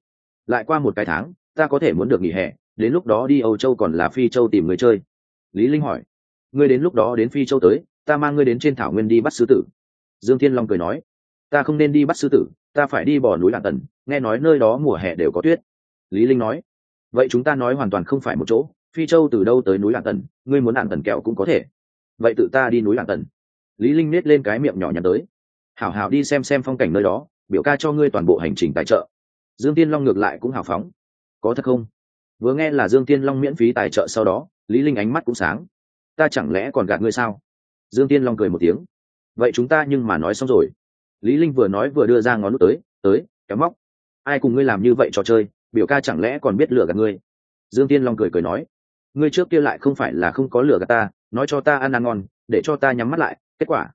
Lại qua một cái tháng, ta có thể muốn được nghỉ hè đến lúc đó đi âu châu còn là phi châu tìm người chơi. Lý linh hỏi, ngươi đến lúc đó đến phi châu tới, ta mang ngươi đến trên thảo nguyên đi bắt sư tử. Dương thiên long cười nói, ta không nên đi bắt sư tử, ta phải đi bỏ núi lạng tần, nghe nói nơi đó mùa hè đều có tuyết. Lý linh nói, vậy chúng ta nói hoàn toàn không phải một chỗ, phi châu từ đâu tới núi lạng tần, ngươi muốn lạng tần kẹo cũng có thể. Vậy tự ta đi núi lạng tần. Lý linh nết lên cái miệng nhỏ nhắn tới, hảo hảo đi xem xem phong cảnh nơi đó, biểu ca cho ngươi toàn bộ hành trình tài trợ. Dương tiên long ngược lại cũng hào phóng, có thật không? Vừa nghe là dương tiên long miễn phí tài trợ sau đó, lý linh ánh mắt cũng sáng. Ta chẳng lẽ còn gạt ngươi sao? Dương tiên long cười một tiếng. Vậy chúng ta nhưng mà nói xong rồi. Lý linh vừa nói vừa đưa ra ngón nút tới tới, kéo móc. Ai cùng ngươi làm như vậy trò chơi, biểu ca chẳng lẽ còn biết lừa gạt ngươi? Dương tiên long cười cười nói. Ngươi trước kia lại không phải là không có lừa gạt ta, nói cho ta ăn ăn ngon, để cho ta nhắm mắt lại, kết quả?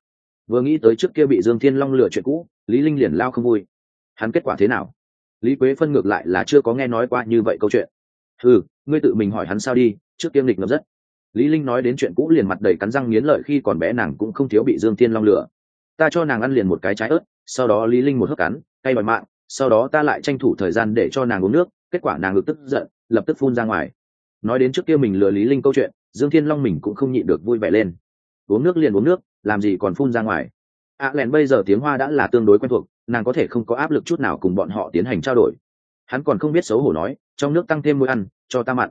Vừa nghĩ tới trước kia bị dương thiên long lừa chuyện cũ, lý linh liền lao không vui. Hắn kết quả thế nào? Lý quế phân ngược lại là chưa có nghe nói qua như vậy câu chuyện ừ ngươi tự mình hỏi hắn sao đi, trước kia lịch ngập rất. Lý linh nói đến chuyện cũ liền mặt đầy cắn răng nghiến lợi khi còn bé nàng cũng không thiếu bị dương thiên long lừa. Ta cho nàng ăn liền một cái trái ớt, sau đó lý linh một hớp cắn, cay bỏi mạng, sau đó ta lại tranh thủ thời gian để cho nàng uống nước, kết quả nàng ngực tức giận, lập tức phun ra ngoài. Nói đến trước kia mình lừa lý linh câu chuyện, dương thiên long mình cũng không nhịn được vui vẻ lên. Uống nước liền uống nước, làm gì còn phun ra ngoài. Ạ à lẹn bây giờ tiếng hoa đã là tương đối quen thuộc, nàng có thể không có áp lực chút nào cùng bọn họ tiến hành trao đổi. Hắn còn không biết xấu hổ nói trong nước tăng thêm muối ăn, cho ta mặn.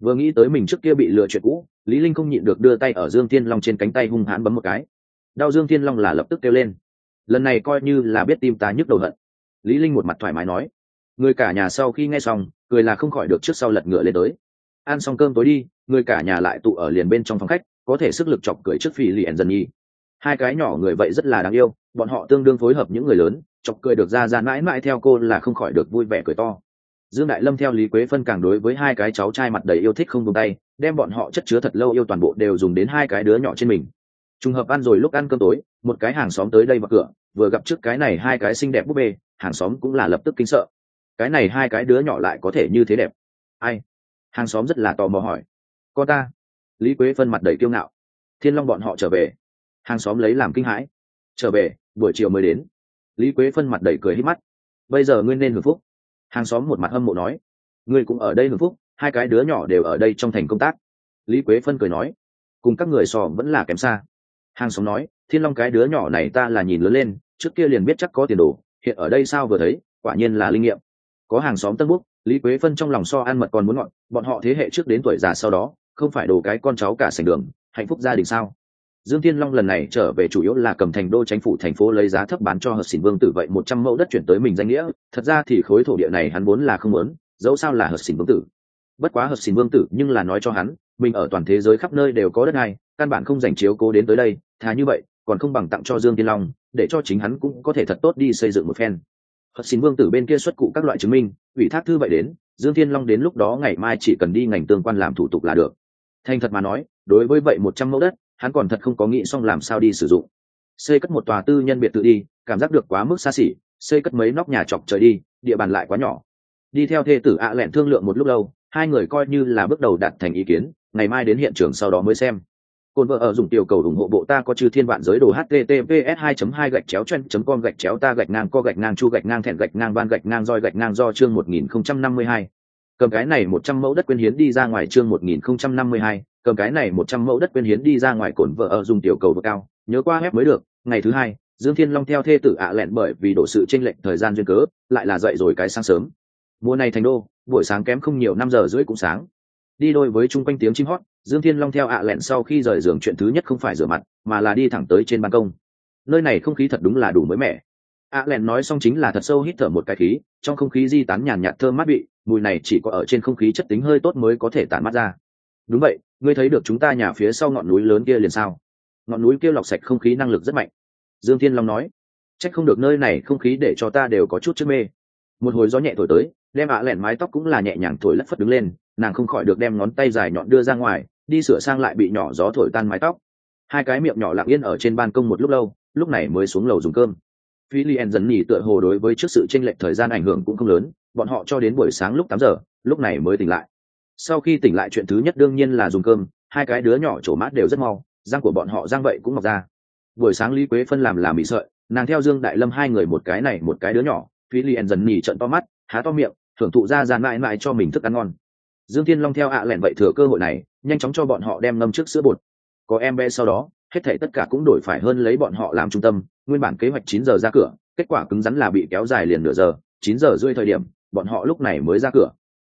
Vừa nghĩ tới mình trước kia bị lừa chuyện cũ, lý linh không nhịn được đưa tay ở dương thiên long trên cánh tay hung hãn bấm một cái. Đau dương thiên long là lập tức kêu lên. Lần này coi như là biết tim ta nhức đầu hận. Lý linh một mặt thoải mái nói. Người cả nhà sau khi nghe xong, cười là không khỏi được trước sau lật ngựa lên tới. Ăn xong cơm tối đi, người cả nhà lại tụ ở liền bên trong phòng khách, có thể sức lực chọc cười trước phi lì dần nhi. Hai cái nhỏ người vậy rất là đáng yêu, bọn họ tương đương phối hợp những người lớn, chọc cười được ra ra mãi mãi theo cô là không khỏi được vui vẻ cười to dương đại lâm theo lý quế phân càng đối với hai cái cháu trai mặt đầy yêu thích không buông tay, đem bọn họ chất chứa thật lâu yêu toàn bộ đều dùng đến hai cái đứa nhỏ trên mình. Trùng hợp ăn rồi lúc ăn cơm tối, một cái hàng xóm tới đây mở cửa, vừa gặp trước cái này hai cái xinh đẹp búp bê, hàng xóm cũng là lập tức kinh sợ. Cái này hai cái đứa nhỏ lại có thể như thế đẹp. Ai? Hàng xóm rất là tò mò hỏi. Con ta. Lý quế phân mặt đầy kiêu ngạo. Thiên long bọn họ trở về. Hàng xóm lấy làm kinh hãi. Trở về, buổi chiều mới đến. Lý quế phân mặt đầy cười hít mắt. Bây giờ ngươi nên hưởng phúc hàng xóm một mặt hâm mộ nói, ngươi cũng ở đây hưởng phúc, hai cái đứa nhỏ đều ở đây trong thành công tác. Lý quế phân cười nói, cùng các người sò vẫn là kém xa. Hàng xóm nói, thiên long cái đứa nhỏ này ta là nhìn lớn lên, trước kia liền biết chắc có tiền đồ, hiện ở đây sao vừa thấy, quả nhiên là linh nghiệm. Có hàng xóm tân búc, lý quế phân trong lòng so ăn mật còn muốn ngọn, bọn họ thế hệ trước đến tuổi già sau đó, không phải đồ cái con cháu cả sành đường, hạnh phúc gia đình sao? Dương thiên long lần này trở về chủ yếu là cầm thành đô chính phủ thành phố lấy giá thấp bán cho hợp xỉn vương tử vậy một trăm mẫu đất chuyển tới mình danh nghĩa. Thật ra thì khối thổ địa này hắn vốn là không muốn, dẫu sao là hợp xỉn vương tử. Bất quá hợp xỉn vương tử nhưng là nói cho hắn, mình ở toàn thế giới khắp nơi đều có đất này, căn bản không dành chiếu cố đến tới đây, thà như vậy, còn không bằng tặng cho dương thiên long, để cho chính hắn cũng có thể thật tốt đi xây dựng một phen. Hợp Xỉn vương tử bên kia xuất cụ các loại chứng minh, ủy thác thư vậy đến, dương thiên long đến lúc đó ngày mai chỉ cần đi ngành tương quan làm thủ tục là được. Thành thật mà nói, đối với vậy một trăm mẫu đất hắn còn thật không có nghĩ xong làm sao đi sử dụng. Xây cất một tòa tư nhân biệt tự đi, cảm giác được quá mức xa xỉ xây cất mấy nóc nhà chọc trời đi, địa bàn lại quá nhỏ. Đi theo thê tử ạ lẹn thương lượng một lúc lâu, hai người coi như là bước đầu đạt thành ý kiến, ngày mai đến hiện trường sau đó mới xem. Côn vợ ở dùng tiểu cầu ủng hộ bộ ta có chư thiên vạn giới đồ https 2 2 gạch chéo chen com gạch chéo ta gạch ngang co gạch ngang chu gạch ngang thẹn gạch ngang ban gạch ngang roi gạch ngang do chương 1052. Cầm cái này 100 mẫu đất quyên hiến đi ra ngoài chương 1052, cầm cái này 100 mẫu đất quyên hiến đi ra ngoài cổn vợ ở dùng tiểu cầu vực cao, nhớ qua ép mới được, ngày thứ hai, Dương Thiên Long theo thê tử ạ lẹn bởi vì đổ sự chênh lệch thời gian duyên cớ, lại là dậy rồi cái sáng sớm. Mùa này thành đô, buổi sáng kém không nhiều 5 giờ rưỡi cũng sáng. Đi đôi với chung quanh tiếng chim hót, dương thiên long theo ạ lẹn sau khi rời giường chuyện thứ nhất không phải rửa mặt mà là đi thẳng tới trên ban công nơi này không khí thật đúng là đủ mới mẻ a lẹn nói xong chính là thật sâu hít thở một cái khí, trong không khí di tán nhàn nhạt thơm mát bị mùi này chỉ có ở trên không khí chất tính hơi tốt mới có thể tản mát ra. Đúng vậy, ngươi thấy được chúng ta nhà phía sau ngọn núi lớn kia liền sao? Ngọn núi kia lọc sạch không khí năng lực rất mạnh. Dương thiên long nói c h ắ c không được nơi này không khí để cho ta đều có chút trước mê. Một hồi gió nhẹ thổi tới, đem ạ lẹn mái tóc cũng là nhẹ nhàng thổi lất phất đứng lên, nàng không khỏi được đem ngón tay dài nhọn đưa ra ngoài, đi sửa sang lại bị nhỏ gió thổi tan mái tóc. Hai cái miệng nhỏ lặng yên ở trên ban công một lúc lâu, lúc này mới xuống lầu dùng cơm phi li dần nhỉ tựa hồ đối với trước sự tranh lệch thời gian ảnh hưởng cũng không lớn, bọn họ cho đến buổi sáng lúc tám giờ, lúc này mới tỉnh lại. Sau khi tỉnh lại chuyện thứ nhất đương nhiên là dùng cơm, hai cái đứa nhỏ trổ mát đều rất mau, răng của bọn họ răng vậy cũng mọc ra. Buổi sáng lý quế phân làm làm bị sợi, nàng theo dương đại lâm hai người một cái này một cái đứa nhỏ phi li dần nhỉ trận to mắt, há to miệng, thưởng thụ ra dàn mãi mãi cho mình thức ăn ngon. Dương thiên long theo ạ lẹn vậy thừa cơ hội này, nhanh chóng cho bọn họ đem ngâm trước sữa bột. Có em bé sau đó hết thảy tất cả cũng đổi phải hơn lấy bọn họ làm trung tâm, nguyên bản kế hoạch chín giờ ra cửa, kết quả cứng rắn là bị kéo dài liền nửa giờ, chín giờ rưỡi thời điểm, bọn họ lúc này mới ra cửa.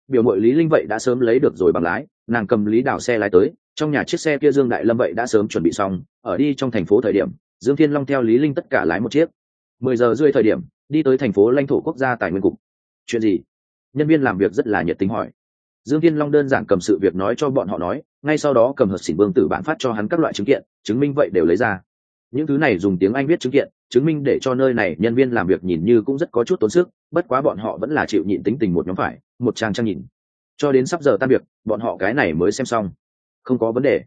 Biểu muội lý linh vậy đã sớm lấy được rồi bằng lái, nàng cầm lý đào xe lái tới, trong nhà chiếc xe kia dương đại lâm vậy đã sớm chuẩn bị xong, ở đi trong thành phố thời điểm, dương thiên long theo lý linh tất cả lái một chiếc. Mười giờ rưỡi thời điểm, đi tới thành phố lãnh thổ quốc gia tài nguyên cục. Chuyện gì? Nhân viên làm việc rất là nhiệt tình hỏi. Dương thiên long đơn giản cầm sự việc nói cho bọn họ nói, ngay sau đó cầm hợp xỉn vương tử bản phát cho hắn các loại chứng kiện chứng minh vậy đều lấy ra. Những thứ này dùng tiếng anh viết chứng kiện, chứng minh để cho nơi này nhân viên làm việc nhìn như cũng rất có chút tốn sức, bất quá bọn họ vẫn là chịu nhịn tính tình một nhóm phải, một trang trang nhìn cho đến sắp giờ tan việc, bọn họ cái này mới xem xong. Không có vấn đề.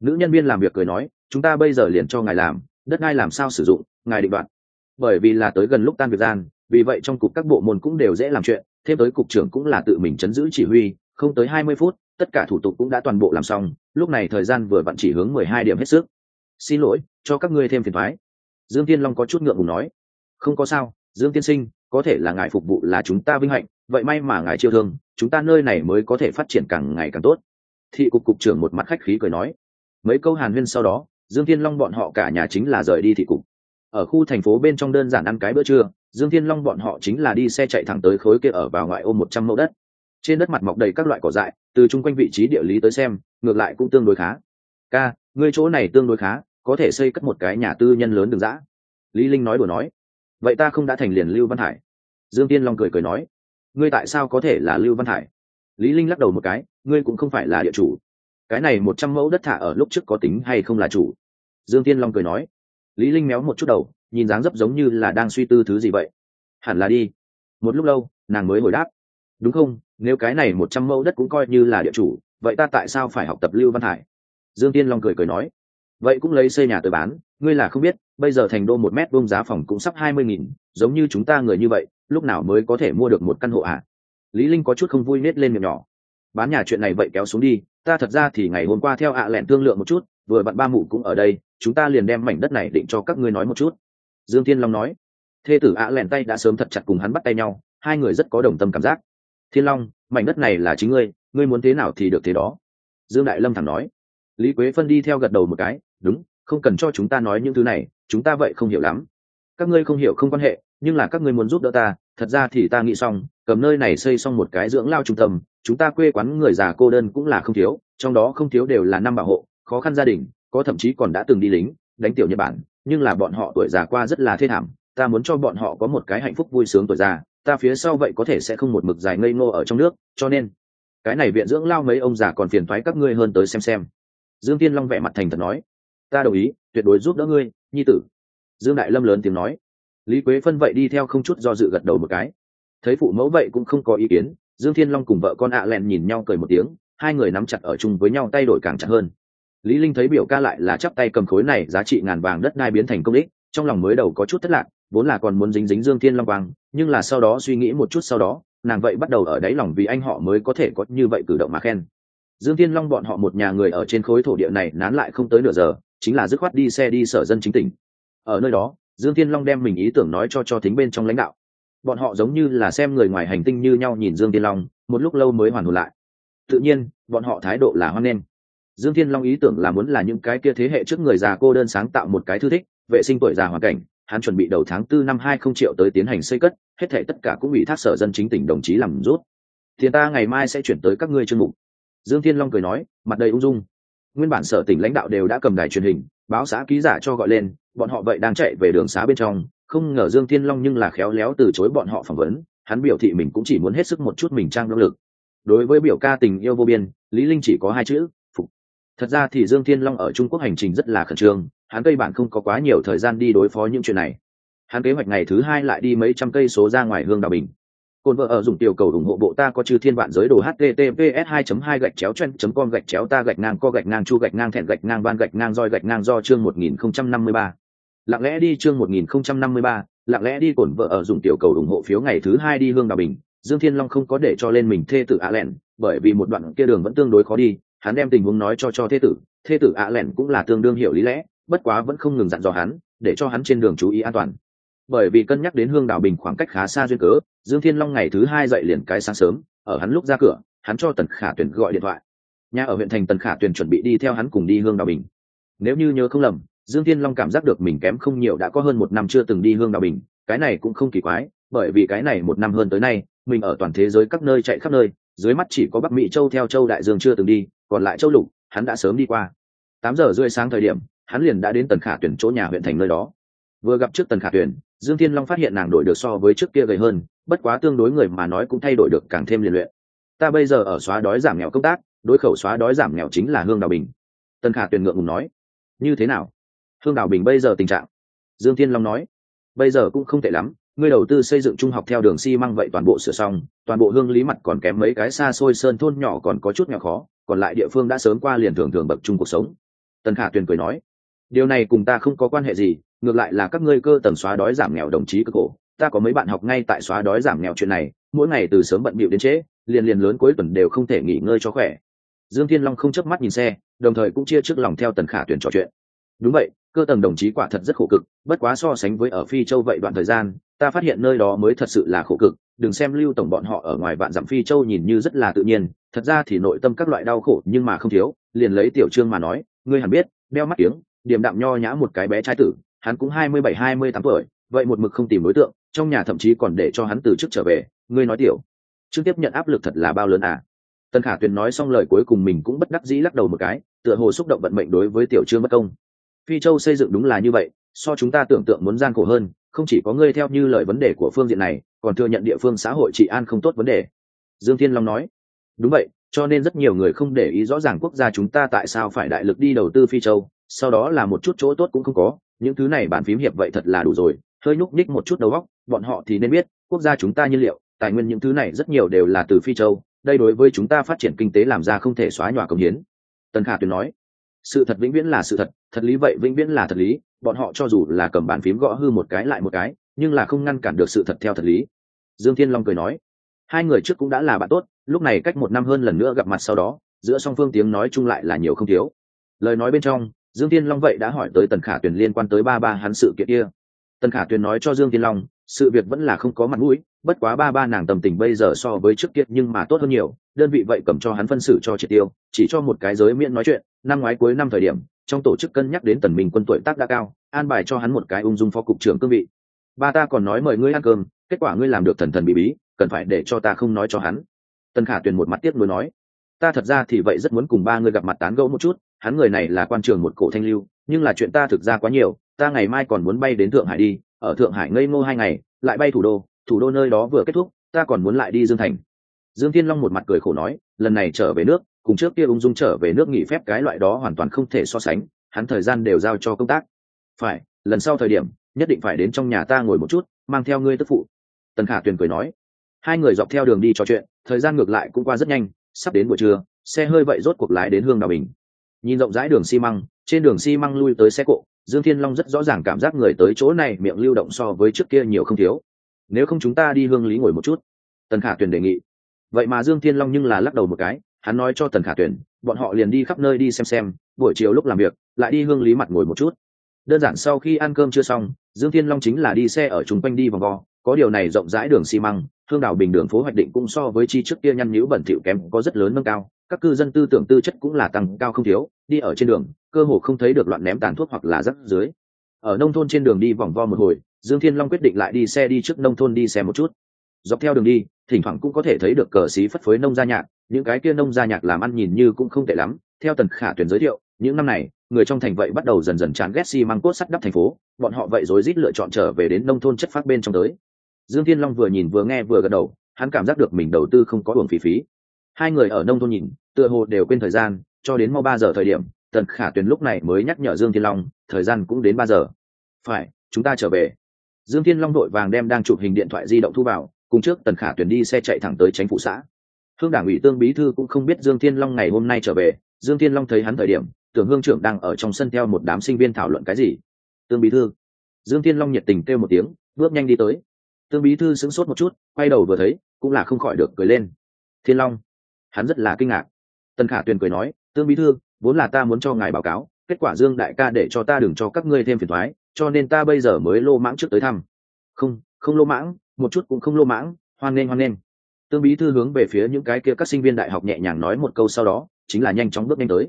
Nữ nhân viên làm việc cười nói, chúng ta bây giờ liền cho ngài làm, đất ngài làm sao sử dụng, ngài định đoạt. Bởi vì là tới gần lúc tan việc gian, vì vậy trong cục các bộ môn cũng đều dễ làm chuyện, thêm tới cục trưởng cũng là tự mình chấn giữ chỉ huy, không tới hai mươi phút, tất cả thủ tục cũng đã toàn bộ làm xong, lúc này thời gian vừa vặn chỉ hướng mười hai điểm hết sức xin lỗi, cho các ngươi thêm phiền thoái. Dương tiên long có chút ngượng ngùng nói. Không có sao, dương tiên sinh, có thể là ngài phục vụ là chúng ta vinh hạnh, vậy may mà ngài chiêu thương, chúng ta nơi này mới có thể phát triển càng ngày càng tốt. Thị cục cục trưởng một mặt khách khí cười nói. Mấy câu hàn huyên sau đó, dương thiên long bọn họ cả nhà chính là rời đi thị cục. Ở khu thành phố bên trong đơn giản ăn cái bữa trưa, dương thiên long bọn họ chính là đi xe chạy thẳng tới khối kia ở vào ngoại ô một trăm mẫu đất. Trên đất mặt mọc đầy các loại cỏ dại, từ chung quanh vị trí địa lý tới xem, ngược lại cũng tương đối khá. Ca, ngươi chỗ này tương đối khá có thể xây cất một cái nhà tư nhân lớn đường dã. Lý linh nói đùa nói, vậy ta không đã thành liền lưu văn hải dương tiên long cười cười nói, ngươi tại sao có thể là lưu văn hải lý linh lắc đầu một cái, ngươi cũng không phải là địa chủ. Cái này một trăm mẫu đất thả ở lúc trước có tính hay không là chủ? Dương tiên long cười nói, lý linh méo một chút đầu, nhìn dáng dấp giống như là đang suy tư thứ gì vậy. Hẳn là đi. Một lúc lâu, nàng mới hồi đáp, đúng không? Nếu cái này một trăm mẫu đất cũng coi như là địa chủ, vậy ta tại sao phải học tập lưu văn hải dương tiên long cười cười nói vậy cũng lấy xây nhà tới bán, ngươi là không biết, bây giờ thành đô một mét vuông giá phòng cũng sắp hai mươi nghìn, giống như chúng ta người như vậy, lúc nào mới có thể mua được một căn hộ ạ? À? lý linh có chút không vui nết lên miệng nhỏ. Bán nhà chuyện này vậy kéo xuống đi, ta thật ra thì ngày hôm qua theo ạ lẹn thương lượng một chút, vừa bạn ba mụ cũng ở đây, chúng ta liền đem mảnh đất này định cho các ngươi nói một chút. Dương thiên long nói. Thê tử ạ lẹn tay đã sớm thật chặt cùng hắn bắt tay nhau, hai người rất có đồng tâm cảm giác. Thiên long, mảnh đất này là chính ngươi ngươi muốn thế nào thì được thế đó. Dương đại lâm thẳng nói. Lý quế phân đi theo gật đầu một cái đúng, không cần cho chúng ta nói những thứ này, chúng ta vậy không hiểu lắm. Các ngươi không hiểu không quan hệ, nhưng là các ngươi muốn giúp đỡ ta, thật ra thì ta nghĩ xong, cầm nơi này xây xong một cái dưỡng lao trung tâm, chúng ta quê quán người già cô đơn cũng là không thiếu, trong đó không thiếu đều là năm bảo hộ, khó khăn gia đình, có thậm chí còn đã từng đi lính, đánh tiểu nhật bản, nhưng là bọn họ tuổi già qua rất là thê thảm, ta muốn cho bọn họ có một cái hạnh phúc vui sướng tuổi già, ta phía sau vậy có thể sẽ không một mực dài ngây ngô ở trong nước, cho nên, cái này viện dưỡng lao mấy ông già còn phiền thoái các ngươi hơn tới xem xem. Dương tiên long vẻ mặt thành thật nói ta đồng ý, tuyệt đối giúp đỡ ngươi, nhi tử. Dương đại lâm lớn tiếng nói. Lý quế phân vậy đi theo không chút do dự gật đầu một cái. Thấy phụ mẫu vậy cũng không có ý kiến, dương thiên long cùng vợ con ạ à len nhìn nhau cười một tiếng, hai người nắm chặt ở chung với nhau tay đổi càng chặt hơn. Lý linh thấy biểu ca lại là chắp tay cầm khối này giá trị ngàn vàng đất nai biến thành công ích, trong lòng mới đầu có chút thất lạc, vốn là còn muốn dính dính dương thiên long quang, nhưng là sau đó suy nghĩ một chút sau đó, nàng vậy bắt đầu ở đáy lòng vì anh họ mới có thể có như vậy cử động mà khen. Dương thiên long bọn họ một nhà người ở trên khối thổ địa này nán lại không tới nửa giờ chính là dứt khoát đi xe đi sở dân chính tỉnh. Ở nơi đó, dương thiên long đem mình ý tưởng nói cho cho thính bên trong lãnh đạo. Bọn họ giống như là xem người ngoài hành tinh như nhau nhìn dương thiên long, một lúc lâu mới hoàn hồn lại. Tự nhiên, bọn họ thái độ là hoan nghênh. Dương thiên long ý tưởng là muốn là những cái kia thế hệ trước người già cô đơn sáng tạo một cái thư thích, vệ sinh tuổi già hoàn cảnh, hắn chuẩn bị đầu tháng tư năm hai không triệu tới tiến hành xây cất, hết thể tất cả cũng bị thác sở dân chính tỉnh đồng chí làm rút. Thì ta ngày mai sẽ chuyển tới các ngươi chương mục. Dương thiên long cười nói, mặt đầy ung dung nguyên bản sở tỉnh lãnh đạo đều đã cầm đài truyền hình, báo xã ký giả cho gọi lên, bọn họ vậy đang chạy về đường xá bên trong, không ngờ dương thiên long nhưng là khéo léo từ chối bọn họ phỏng vấn, hắn biểu thị mình cũng chỉ muốn hết sức một chút mình trang năng lực. Đối với biểu ca tình yêu vô biên, lý linh chỉ có hai chữ, phục. Thật ra thì dương thiên long ở trung quốc hành trình rất là khẩn trương, hắn cây bản không có quá nhiều thời gian đi đối phó những chuyện này. Hắn kế hoạch ngày thứ hai lại đi mấy trăm cây số ra ngoài hương đào bình. Côn vợ ở dùng tiểu cầu ủng hộ bộ ta có chư thiên vạn giới đồ https 2 2 gạch chéo chen com gạch chéo ta gạch ngang co gạch ngang chu gạch ngang thẹn gạch ngang van gạch ngang roi gạch ngang do chương 1053. Lặng lẽ đi chương 1053, lặng lẽ đi cổn vợ ở dùng tiểu cầu ủng hộ phiếu ngày thứ hai đi hương đào bình. Dương Thiên Long không có để cho lên mình thê tử ạ lẹn, bởi vì một đoạn kia đường vẫn tương đối khó đi, hắn đem tình huống nói cho cho thê tử, thê tử ạ lẹn cũng là tương đương hiểu lý lẽ, bất quá vẫn không ngừng dặn dò hắn, để cho hắn trên đường chú ý an toàn bởi vì cân nhắc đến hương đảo bình khoảng cách khá xa duyên cớ, dương thiên long ngày thứ hai dậy liền cái sáng sớm, ở hắn lúc ra cửa, hắn cho tần khả tuyển gọi điện thoại. Nhà ở huyện thành tần khả tuyển chuẩn bị đi theo hắn cùng đi hương đảo bình. Nếu như nhớ không lầm, dương thiên long cảm giác được mình kém không nhiều đã có hơn một năm chưa từng đi hương đảo bình, cái này cũng không kỳ quái, bởi vì cái này một năm hơn tới nay, mình ở toàn thế giới các nơi chạy khắp nơi, dưới mắt chỉ có bắc mỹ châu theo châu đại dương chưa từng đi, còn lại châu lục, hắn đã sớm đi qua. Tám giờ rưỡi sáng thời điểm, hắn liền đã đến tần khả tuyển chỗ nhà huyện thành nơi đó vừa gặp trước tần khả tuyển dương thiên long phát hiện nàng đổi được so với trước kia gầy hơn, bất quá tương đối người mà nói cũng thay đổi được càng thêm liền luyện. Ta bây giờ ở xóa đói giảm nghèo công tác, đối khẩu xóa đói giảm nghèo chính là hương đào bình. Tần khả tuyển ngượng ngùng nói, như thế nào? Hương đào bình bây giờ tình trạng? Dương thiên long nói, bây giờ cũng không tệ lắm, ngươi đầu tư xây dựng trung học theo đường xi măng vậy toàn bộ sửa xong, toàn bộ hương lý mặt còn kém mấy cái xa xôi sơn thôn nhỏ còn có chút nhỏ khó, còn lại địa phương đã sớm qua liền thường thường bậc trung cuộc sống. Tần khả tuyền cười nói, điều này cùng ta không có quan hệ gì ngược lại là các ngươi cơ tầng xóa đói giảm nghèo đồng chí cơ cổ ta có mấy bạn học ngay tại xóa đói giảm nghèo chuyện này, mỗi ngày từ sớm bận bịu đến trễ, liền liền lớn cuối tuần đều không thể nghỉ ngơi cho khỏe. Dương thiên long không chớp mắt nhìn xe, đồng thời cũng chia trước lòng theo tần khả tuyển trò chuyện. Đúng vậy, cơ tầng đồng chí quả thật rất khổ cực, bất quá so sánh với ở phi châu vậy đoạn thời gian, ta phát hiện nơi đó mới thật sự là khổ cực, đừng xem lưu tổng bọn họ ở ngoài vạn dặm phi châu nhìn như rất là tự nhiên, thật ra thì nội tâm các loại đau khổ nhưng mà không thiếu, liền lấy tiểu trương mà nói, ngươi hẳn biết đeo mắt tiếng điềm đạm nho nhã một cái bé trai tử hắn cũng hai mươi bảy, hai mươi tám tuổi, vậy một mực không tìm đối tượng, trong nhà thậm chí còn để cho hắn từ chức trở về. Ngươi nói tiểu trực tiếp nhận áp lực thật là bao lớn à? Tân khả tuyền nói xong lời cuối cùng mình cũng bất đắc dĩ lắc đầu một cái, tựa hồ xúc động vận mệnh đối với tiểu trương bất công. Phi châu xây dựng đúng là như vậy, so chúng ta tưởng tượng muốn gian khổ hơn, không chỉ có ngươi theo như lời vấn đề của phương diện này, còn thừa nhận địa phương xã hội trị an không tốt vấn đề. Dương thiên long nói, đúng vậy, cho nên rất nhiều người không để ý rõ ràng quốc gia chúng ta tại sao phải đại lực đi đầu tư phi châu, sau đó là một chút chỗ tốt cũng không có những thứ này bàn phím hiệp vậy thật là đủ rồi, hơi nhúc ních một chút đầu óc, bọn họ thì nên biết, quốc gia chúng ta nhiên liệu, tài nguyên những thứ này rất nhiều đều là từ phi châu, đây đối với chúng ta phát triển kinh tế làm ra không thể xóa nhòa công hiến. Tần khả tuyền nói, sự thật vĩnh viễn là sự thật thật lý vậy vĩnh viễn là thật lý, bọn họ cho dù là cầm bàn phím gõ hư một cái lại một cái, nhưng là không ngăn cản được sự thật theo thật lý. Dương thiên long cười nói, hai người trước cũng đã là bạn tốt, lúc này cách một năm hơn lần nữa gặp mặt sau đó, giữa song phương tiếng nói chung lại là nhiều không thiếu. Lời nói bên trong dương tiên long vậy đã hỏi tới tần khả tuyền liên quan tới ba ba hắn sự kiện kia. Tần khả tuyền nói cho dương tiên long, sự việc vẫn là không có mặt mũi, bất quá ba ba nàng tầm tình bây giờ so với trước kia nhưng mà tốt hơn nhiều, đơn vị vậy cầm cho hắn phân xử cho triệt tiêu, chỉ cho một cái giới miễn nói chuyện, năm ngoái cuối năm thời điểm, trong tổ chức cân nhắc đến tần minh quân tuổi tác đã cao, an bài cho hắn một cái ung dung phó cục trưởng cương vị. Ba ta còn nói mời ngươi ăn cơm, kết quả ngươi làm được thần thần bí bí, cần phải để cho ta không nói cho hắn. Tần khả tuyền một mặt tiếc nuối nói. Ta thật ra thì vậy rất muốn cùng ba ngươi gặp mặt tán gẫu một chút hắn người này là quan trường một cổ thanh lưu, nhưng là chuyện ta thực ra quá nhiều, ta ngày mai còn muốn bay đến thượng hải đi, ở thượng hải ngây ngô hai ngày, lại bay thủ đô thủ đô nơi đó vừa kết thúc, ta còn muốn lại đi dương thành. Dương thiên long một mặt cười khổ nói, lần này trở về nước, cùng trước kia ung dung trở về nước nghỉ phép cái loại đó hoàn toàn không thể so sánh, hắn thời gian đều giao cho công tác. Phải, lần sau thời điểm, nhất định phải đến trong nhà ta ngồi một chút, mang theo ngươi tức phụ. Tần khả tuyền cười nói. Hai người dọc theo đường đi trò chuyện, thời gian ngược lại cũng qua rất nhanh, sắp đến buổi trưa, xe hơi vậy rốt cuộc lái đến hương đào bình nhìn rộng rãi đường xi măng, trên đường xi măng lui tới xe cộ, dương thiên long rất rõ ràng cảm giác người tới chỗ này miệng lưu động so với trước kia nhiều không thiếu. Nếu không chúng ta đi hương lý ngồi một chút. Tần khả tuyền đề nghị. Vậy mà dương thiên long nhưng là lắc đầu một cái, hắn nói cho tần khả tuyền, bọn họ liền đi khắp nơi đi xem xem, buổi chiều lúc làm việc, lại đi hương lý mặt ngồi một chút. Đơn giản sau khi ăn cơm chưa xong, dương thiên long chính là đi xe ở chung quanh đi vòng vo, có điều này rộng rãi đường xi măng hương đảo bình đường phố hoạch định cũng so với chi trước kia nhăn nhữ bẩn thỉu kém có rất lớn nâng cao, các cư dân tư tưởng tư chất cũng là tăng cao không thiếu, đi ở trên đường, cơ hồ không thấy được loạn ném tàn thuốc hoặc là rắc dưới ở nông thôn trên đường đi vòng vo một hồi, dương thiên long quyết định lại đi xe đi trước nông thôn đi xe một chút. Dọc theo đường đi, thỉnh thoảng cũng có thể thấy được cờ xí phất phới nông gia nhạc, những cái kia nông gia nhạc làm ăn nhìn như cũng không tệ lắm. Theo tần khả tuyển giới thiệu, những năm này, người trong thành vậy bắt đầu dần dần chán ghét xi măng cốt sắt đắp thành phố, bọn họ vậy rối rít lựa chọn trở về đến nông thôn chất phát bên trong tới dương thiên long vừa nhìn vừa nghe vừa gật đầu, hắn cảm giác được mình đầu tư không có uổng phí phí. Hai người ở nông thôn nhìn, tựa hồ đều quên thời gian, cho đến mau ba giờ thời điểm, tần khả tuyền lúc này mới nhắc nhở dương thiên long, thời gian cũng đến ba giờ. Phải, chúng ta trở về. Dương thiên long đội vàng đem đang chụp hình điện thoại di động thu vào, cùng trước tần khả Tuyền đi xe chạy thẳng tới tránh phụ xã. Hương đảng ủy tương bí thư cũng không biết dương thiên long ngày hôm nay trở về, dương thiên long thấy hắn thời điểm, tưởng hương trưởng đang ở trong sân theo một đám sinh viên thảo luận cái gì. Tương bí thư. Dương thiên long nhiệt tình kêu một tiếng, bước nhanh đi tới tương bí thư sững sốt một chút, quay đầu vừa thấy, cũng là không khỏi được cười lên. Thiên long, hắn rất là kinh ngạc. Tần khả tuyền cười nói, tương bí thư, vốn là ta muốn cho ngài báo cáo, kết quả dương đại ca để cho ta đừng cho các ngươi thêm phiền thoái cho nên ta bây giờ mới lô mãng trước tới thăm. Không không lô mãng, một chút cũng không lô mãng, hoan nghênh hoan nghênh. Tương bí thư hướng về phía những cái kia các sinh viên đại học nhẹ nhàng nói một câu sau đó, chính là nhanh chóng bước nhanh tới.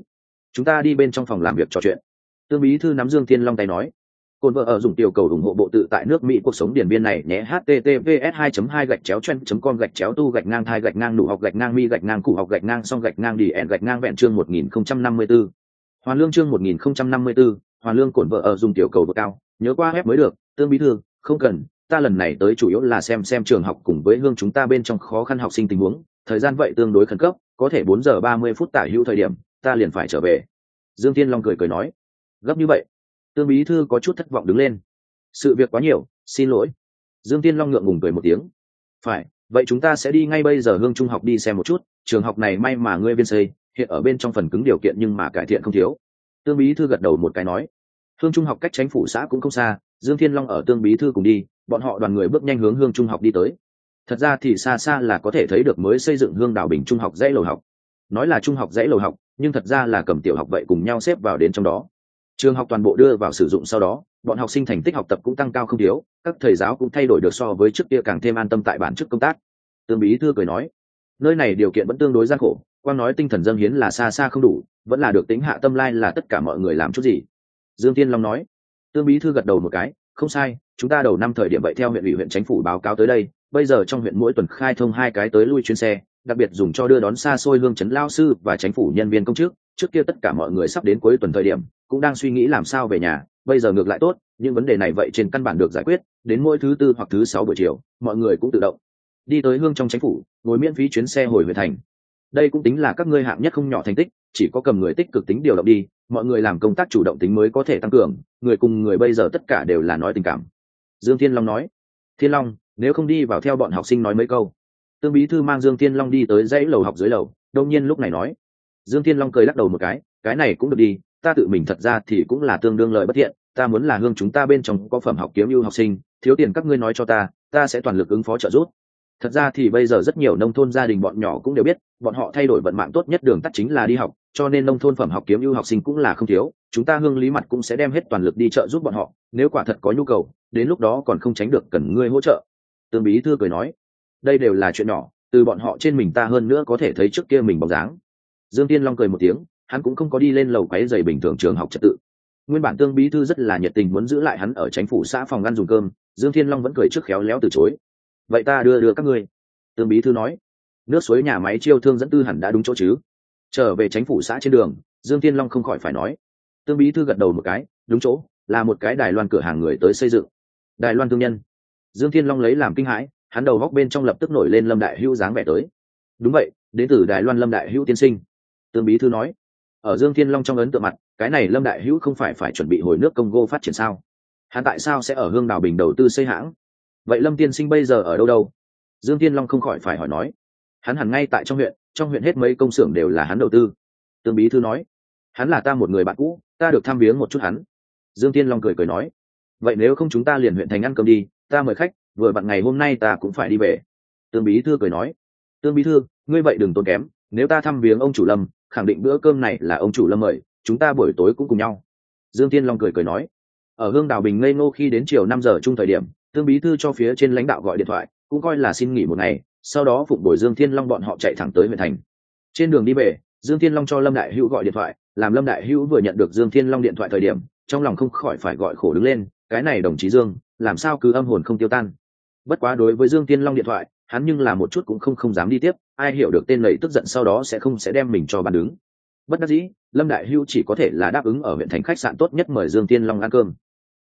Chúng ta đi bên trong phòng làm việc trò chuyện. Tương bí thư nắm dương thiên long tay nói Côn vợ ở dùng tiểu cầu ủng hộ bộ tự tại nước mỹ cuộc sống điển biên này nhé https 2 2 gạch chéo chen com gạch chéo tu gạch ngang thai gạch ngang nụ học gạch ngang mi gạch ngang cụ học gạch ngang song gạch ngang đi ẹn gạch ngang vẹn chương 1054. hoàn lương chương 1054, hoàn lương cổn vợ ở dùng tiểu cầu độ cao. Nhớ qua ép mới được tương bí thư không cần ta lần này tới chủ yếu là xem xem trường học cùng với hương chúng ta bên trong khó khăn học sinh tình huống. Thời gian vậy tương đối khẩn cấp có thể bốn giờ ba mươi phút tả hữu thời điểm ta liền phải trở về. Dương tiên long cười cười nói. Gấp như vậy tương bí thư có chút thất vọng đứng lên. Sự việc quá nhiều, xin lỗi. Dương tiên long ngượng ngùng cười một tiếng. Phải, vậy chúng ta sẽ đi ngay bây giờ hương trung học đi xem một chút. Trường học này may mà ngươi viên xây, hiện ở bên trong phần cứng điều kiện nhưng mà cải thiện không thiếu. Tương bí thư gật đầu một cái nói. Hương trung học cách tránh phủ xã cũng không xa, dương thiên long ở tương bí thư cùng đi, bọn họ đoàn người bước nhanh hướng hương trung học đi tới. Thật ra thì xa xa là có thể thấy được mới xây dựng hương đảo bình trung học dãy lầu học. Nói là trung học dãy lầu học, nhưng thật ra là cầm tiểu học vậy cùng nhau xếp vào đến trong đó trường học toàn bộ đưa vào sử dụng sau đó, bọn học sinh thành tích học tập cũng tăng cao không thiếu, các thầy giáo cũng thay đổi được so với trước kia càng thêm an tâm tại bản chức công tác. Tương bí thư cười nói, nơi này điều kiện vẫn tương đối gian khổ quan nói tinh thần dâng hiến là xa xa không đủ, vẫn là được tính hạ tâm lai là tất cả mọi người làm chút gì. Dương tiên long nói. Tương bí thư gật đầu một cái, không sai, chúng ta đầu năm thời điểm vậy theo huyện ủy huyện chính phủ báo cáo tới đây, bây giờ trong huyện mỗi tuần khai thông hai cái tới lui chuyến xe, đặc biệt dùng cho đưa đón xa xôi hương chấn lao sư và chính phủ nhân viên công chức trước kia tất cả mọi người sắp đến cuối tuần thời điểm, cũng đang suy nghĩ làm sao về nhà, bây giờ ngược lại tốt, những vấn đề này vậy trên căn bản được giải quyết, đến mỗi thứ tư hoặc thứ sáu buổi chiều, mọi người cũng tự động đi tới hương trong chính phủ, ngồi miễn phí chuyến xe hồi huyện thành. Đây cũng tính là các ngươi hạng nhất không nhỏ thành tích, chỉ có cầm người tích cực tính điều động đi, mọi người làm công tác chủ động tính mới có thể tăng cường, người cùng người bây giờ tất cả đều là nói tình cảm. Dương thiên long nói, thiên long, nếu không đi vào theo bọn học sinh nói mấy câu. Tương bí thư mang dương thiên long đi tới dãy lầu học dưới lầu đông nhiên lúc này nói dương thiên long cười lắc đầu một cái cái này cũng được đi, ta tự mình thật ra thì cũng là tương đương lợi bất thiện, ta muốn là hương chúng ta bên trong có phẩm học kiếm ưu học sinh, thiếu tiền các ngươi nói cho ta ta sẽ toàn lực ứng phó trợ giúp. Thật ra thì bây giờ rất nhiều nông thôn gia đình bọn nhỏ cũng đều biết, bọn họ thay đổi vận mạng tốt nhất đường tắt chính là đi học, cho nên nông thôn phẩm học kiếm ưu học sinh cũng là không thiếu, chúng ta hương lý mặt cũng sẽ đem hết toàn lực đi trợ giúp bọn họ, nếu quả thật có nhu cầu, đến lúc đó còn không tránh được cần ngươi hỗ trợ. Tương bí thư cười nói, đây đều là chuyện nhỏ, từ bọn họ trên mình ta hơn nữa có thể thấy trước kia mình bóng dáng dương tiên long cười một tiếng, hắn cũng không có đi lên lầu quáy dày bình thường trường học trật tự. Nguyên bản tương bí thư rất là nhiệt tình muốn giữ lại hắn ở chánh phủ xã phòng ngăn dùng cơm, dương thiên long vẫn cười trước khéo léo từ chối. Vậy ta đưa đưa các ngươi. Tương bí thư nói. Nước suối nhà máy chiêu thương dẫn tư hẳn đã đúng chỗ chứ? Trở về chánh phủ xã trên đường, dương thiên long không khỏi phải nói. Tương bí thư gật đầu một cái, đúng chỗ, là một cái đài loan cửa hàng người tới xây dựng. Đài loan thương nhân. Dương thiên long lấy làm kinh hãi, hắn đầu góc bên trong lập tức nổi lên lâm đại hữu dáng vẻ tới. Đúng vậy, đến từ đài loan lâm đại hữu tiên sinh tương bí thư nói, ở dương thiên long trong ấn tượng mặt, cái này lâm đại hữu không phải phải chuẩn bị hồi nước congo phát triển sao? Hắn tại sao sẽ ở hương đào bình đầu tư xây hãng? Vậy lâm tiên sinh bây giờ ở đâu đâu? Dương thiên long không khỏi phải hỏi nói, hắn hẳn ngay tại trong huyện trong huyện hết mấy công xưởng đều là hắn đầu tư. Tương bí thư nói, hắn là ta một người bạn cũ, ta được thăm viếng một chút hắn. Dương thiên long cười cười nói, vậy nếu không chúng ta liền huyện thành ăn cơm đi, ta mời khách, vừa bạn ngày hôm nay ta cũng phải đi về. Tương bí thư cười nói, tương bí thư, ngươi vậy đừng tốn kém, nếu ta thăm viếng ông chủ lâm khẳng định bữa cơm này là ông chủ lâm mời, chúng ta buổi tối cũng cùng nhau. Dương tiên long cười cười nói. Ở hương đào bình ngây ngô khi đến chiều năm giờ chung thời điểm thương bí thư cho phía trên lãnh đạo gọi điện thoại, cũng coi là xin nghỉ một ngày, sau đó phụng bồi dương thiên long bọn họ chạy thẳng tới huyện thành. Trên đường đi về, dương thiên long cho lâm đại hữu gọi điện thoại, làm lâm đại hữu vừa nhận được dương thiên long điện thoại thời điểm, trong lòng không khỏi phải gọi khổ đứng lên, cái này đồng chí dương, làm sao cứ âm hồn không tiêu tan? Bất quá đối với dương thiên long điện thoại hắn nhưng là một chút cũng không không dám đi tiếp, ai hiểu được tên lầy tức giận sau đó sẽ không sẽ đem mình cho bàn đứng. Bất đắc dĩ, lâm đại hưu chỉ có thể là đáp ứng ở huyện thành khách sạn tốt nhất mời dương tiên long ăn cơm.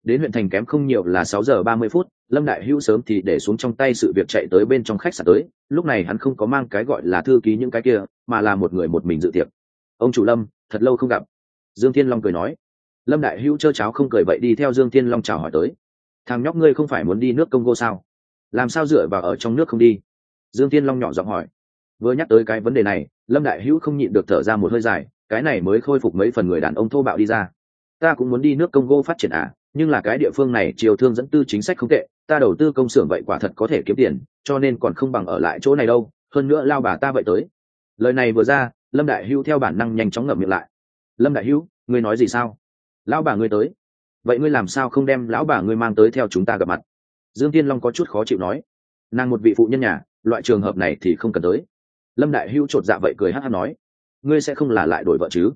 Đến huyện thành kém không nhiều là sáu giờ ba mươi phút, lâm đại hưu sớm thì để xuống trong tay sự việc chạy tới bên trong khách sạn tới, lúc này hắn không có mang cái gọi là thư ký những cái kia, mà là một người một mình dự tiệc. Ông chủ lâm, thật lâu không gặp. Dương tiên long cười nói. Lâm đại hưu trơ cháo không cười vậy đi theo dương tiên long chào hỏi tới. Thằng nhóc ngươi không phải muốn đi nước congo sao? Làm sao dựa vào ở trong nước không đi? Dương tiên long nhỏ giọng hỏi. Vừa nhắc tới cái vấn đề này, lâm đại hữu không nhịn được thở ra một hơi dài, cái này mới khôi phục mấy phần người đàn ông thô bạo đi ra. Ta cũng muốn đi nước congo phát triển à nhưng là cái địa phương này chiều thương dẫn tư chính sách không tệ, ta đầu tư công xưởng vậy quả thật có thể kiếm tiền, cho nên còn không bằng ở lại chỗ này đâu, hơn nữa lao bà ta vậy tới. Lời này vừa ra, lâm đại hữu theo bản năng nhanh chóng ngậm miệng lại. Lâm đại hữu, ngươi nói gì sao? Lão bà ngươi tới. Vậy ngươi làm sao không đem lão bà ngươi mang tới theo chúng ta gặp mặt? Dương tiên long có chút khó chịu nói, nàng một vị phụ nhân nhà, loại trường hợp này thì không cần tới. Lâm đại hữu chột dạ vậy cười hát hát nói, ngươi sẽ không là lại đổi vợ chứ?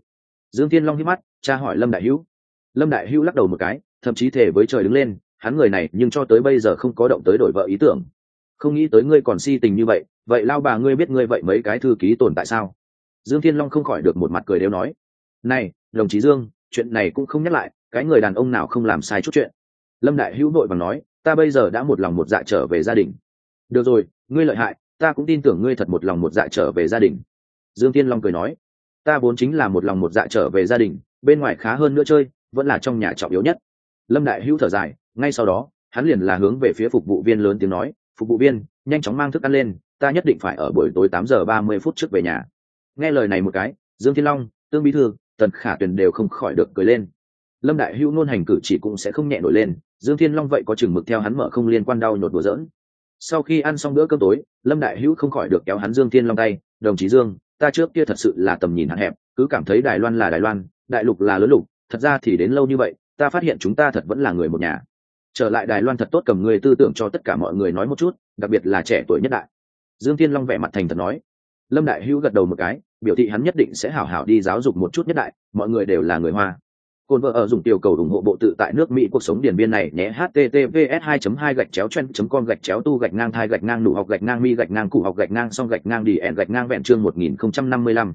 Dương tiên long hít mắt, cha hỏi lâm đại hữu. Lâm đại hữu lắc đầu một cái, thậm chí thể với trời đứng lên, hắn người này nhưng cho tới bây giờ không có động tới đổi vợ ý tưởng. Không nghĩ tới ngươi còn si tình như vậy vậy lao bà ngươi biết ngươi vậy mấy cái thư ký tồn tại sao? Dương thiên long không khỏi được một mặt cười đều nói, này, đồng chí dương, chuyện này cũng không nhắc lại, cái người đàn ông nào không làm sai chút chuyện? Lâm đại hữu vội bằng nói ta bây giờ đã một lòng một dạ trở về gia đình. Được rồi, ngươi lợi hại, ta cũng tin tưởng ngươi thật một lòng một dạ trở về gia đình. Dương thiên long cười nói, ta vốn chính là một lòng một dạ trở về gia đình, bên ngoài khá hơn nữa chơi, vẫn là trong nhà trọng yếu nhất. Lâm đại hữu thở dài, ngay sau đó, hắn liền là hướng về phía phục vụ viên lớn tiếng nói, phục vụ viên, nhanh chóng mang thức ăn lên, ta nhất định phải ở buổi tối tám giờ ba mươi phút trước về nhà. Nghe lời này một cái, dương thiên long, tương bí thư, tần khả tuyền đều không khỏi được cười lên. Lâm đại hữu nôn hành cử chỉ cũng sẽ không nhẹ nổi lên dương thiên long vậy có chừng mực theo hắn mở không liên quan đau nhột đùa dỡn sau khi ăn xong bữa cơm tối, lâm đại hữu không khỏi được kéo hắn dương thiên long tay, đồng chí dương, ta trước kia thật sự là tầm nhìn hạn hẹp, cứ cảm thấy đài loan là đài loan, đại lục là lớn lục, thật ra thì đến lâu như vậy, ta phát hiện chúng ta thật vẫn là người một nhà. Trở lại đài loan thật tốt cầm người tư tưởng cho tất cả mọi người nói một chút, đặc biệt là trẻ tuổi nhất đại. Dương thiên long vẻ mặt thành thật nói. Lâm đại hữu gật đầu một cái, biểu thị hắn nhất định sẽ hảo hảo đi giáo dục một chút nhất đại, mọi người đều là người hoa. Côn vợ ở dùng tiểu cầu ủng hộ bộ tự tại nước mỹ cuộc sống điển biên này nhé https 2 2 gạch chéo chen com gạch chéo tu gạch ngang thai gạch ngang nụ học gạch ngang mi gạch ngang cụ học gạch ngang song gạch ngang đi ẹn gạch ngang vẹn chương 1055.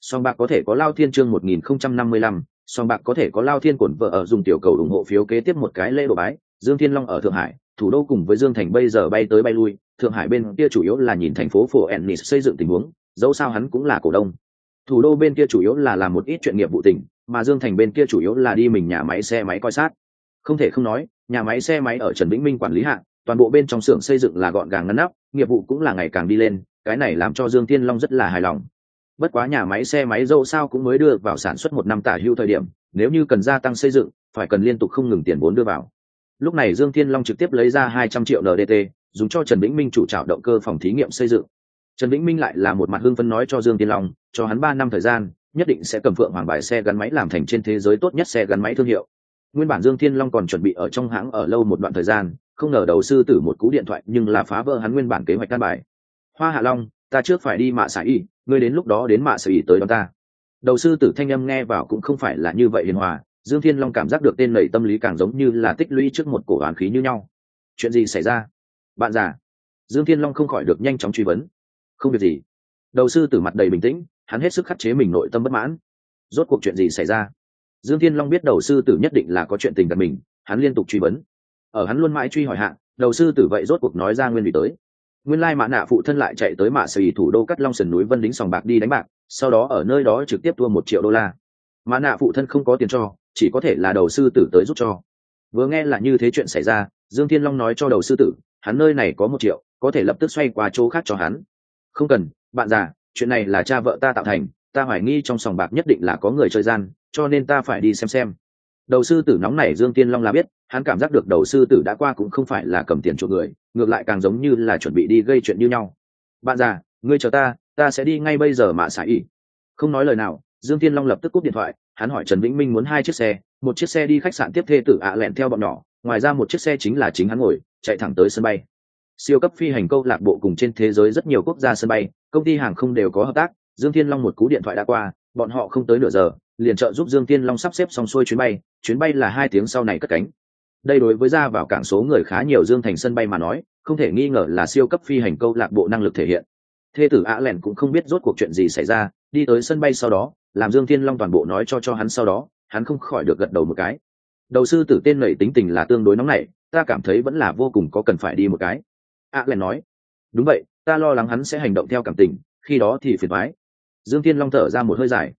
song bạc có thể có lao thiên chương 1055, song bạc có thể có lao thiên cổn vợ ở dùng tiểu cầu ủng hộ phiếu kế tiếp một cái lễ đồ bái dương thiên long ở thượng hải thủ đô cùng với dương thành bây giờ bay tới bay lui thượng hải bên kia chủ yếu là nhìn thành phố phổ ennis xây dựng tình huống dẫu sao hắn cũng là cổ đông thủ đô bên kia chủ yếu là làm một ít chuyện nghiệp vụ tình mà dương thành bên kia chủ yếu là đi mình nhà máy xe máy coi sát. Không thể không nói, nhà máy xe máy ở trần vĩnh minh quản lý hạng toàn bộ bên trong xưởng xây dựng là gọn gàng ngăn nắp, nghiệp vụ cũng là ngày càng đi lên, cái này làm cho dương tiên long rất là hài lòng. Bất quá nhà máy xe máy dâu sao cũng mới đưa vào sản xuất một năm tả hưu thời điểm, nếu như cần gia tăng xây dựng, phải cần liên tục không ngừng tiền vốn đưa vào. Lúc này dương thiên long trực tiếp lấy ra hai trăm triệu ndt dùng cho trần vĩnh minh chủ trào động cơ phòng thí nghiệm xây dựng. Trần vĩnh minh lại là một mặt hưng phấn nói cho dương thiên long, cho hắn ba năm thời gian nhất định sẽ cầm phượng hoàng bài xe gắn máy làm thành trên thế giới tốt nhất xe gắn máy thương hiệu. Nguyên bản dương thiên long còn chuẩn bị ở trong hãng ở lâu một đoạn thời gian, không ngờ đầu sư tử một cú điện thoại nhưng là phá vỡ hắn nguyên bản kế hoạch căn bài. Hoa hạ long, ta trước phải đi mạ xả y, ngươi đến lúc đó đến mạ xả y tới đón ta. Đầu sư tử thanh âm nghe vào cũng không phải là như vậy hiền hòa, dương thiên long cảm giác được tên lầy tâm lý càng giống như là tích lũy trước một cổ oán khí như nhau. Chuyện gì xảy ra? Bạn già. Dương thiên long không khỏi được nhanh chóng truy vấn. Không việc gì. Đầu sư tử mặt đầy bình tĩnh hắn hết sức khắc chế mình nội tâm bất mãn. Rốt cuộc chuyện gì xảy ra? Dương thiên long biết đầu sư tử nhất định là có chuyện tình gặp mình, hắn liên tục truy vấn. Ở hắn luôn mãi truy hỏi hạn đầu sư tử vậy rốt cuộc nói ra nguyên lý tới. Nguyên lai mã nạ phụ thân lại chạy tới mạ sỉ thủ đô cắt long sườn núi vân đính sòng bạc đi đánh bạc, sau đó ở nơi đó trực tiếp thua một triệu đô la. Mã nạ phụ thân không có tiền cho, chỉ có thể là đầu sư tử tới giúp cho. Vừa nghe là như thế chuyện xảy ra, dương thiên long nói cho đầu sư tử, hắn nơi này có một triệu, có thể lập tức xoay qua chỗ khác cho hắn. Không cần, bạn già chuyện này là cha vợ ta tạo thành, ta hoài nghi trong sòng bạc nhất định là có người chơi gian, cho nên ta phải đi xem xem. Đầu sư tử nóng này dương tiên long là biết, hắn cảm giác được đầu sư tử đã qua cũng không phải là cầm tiền chuộc người, ngược lại càng giống như là chuẩn bị đi gây chuyện như nhau. Bạn già, ngươi chờ ta ta sẽ đi ngay bây giờ mà xả ỉ. Không nói lời nào, dương tiên long lập tức cúp điện thoại, hắn hỏi trần vĩnh minh muốn hai chiếc xe, một chiếc xe đi khách sạn tiếp thê tử ạ lẹn theo bọn nhỏ, ngoài ra một chiếc xe chính là chính hắn ngồi, chạy thẳng tới sân bay. Siêu cấp phi hành câu lạc bộ cùng trên thế giới rất nhiều quốc gia sân bay công ty hàng không đều có hợp tác, dương thiên long một cú điện thoại đã qua, bọn họ không tới nửa giờ, liền trợ giúp dương thiên long sắp xếp xong xuôi chuyến bay chuyến bay là hai tiếng sau này cất cánh. Đây đối với ra vào cảng số người khá nhiều dương thành sân bay mà nói, không thể nghi ngờ là siêu cấp phi hành câu lạc bộ năng lực thể hiện. Thê tử ạ lẻn cũng không biết rốt cuộc chuyện gì xảy ra, đi tới sân bay sau đó, làm dương thiên long toàn bộ nói cho cho hắn sau đó, hắn không khỏi được gật đầu một cái. Đầu sư tử tên nảy tính tình là tương đối nóng nảy, ta cảm thấy vẫn là vô cùng có cần phải đi một cái. Ạ lẻn nói, đúng vậy ta lo lắng hắn sẽ hành động theo cảm tình, khi đó thì phiền thoái dương thiên long thở ra một hơi dài.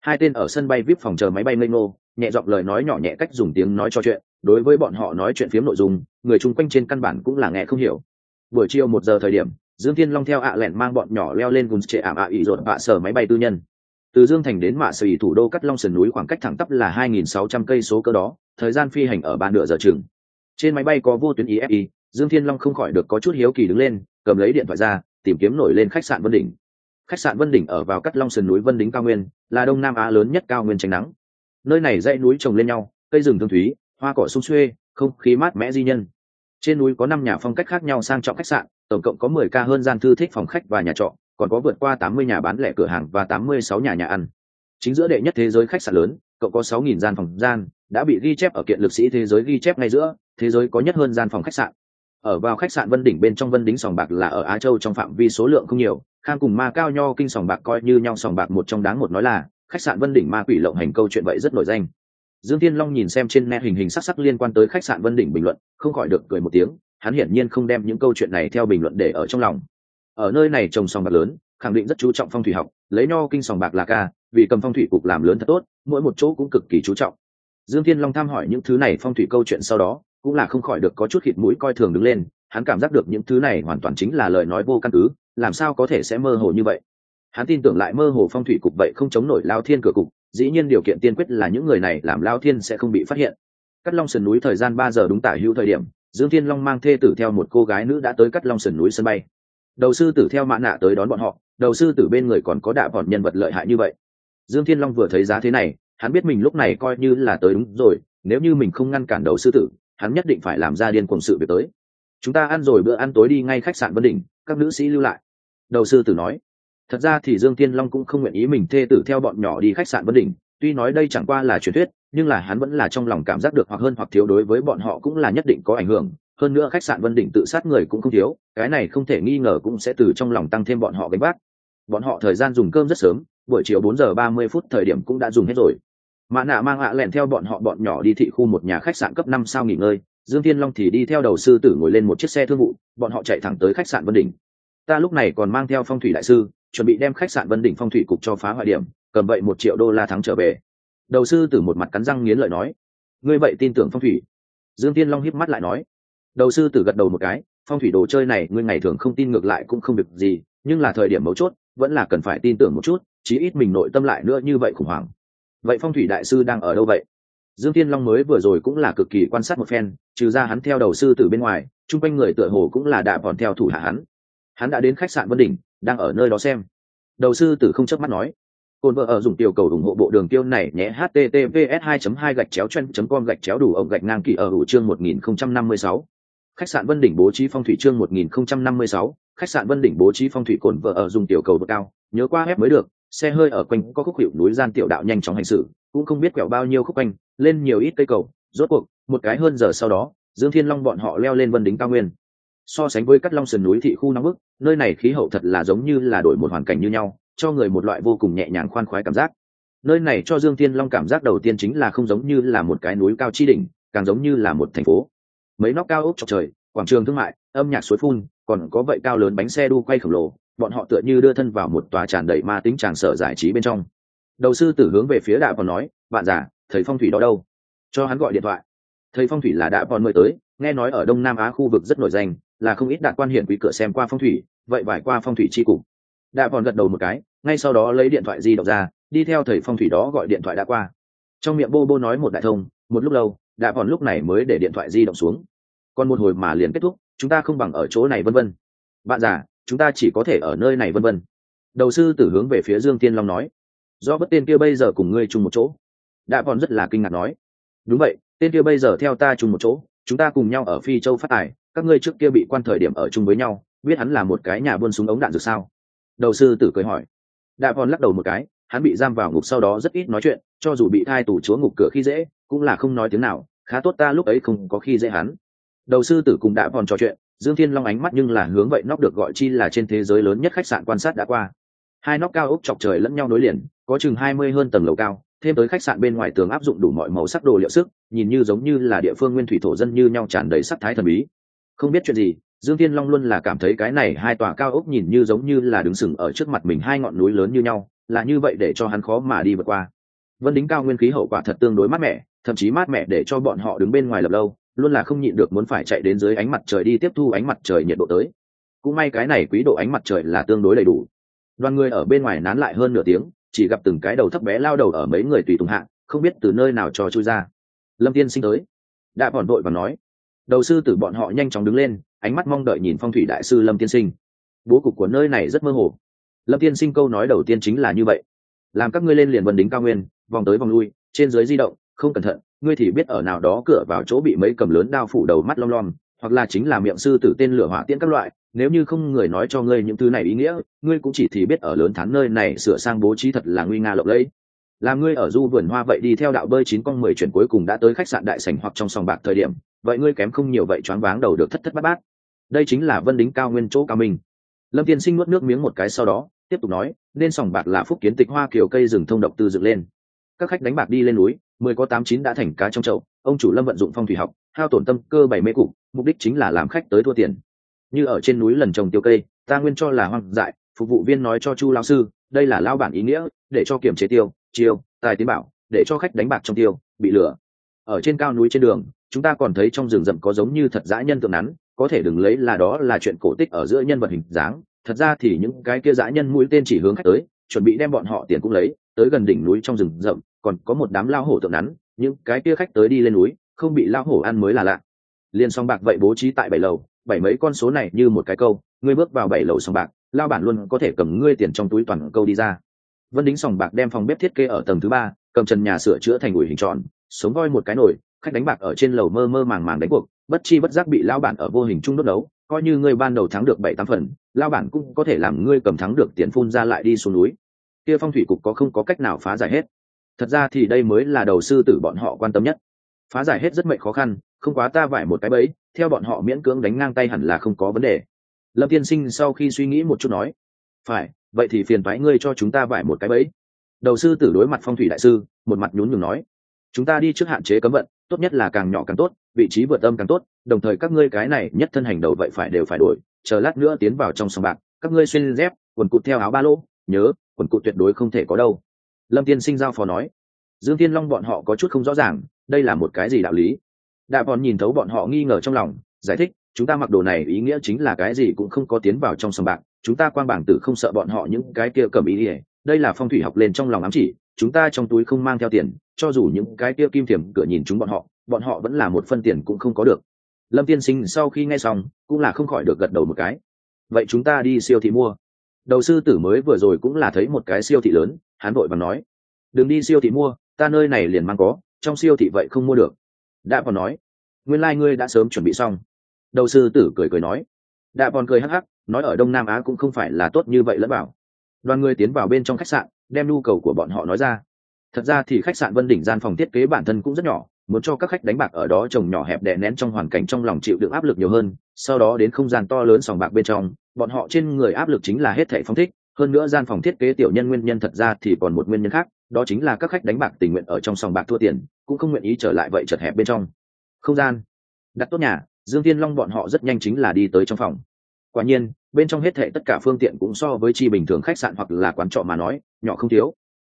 Hai tên ở sân bay vip phòng chờ máy bay ngây ngô, nhẹ giọng lời nói nhỏ nhẹ cách dùng tiếng nói cho chuyện. Đối với bọn họ nói chuyện phiếm nội dung, người chung quanh trên căn bản cũng là nghe không hiểu. Buổi chiều một giờ thời điểm, dương thiên long theo ạ lẹn mang bọn nhỏ leo lên vùng trệ ảm ạ ỉ rột bạ sở máy bay tư nhân. Từ dương thành đến mạ sở ỉ thủ đô cắt long sườn núi khoảng cách thẳng tắp là 2.600 cây số cơ đó, thời gian phi hành ở ba nửa giờ chừng. Trên máy bay có vô tuyến ifi dương thiên long không khỏi được có chút hiếu kỳ đứng lên, cầm lấy điện thoại ra, tìm kiếm nổi lên khách sạn vân đỉnh. Khách sạn vân đỉnh ở vào cắt long sườn núi vân đính cao nguyên, là đông nam á lớn nhất cao nguyên tránh nắng. Nơi này dãy núi trồng lên nhau, cây rừng thương thúy, hoa cỏ sung xuê, không khí mát mẽ di nhân. Trên núi có năm nhà phong cách khác nhau sang trọng khách sạn, tổng cộng có mười ca hơn gian thư thích phòng khách và nhà trọ, còn có vượt qua tám mươi nhà bán lẻ cửa hàng và tám mươi sáu nhà nhà ăn. Chính giữa đệ nhất thế giới khách sạn lớn cộng có sáu nghìn gian phòng gian, đã bị ghi chép ở kiện lực sĩ thế giới ghi chép ngay giữa, thế giới có nhất hơn gian phòng khách sạn ở vào khách sạn vân đỉnh bên trong vân đính sòng bạc là ở á châu trong phạm vi số lượng không nhiều, khang cùng ma cao nho kinh sòng bạc coi như nhau sòng bạc một trong đáng một nói là, khách sạn vân đỉnh ma quỷ lộng hành câu chuyện vậy rất nổi danh. Dương thiên long nhìn xem trên net hình hình sắc sắc liên quan tới khách sạn vân đỉnh bình luận, không khỏi được cười một tiếng, hắn hiển nhiên không đem những câu chuyện này theo bình luận để ở trong lòng. Ở nơi này trồng sòng bạc lớn, khẳng định rất chú trọng phong thủy học, lấy nho kinh sòng bạc là ca, vì cầm phong thủy cục làm lớn thật tốt, mỗi một chỗ cũng cực kỳ chú trọng. Dương thiên long tham hỏi những thứ này phong thủy câu chuyện sau đó cũng là không khỏi được có chút khịt mũi coi thường đứng lên, hắn cảm giác được những thứ này hoàn toàn chính là lời nói vô căn cứ, làm sao có thể sẽ mơ hồ như vậy? Hắn tin tưởng lại mơ hồ phong thủy cục vậy không chống nổi lao thiên cửa cục, dĩ nhiên điều kiện tiên quyết là những người này làm lao thiên sẽ không bị phát hiện. Cắt long sườn núi thời gian ba giờ đúng tả hữu thời điểm, dương thiên long mang thê tử theo một cô gái nữ đã tới cắt long sườn núi sân bay. Đầu sư tử theo mã nạ tới đón bọn họ, đầu sư tử bên người còn có đạ bọn nhân vật lợi hại như vậy. Dương thiên long vừa thấy giá thế này, hắn biết mình lúc này coi như là tới đúng rồi, nếu như mình không ngăn cản đầu sư tử hắn nhất định phải làm ra điên cuồng sự việc tới. Chúng ta ăn rồi bữa ăn tối đi ngay khách sạn vân đỉnh các nữ sĩ lưu lại. Đầu sư tử nói. Thật ra thì dương tiên long cũng không nguyện ý mình thê tử theo bọn nhỏ đi khách sạn vân đỉnh tuy nói đây chẳng qua là truyền thuyết, nhưng là hắn vẫn là trong lòng cảm giác được hoặc hơn hoặc thiếu đối với bọn họ cũng là nhất định có ảnh hưởng. Hơn nữa khách sạn vân đỉnh tự sát người cũng không thiếu, cái này không thể nghi ngờ cũng sẽ từ trong lòng tăng thêm bọn họ gánh vác. Bọn họ thời gian dùng cơm rất sớm, buổi chiều bốn giờ ba mươi phút thời điểm cũng đã dùng hết rồi mã nạ mang ạ lẹn theo bọn họ bọn nhỏ đi thị khu một nhà khách sạn cấp năm sao nghỉ ngơi. Dương thiên long thì đi theo đầu sư tử ngồi lên một chiếc xe thương vụ, bọn họ chạy thẳng tới khách sạn vân đỉnh. Ta lúc này còn mang theo phong thủy đại sư, chuẩn bị đem khách sạn vân đỉnh phong thủy cục cho phá hoại điểm, cầm vậy một triệu đô la thắng trở về. Đầu sư tử một mặt cắn răng nghiến lợi nói, ngươi vậy tin tưởng phong thủy? Dương Thiên long hiếp mắt lại nói. Đầu sư tử gật đầu một cái, phong thủy đồ chơi này ngươi ngày thường không tin ngược lại cũng không việc gì, nhưng là thời điểm mấu chốt, vẫn là cần phải tin tưởng một chút, chí ít mình nội tâm lại nữa như vậy khủng hoảng vậy phong thủy đại sư đang ở đâu vậy? Dương tiên long mới vừa rồi cũng là cực kỳ quan sát một phen, trừ ra hắn theo đầu sư tử bên ngoài, chung quanh người tựa hồ cũng là đạ bọn theo thủ hạ hắn. Hắn đã đến khách sạn vân đỉnh, đang ở nơi đó xem. Đầu sư tử không chớp mắt nói cồn vợ ở dùng tiểu cầu ủng hộ bộ đường tiêu này nhé, https 2 2 gạch chéo chen com gạch chéo đủ ổng gạch ngang kỳ ở hữu chương 1056 khách sạn vân đỉnh bố trí phong thủy chương 1056 khách sạn vân đỉnh bố trí phong thủy cồn vợ ở dùng tiểu cầu độ cao, nhớ qua ép mới được xe hơi ở quanh có khúc hiệu núi gian tiểu đạo nhanh chóng hành xử, cũng không biết quẹo bao nhiêu khúc quanh, lên nhiều ít cây cầu. Rốt cuộc, một cái hơn giờ sau đó, dương thiên long bọn họ leo lên vân đính cao nguyên. So sánh với cắt long sườn núi thị khu nóng bức, nơi này khí hậu thật là giống như là đổi một hoàn cảnh như nhau, cho người một loại vô cùng nhẹ nhàng khoan khoái cảm giác. Nơi này cho dương thiên long cảm giác đầu tiên chính là không giống như là một cái núi cao chi đỉnh, càng giống như là một thành phố. Mấy nóc cao ốc chọc trời, quảng trường thương mại, âm nhạc suối phun, còn có vậy cao lớn bánh xe đu quay khổng lồ bọn họ tựa như đưa thân vào một tòa tràn đầy ma tính tràn sở giải trí bên trong. Đầu sư tử hướng về phía đạ còn nói, bạn già, thầy phong thủy đó đâu? Cho hắn gọi điện thoại. Thầy phong thủy là đạ còn mời tới, nghe nói ở đông nam á khu vực rất nổi danh, là không ít đạt quan hiển quý cửa xem qua phong thủy, vậy vải qua phong thủy chi cục. Đạ còn gật đầu một cái, ngay sau đó lấy điện thoại di động ra, đi theo thầy phong thủy đó gọi điện thoại đã qua. Trong miệng bô bô nói một đại thông, một lúc lâu, đạ còn lúc này mới để điện thoại di động xuống. Còn một hồi mà liền kết thúc, chúng ta không bằng ở chỗ này vân vân. Bạn già chúng ta chỉ có thể ở nơi này vân vân. Đầu sư tử hướng về phía dương tiên long nói. Do bất tên kia bây giờ cùng ngươi chung một chỗ. Đã còn rất là kinh ngạc nói. Đúng vậy, tên kia bây giờ theo ta chung một chỗ, chúng ta cùng nhau ở phi châu phát tài, các ngươi trước kia bị quan thời điểm ở chung với nhau, biết hắn là một cái nhà buôn súng ống đạn rồi sao? Đầu sư tử cười hỏi. Đã còn lắc đầu một cái, hắn bị giam vào ngục sau đó rất ít nói chuyện, cho dù bị thai tủ chúa ngục cửa khi dễ, cũng là không nói tiếng nào, khá tốt ta lúc ấy không có khi dễ hắn. Đầu sư tử cùng đã còn trò chuyện dương thiên long ánh mắt nhưng là hướng vậy nóc được gọi chi là trên thế giới lớn nhất khách sạn quan sát đã qua. Hai nóc cao ốc chọc trời lẫn nhau nối liền, có chừng hai mươi hơn tầng lầu cao, thêm tới khách sạn bên ngoài tường áp dụng đủ mọi màu sắc đồ liệu sức, nhìn như giống như là địa phương nguyên thủy thổ dân như nhau tràn đầy sắc thái thần bí. Không biết chuyện gì, dương thiên long luôn là cảm thấy cái này hai tòa cao ốc nhìn như giống như là đứng sừng ở trước mặt mình hai ngọn núi lớn như nhau, là như vậy để cho hắn khó mà đi vượt qua. Vân đính cao nguyên khí hậu quả thật tương đối mát mẻ, thậm chí mát mẻ để cho bọn họ đứng bên ngoài lập lâu luôn là không nhịn được muốn phải chạy đến dưới ánh mặt trời đi tiếp thu ánh mặt trời nhiệt độ tới. Cũng may cái này quý độ ánh mặt trời là tương đối đầy đủ. Đoàn người ở bên ngoài nán lại hơn nửa tiếng, chỉ gặp từng cái đầu thấp bé lao đầu ở mấy người tùy tùng hạ, không biết từ nơi nào cho chui ra. Lâm tiên sinh tới. Đã bọn đội và nói. Đầu sư tử bọn họ nhanh chóng đứng lên, ánh mắt mong đợi nhìn phong thủy đại sư lâm tiên sinh. Bố cục của nơi này rất mơ hồ. Lâm tiên sinh câu nói đầu tiên chính là như vậy. Làm các ngươi lên liền vân đính cao nguyên, vòng tới vòng lui, trên dưới di động, không cẩn thận ngươi thì biết ở nào đó cửa vào chỗ bị mấy cầm lớn đao phủ đầu mắt lom lom, hoặc là chính là miệng sư tử tên lửa hỏa tiễn các loại, nếu như không người nói cho ngươi những thứ này ý nghĩa, ngươi cũng chỉ thì biết ở lớn thán nơi này sửa sang bố trí thật là nguy nga lộng lẫy. Làm ngươi ở du vườn hoa vậy đi theo đạo bơi chín con mười chuyển cuối cùng đã tới khách sạn đại sảnh hoặc trong sòng bạc thời điểm, vậy ngươi kém không nhiều vậy choáng váng đầu được thất thất bát bát. Đây chính là vân đính cao nguyên chỗ cao minh. Lâm tiên sinh nuốt nước miếng một cái sau đó, tiếp tục nói, nên sòng bạc là phúc kiến tịch hoa kiều cây rừng thông độc tư dựng lên các khách đánh bạc đi lên núi, mười có tám chín đã thành cá trong chậu, ông chủ lâm vận dụng phong thủy học, hao tổn tâm cơ bảy mê cục, mục đích chính là làm khách tới thua tiền. Như ở trên núi lần trồng tiêu cây, ta nguyên cho là hoang dại, phục vụ viên nói cho chu lao sư, đây là lao bản ý nghĩa, để cho kiểm chế tiêu, chiêu, tài tiến bảo, để cho khách đánh bạc trong tiêu, bị lừa. Ở trên cao núi trên đường, chúng ta còn thấy trong rừng rậm có giống như thật dã nhân tượng nắn, có thể đừng lấy là đó là chuyện cổ tích ở giữa nhân vật hình dáng, thật ra thì những cái kia dã nhân mũi tên chỉ hướng khách tới, chuẩn bị đem bọn họ tiền cũng lấy tới gần đỉnh núi trong rừng rậm, còn có một đám lao hổ tượng nắn, những cái kia khách tới đi lên núi, không bị lao hổ ăn mới là lạ. Liền song bạc vậy bố trí tại bảy lầu, bảy mấy con số này như một cái câu, ngươi bước vào bảy lầu sòng bạc, lao bản luôn có thể cầm ngươi tiền trong túi toàn câu đi ra. Vân đính sòng bạc đem phòng bếp thiết kế ở tầng thứ ba, cầm trần nhà sửa chữa thành ủi hình tròn, sống voi một cái nồi, khách đánh bạc ở trên lầu mơ mơ màng màng đánh cuộc, bất chi bất giác bị lao bản ở vô hình chung đốt đấu coi như ngươi ban đầu thắng được bảy tám phần, lao bản cũng có thể làm ngươi cầm thắng được tiền phun ra lại đi xuống núi kia phong thủy cục có không có cách nào phá giải hết. Thật ra thì đây mới là đầu sư tử bọn họ quan tâm nhất. Phá giải hết rất mệnh khó khăn, không quá ta vải một cái bẫy, theo bọn họ miễn cưỡng đánh ngang tay hẳn là không có vấn đề. Lâm tiên sinh sau khi suy nghĩ một chút nói, phải, vậy thì phiền thoái ngươi cho chúng ta vải một cái bẫy. Đầu sư tử đối mặt phong thủy đại sư, một mặt nhún nhường nói, chúng ta đi trước hạn chế cấm vận, tốt nhất là càng nhỏ càng tốt, vị trí vượt âm càng tốt, đồng thời các ngươi cái này nhất thân hành đầu vậy phải đều phải đổi, chờ lát nữa tiến vào trong sòng bạc, các ngươi xuyên dép, quần cụt theo áo ba lỗ nhớ, quần cụ tuyệt đối không thể có đâu. Lâm tiên sinh giao phó nói. Dương tiên long bọn họ có chút không rõ ràng, đây là một cái gì đạo lý? Đạ bọn nhìn thấu bọn họ nghi ngờ trong lòng, giải thích, chúng ta mặc đồ này ý nghĩa chính là cái gì cũng không có tiến vào trong sòng bạc, chúng ta quan bảng tử không sợ bọn họ những cái kia cầm ý ỉa đây là phong thủy học lên trong lòng ám chỉ, chúng ta trong túi không mang theo tiền, cho dù những cái kia kim thiểm cửa nhìn chúng bọn họ bọn họ vẫn là một phân tiền cũng không có được. Lâm tiên sinh sau khi nghe xong, cũng là không khỏi được gật đầu một cái. Vậy chúng ta đi siêu thị mua đầu sư tử mới vừa rồi cũng là thấy một cái siêu thị lớn, hắn vội và nói, đừng đi siêu thị mua, ta nơi này liền mang có, trong siêu thị vậy không mua được. Đã còn nói, nguyên lai、like、ngươi đã sớm chuẩn bị xong. Đầu sư tử cười cười nói đã còn cười hắc hắc, nói ở đông nam á cũng không phải là tốt như vậy lẫn bảo đoàn người tiến vào bên trong khách sạn, đem nhu cầu của bọn họ nói ra. Thật ra thì khách sạn vân đỉnh gian phòng thiết kế bản thân cũng rất nhỏ muốn cho các khách đánh bạc ở đó trồng nhỏ hẹp đè nén trong hoàn cảnh trong lòng chịu được áp lực nhiều hơn, sau đó đến không gian to lớn sòng bạc bên trong, bọn họ trên người áp lực chính là hết thảy phong thích, hơn nữa gian phòng thiết kế tiểu nhân nguyên nhân thật ra thì còn một nguyên nhân khác, đó chính là các khách đánh bạc tình nguyện ở trong sòng bạc thua tiền, cũng không nguyện ý trở lại vậy chật hẹp bên trong. Không gian, đặt tốt nhà, dương tiên long bọn họ rất nhanh chính là đi tới trong phòng. Quả nhiên, bên trong hết thệ tất cả phương tiện cũng so với chi bình thường khách sạn hoặc là quán trọ mà nói, nhỏ không thiếu.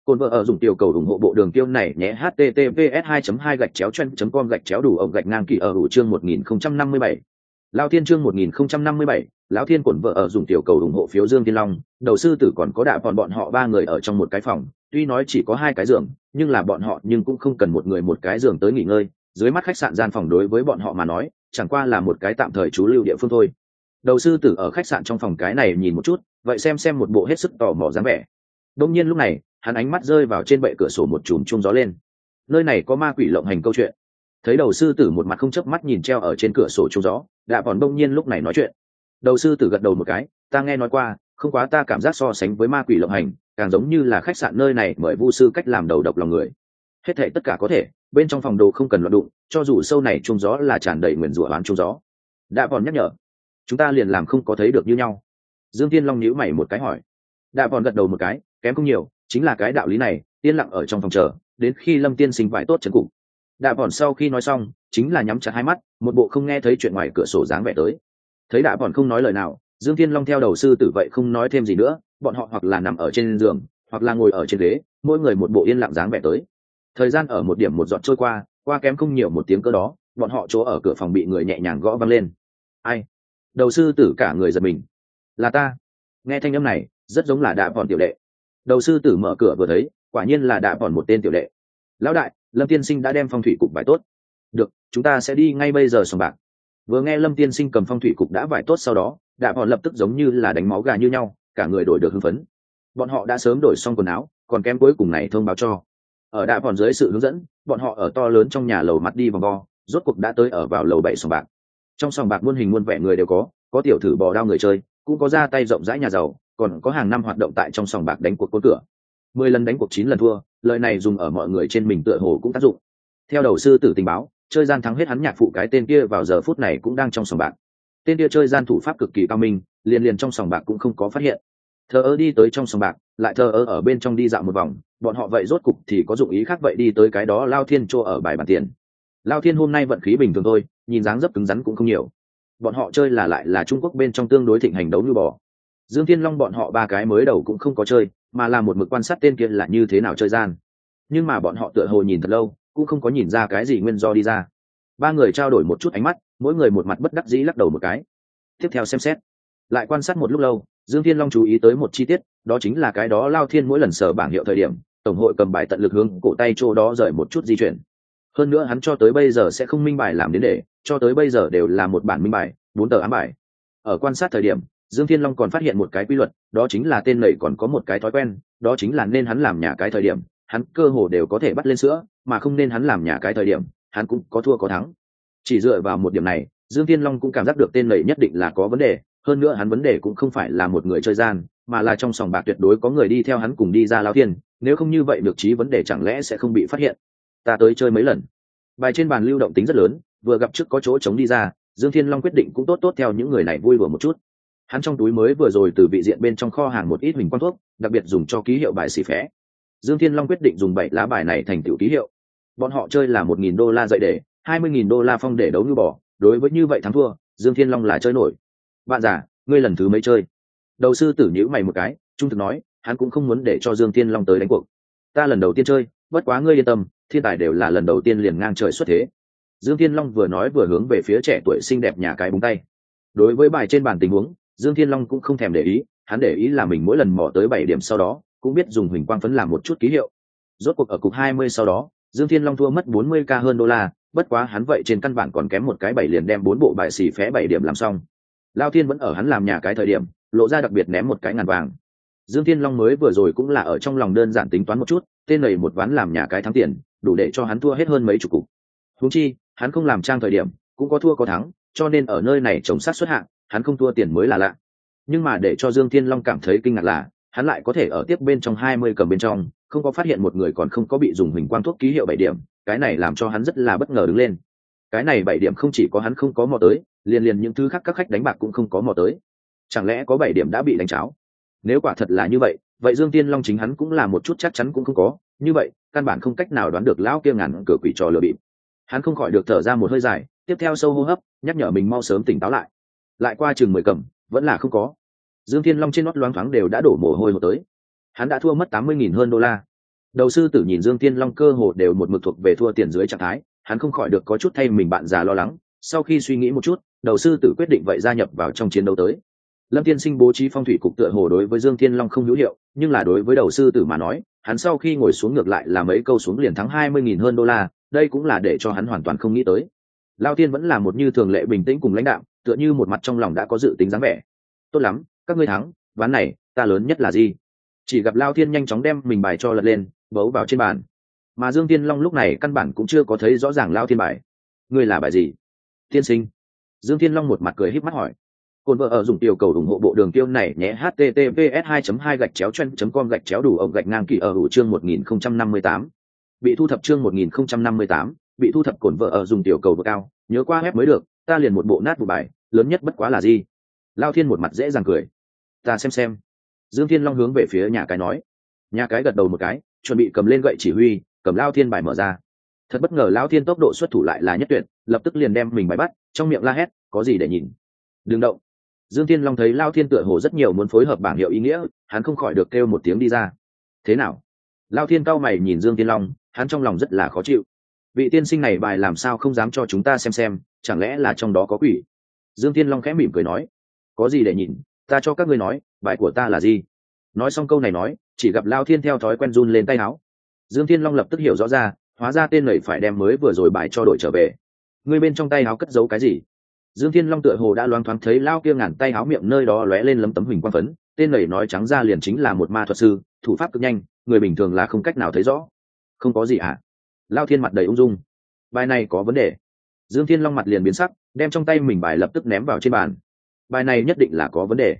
Côn vợ ở dùng tiểu cầu ủng hộ bộ đường tiêu này nhé, https 2 2 gạch chéo chen com gạch chéo đủ ổng gạch ngang kỳ ở hữu chương 1057 lao thiên chương 1057 lão thiên cuộn vợ ở dùng tiểu cầu ủng hộ phiếu dương thiên long. Đầu sư tử còn có đạ bọn bọn họ ba người ở trong một cái phòng. Tuy nói chỉ có hai cái giường, nhưng là bọn họ nhưng cũng không cần một người một cái giường tới nghỉ ngơi. Dưới mắt khách sạn gian phòng đối với bọn họ mà nói, chẳng qua là một cái tạm thời trú lưu địa phương thôi. Đầu sư tử ở khách sạn trong phòng cái này nhìn một chút, vậy xem xem một bộ hết sức tò mò dáng vẻ. Đông nhiên lúc này hắn ánh mắt rơi vào trên bệ cửa sổ một chùm chung gió lên. Nơi này có ma quỷ lộng hành câu chuyện. Thấy đầu sư tử một mặt không chớp mắt nhìn treo ở trên cửa sổ chung gió, đạ vòn đông nhiên lúc này nói chuyện. Đầu sư tử gật đầu một cái, ta nghe nói qua, không quá ta cảm giác so sánh với ma quỷ lộng hành, càng giống như là khách sạn nơi này mời vu sư cách làm đầu độc lòng người. Hết thệ tất cả có thể, bên trong phòng đồ không cần loạn đụng, cho dù sâu này chung gió là tràn đầy nguyền rủa bán chung gió. Đạ vòn nhắc nhở, chúng ta liền làm không có thấy được như nhau. Dương tiên long nhíu mày một cái hỏi. Đạ vòn gật đầu một cái, kém không nhiều chính là cái đạo lý này, yên lặng ở trong phòng chờ, đến khi lâm tiên sinh vải tốt trần cục. Đạ bọn sau khi nói xong, chính là nhắm chặt hai mắt, một bộ không nghe thấy chuyện ngoài cửa sổ dáng vẻ tới. Thấy đạ bọn không nói lời nào, dương thiên long theo đầu sư tử vậy không nói thêm gì nữa, bọn họ hoặc là nằm ở trên giường, hoặc là ngồi ở trên ghế, mỗi người một bộ yên lặng dáng vẻ tới. Thời gian ở một điểm một giọt trôi qua qua kém không nhiều một tiếng cơ đó, bọn họ chỗ ở cửa phòng bị người nhẹ nhàng gõ văng lên. Ai? Đầu sư tử cả người giật mình. Là ta. Nghe thanh âm này, rất giống là đạ bọn tiểu đệ đầu sư tử mở cửa vừa thấy, quả nhiên là đã còn một tên tiểu đệ. Lão đại, lâm tiên sinh đã đem phong thủy cục bài tốt. Được, chúng ta sẽ đi ngay bây giờ sòng bạc. Vừa nghe lâm tiên sinh cầm phong thủy cục đã vải tốt sau đó đạ bọn lập tức giống như là đánh máu gà như nhau, cả người đổi được hưng phấn. Bọn họ đã sớm đổi xong quần áo, còn kém cuối cùng này thông báo cho. Ở đạ bọn dưới sự hướng dẫn, bọn họ ở to lớn trong nhà lầu mặt đi vòng vo, rốt cuộc đã tới ở vào lầu bảy sòng bạc. Trong sòng bạc muôn hình muôn vẻ người đều có có tiểu thử bò đao người chơi, cũng có ra tay rộng rãi nhà giàu còn có hàng năm hoạt động tại trong sòng bạc đánh cuộc cốt cửa. Mười lần đánh cuộc chín lần thua, lời này dùng ở mọi người trên mình tựa hồ cũng tác dụng. Theo đầu sư tử tình báo, chơi gian thắng hết hắn nhạc phụ cái tên kia vào giờ phút này cũng đang trong sòng bạc. Tên kia chơi gian thủ pháp cực kỳ cao minh, liền liền trong sòng bạc cũng không có phát hiện. Thờ ơ đi tới trong sòng bạc, lại thờ ơ ở bên trong đi dạo một vòng, bọn họ vậy rốt cục thì có dụng ý khác vậy đi tới cái đó lao thiên chỗ ở bài bàn tiền. Lao thiên hôm nay vận khí bình thường thôi, nhìn dáng dấp cứng rắn cũng không nhiều. Bọn họ chơi là lại là trung quốc bên trong tương đối thịnh hành đấu như bò dương thiên long bọn họ ba cái mới đầu cũng không có chơi, mà là một mực quan sát tên kia là như thế nào chơi gian. Nhưng mà bọn họ tựa hồ nhìn thật lâu, cũng không có nhìn ra cái gì nguyên do đi ra. Ba người trao đổi một chút ánh mắt, mỗi người một mặt bất đắc dĩ lắc đầu một cái. Tiếp theo xem xét. Lại quan sát một lúc lâu, dương thiên long chú ý tới một chi tiết, đó chính là cái đó lao thiên mỗi lần sở bảng hiệu thời điểm, tổng hội cầm bài tận lực hướng cổ tay chỗ đó rời một chút di chuyển. Hơn nữa hắn cho tới bây giờ sẽ không minh bài làm đến để, cho tới bây giờ đều là một bản minh bài, bốn tờ ám bài. Ở quan sát thời điểm dương thiên long còn phát hiện một cái quy luật, đó chính là tên lầy còn có một cái thói quen, đó chính là nên hắn làm nhà cái thời điểm, hắn cơ hồ đều có thể bắt lên sữa, mà không nên hắn làm nhà cái thời điểm, hắn cũng có thua có thắng. Chỉ dựa vào một điểm này, dương thiên long cũng cảm giác được tên lầy nhất định là có vấn đề, hơn nữa hắn vấn đề cũng không phải là một người chơi gian, mà là trong sòng bạc tuyệt đối có người đi theo hắn cùng đi ra lao thiên, nếu không như vậy được trí vấn đề chẳng lẽ sẽ không bị phát hiện. Ta tới chơi mấy lần. Bài trên bàn lưu động tính rất lớn, vừa gặp trước có chỗ chống đi ra, dương thiên long quyết định cũng tốt tốt theo những người này vui vừa một chút hắn trong túi mới vừa rồi từ vị diện bên trong kho hàng một ít hình quang thuốc, đặc biệt dùng cho ký hiệu bài xì phé. Dương thiên long quyết định dùng bảy lá bài này thành tiểu ký hiệu. Bọn họ chơi là một nghìn đô la dạy để, hai mươi nghìn đô la phong để đấu như bỏ đối với như vậy thắng thua, dương thiên long là chơi nổi. Bạn giả ngươi lần thứ mấy chơi? Đầu sư tử nhữ mày một cái, trung thực nói, hắn cũng không muốn để cho dương thiên long tới đánh cuộc. Ta lần đầu tiên chơi, bất quá ngươi yên tâm, thiên tài đều là lần đầu tiên liền ngang trời xuất thế. Dương thiên long vừa nói vừa hướng về phía trẻ tuổi xinh đẹp nhà cái búng tay. Đối với bài trên bàn tình huống dương thiên long cũng không thèm để ý, hắn để ý là mình mỗi lần mỏ tới bảy điểm sau đó, cũng biết dùng huỳnh quang phấn làm một chút ký hiệu. Rốt cuộc ở cục hai mươi sau đó, dương thiên long thua mất bốn mươi k hơn đô la, bất quá hắn vậy trên căn bản còn kém một cái bảy liền đem bốn bộ bài xì phé bảy điểm làm xong. Lao thiên vẫn ở hắn làm nhà cái thời điểm, lộ ra đặc biệt ném một cái ngàn vàng. Dương thiên long mới vừa rồi cũng là ở trong lòng đơn giản tính toán một chút, tên này một ván làm nhà cái thắng tiền, đủ để cho hắn thua hết hơn mấy chục cục. Húng chi, hắn không làm trang thời điểm, cũng có thua có thắng, cho nên ở nơi này chống sát xuất hạng hắn không thua tiền mới là lạ. Nhưng mà để cho dương thiên long cảm thấy kinh ngạc là, hắn lại có thể ở tiếp bên trong hai mươi cầm bên trong, không có phát hiện một người còn không có bị dùng hình quang thuốc ký hiệu bảy điểm, cái này làm cho hắn rất là bất ngờ đứng lên. Cái này bảy điểm không chỉ có hắn không có mò tới, liền liền những thứ khác các khách đánh bạc cũng không có mò tới. Chẳng lẽ có bảy điểm đã bị đánh cháo? Nếu quả thật là như vậy vậy dương tiên long chính hắn cũng là một chút chắc chắn cũng không có. Như vậy, căn bản không cách nào đoán được lão kia ngàn cửa quỷ trò lừa bịp. Hắn không khỏi được thở ra một hơi dài, tiếp theo sâu hô hấp, nhắc nhở mình mau sớm tỉnh táo lại lại qua chừng mười cầm, vẫn là không có. Dương thiên long trên nót loáng thoáng đều đã đổ mồ hôi một tới. Hắn đã thua mất tám mươi nghìn hơn đô la. Đầu sư tử nhìn dương thiên long cơ hồ đều một mực thuộc về thua tiền dưới trạng thái, hắn không khỏi được có chút thay mình bạn già lo lắng. Sau khi suy nghĩ một chút, đầu sư tử quyết định vậy gia nhập vào trong chiến đấu tới. Lâm tiên sinh bố trí phong thủy cục tựa hồ đối với dương thiên long không hữu hiệu, nhưng là đối với đầu sư tử mà nói, hắn sau khi ngồi xuống ngược lại là mấy câu xuống liền thắng hai mươi nghìn hơn đô la, đây cũng là để cho hắn hoàn toàn không nghĩ tới. Lao tiên vẫn là một như thường lệ bình tĩnh cùng lãnh đạo tựa như một mặt trong lòng đã có dự tính dáng vẻ. Tốt lắm các ngươi thắng ván này ta lớn nhất là gì? Chỉ gặp lao thiên nhanh chóng đem mình bài cho lật lên bấu vào trên bàn. Mà dương tiên long lúc này căn bản cũng chưa có thấy rõ ràng lao thiên bài. Ngươi là bài gì? Tiên sinh. Dương thiên long một mặt cười híp mắt hỏi. Cồn vợ ở dùng tiểu cầu ủng hộ bộ đường tiêu này nhé https 2 2 gạch chéo chen com gạch chéo đủ ổng gạch ngang kỳ ở hữu chương 1058. bị thu thập chương 1058, bị thu thập cồn vợ ở dùng tiểu cầu vừa cao nhớ qua ép mới được ta liền một bộ nát bộ bài lớn nhất bất quá là gì? Lao thiên một mặt dễ dàng cười. Ta xem xem. Dương thiên long hướng về phía nhà cái nói. Nhà cái gật đầu một cái, chuẩn bị cầm lên gậy chỉ huy, cầm lao thiên bài mở ra. Thật bất ngờ lao thiên tốc độ xuất thủ lại là nhất tuyệt, lập tức liền đem mình bài bắt, trong miệng la hét, có gì để nhìn? Đừng động. Dương thiên long thấy lao thiên tựa hồ rất nhiều muốn phối hợp bảng hiệu ý nghĩa, hắn không khỏi được kêu một tiếng đi ra. Thế nào? Lao thiên cao mày nhìn dương thiên long, hắn trong lòng rất là khó chịu. Vị tiên sinh này bài làm sao không dám cho chúng ta xem xem, chẳng lẽ là trong đó có quỷ? Dương thiên long khẽ mỉm cười nói, có gì để nhìn, ta cho các ngươi nói, bài của ta là gì? Nói xong câu này nói, chỉ gặp lao thiên theo thói quen run lên tay áo. Dương thiên long lập tức hiểu rõ ra, hóa ra tên lầy phải đem mới vừa rồi bài cho đội trở về. Ngươi bên trong tay áo cất giấu cái gì? Dương thiên long tựa hồ đã loáng thoáng thấy lao kia ngàn tay áo miệng nơi đó lóe lên lấm tấm huỳnh quang phấn, tên lầy nói trắng ra liền chính là một ma thuật sư, thủ pháp cực nhanh, người bình thường là không cách nào thấy rõ. Không có gì ạ à? lao thiên mặt đầy ung dung. Bài này có vấn đề. Dương thiên long mặt liền biến sắc đem trong tay mình bài lập tức ném vào trên bàn. Bài này nhất định là có vấn đề.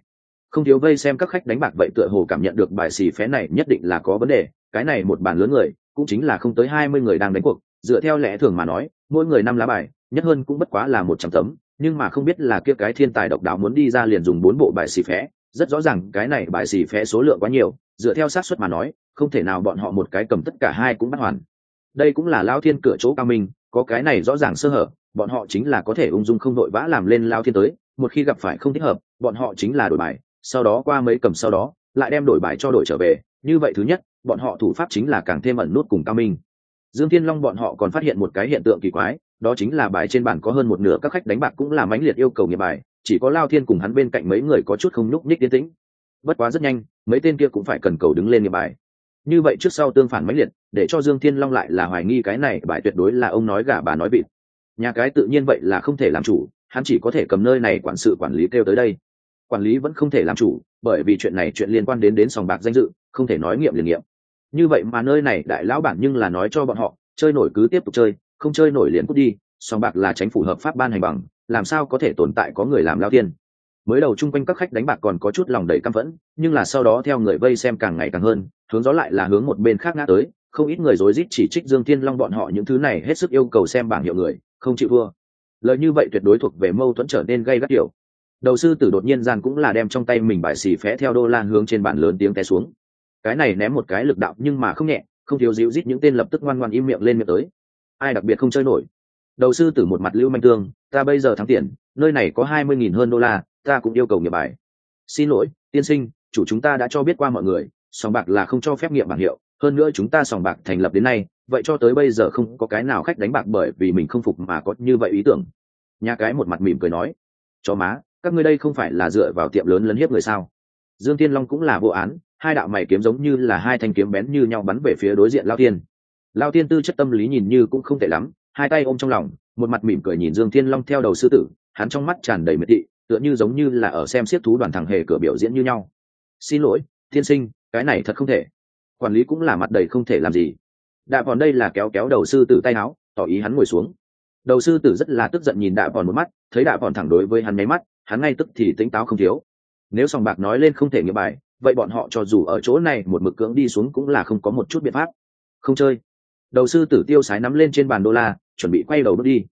Không thiếu vây xem các khách đánh bạc vậy tựa hồ cảm nhận được bài xì phé này nhất định là có vấn đề. Cái này một bàn lớn người, cũng chính là không tới hai mươi người đang đánh cuộc. Dựa theo lẽ thường mà nói, mỗi người năm lá bài, nhất hơn cũng bất quá là một trăm tấm. Nhưng mà không biết là kia cái thiên tài độc đáo muốn đi ra liền dùng bốn bộ bài xì phé. Rất rõ ràng cái này bài xì phé số lượng quá nhiều. Dựa theo xác suất mà nói, không thể nào bọn họ một cái cầm tất cả hai cũng bắt hoàn. Đây cũng là lao thiên cửa chỗ cao minh có cái này rõ ràng sơ hở, bọn họ chính là có thể ung dung không đội vã làm lên lao thiên tới, một khi gặp phải không thích hợp, bọn họ chính là đổi bài, sau đó qua mấy cầm sau đó, lại đem đổi bài cho đổi trở về. Như vậy thứ nhất, bọn họ thủ pháp chính là càng thêm ẩn nút cùng cao minh. Dương thiên long bọn họ còn phát hiện một cái hiện tượng kỳ quái, đó chính là bài trên bàn có hơn một nửa các khách đánh bạc cũng là mãnh liệt yêu cầu nghiệp bài, chỉ có lao thiên cùng hắn bên cạnh mấy người có chút không nhúc nhích yên tĩnh. Bất quá rất nhanh, mấy tên kia cũng phải cần cầu đứng lên nghiệp bài. Như vậy trước sau tương phản mãnh liệt để cho dương thiên long lại là hoài nghi cái này bài tuyệt đối là ông nói gà bà nói vịt. Nhà cái tự nhiên vậy là không thể làm chủ, hắn chỉ có thể cầm nơi này quản sự quản lý kêu tới đây. Quản lý vẫn không thể làm chủ, bởi vì chuyện này chuyện liên quan đến đến sòng bạc danh dự, không thể nói nghiệm liền nghiệm. Như vậy mà nơi này đại lão bản nhưng là nói cho bọn họ, chơi nổi cứ tiếp tục chơi, không chơi nổi liền cút đi, sòng bạc là tránh phủ hợp pháp ban hành bằng, làm sao có thể tồn tại có người làm lao tiên. Mới đầu chung quanh các khách đánh bạc còn có chút lòng đầy căm phẫn, nhưng là sau đó theo người vây xem càng ngày càng hơn, hướng gió lại là hướng một bên khác ngã tới không ít người rối rít chỉ trích dương thiên long bọn họ những thứ này hết sức yêu cầu xem bảng hiệu người, không chịu thua. Lời như vậy tuyệt đối thuộc về mâu thuẫn trở nên gây gắt kiểu. Đầu sư tử đột nhiên gian cũng là đem trong tay mình bài xì phé theo đô la hướng trên bàn lớn tiếng té xuống. Cái này ném một cái lực đạo nhưng mà không nhẹ, không thiếu dịu rít những tên lập tức ngoan ngoan im miệng lên miệng tới. Ai đặc biệt không chơi nổi. Đầu sư tử một mặt lưu manh tương, ta bây giờ thắng tiền, nơi này có hai mươi nghìn hơn đô la, ta cũng yêu cầu nghiệp bài. Xin lỗi, tiên sinh, chủ chúng ta đã cho biết qua mọi người sòng bạc là không cho phép nghiệm bảng hiệu hơn nữa chúng ta sòng bạc thành lập đến nay, vậy cho tới bây giờ không có cái nào khách đánh bạc bởi vì mình không phục mà có như vậy ý tưởng. Nhà cái một mặt mỉm cười nói cho má, các ngươi đây không phải là dựa vào tiệm lớn lấn hiếp người sao? Dương tiên long cũng là vô án, hai đạo mày kiếm giống như là hai thanh kiếm bén như nhau bắn về phía đối diện lao tiên lao tiên tư chất tâm lý nhìn như cũng không tệ lắm, hai tay ôm trong lòng, một mặt mỉm cười nhìn dương thiên long theo đầu sư tử, hắn trong mắt tràn đầy miệt thị, tựa như giống như là ở xem siết thú đoàn thằng hề cửa biểu diễn như nhau. Xin lỗi thiên sinh, cái này thật không thể quản lý cũng là mặt đầy không thể làm gì. Đạ còn đây là kéo kéo đầu sư tử tay áo, tỏ ý hắn ngồi xuống. Đầu sư tử rất là tức giận nhìn đạ còn một mắt, thấy đạ còn thẳng đối với hắn máy mắt, hắn ngay tức thì tính táo không thiếu. Nếu sòng bạc nói lên không thể nghiệm bài, vậy bọn họ cho dù ở chỗ này một mực cưỡng đi xuống cũng là không có một chút biện pháp. Không chơi. Đầu sư tử tiêu sái nắm lên trên bàn đô la, chuẩn bị quay đầu bước đi.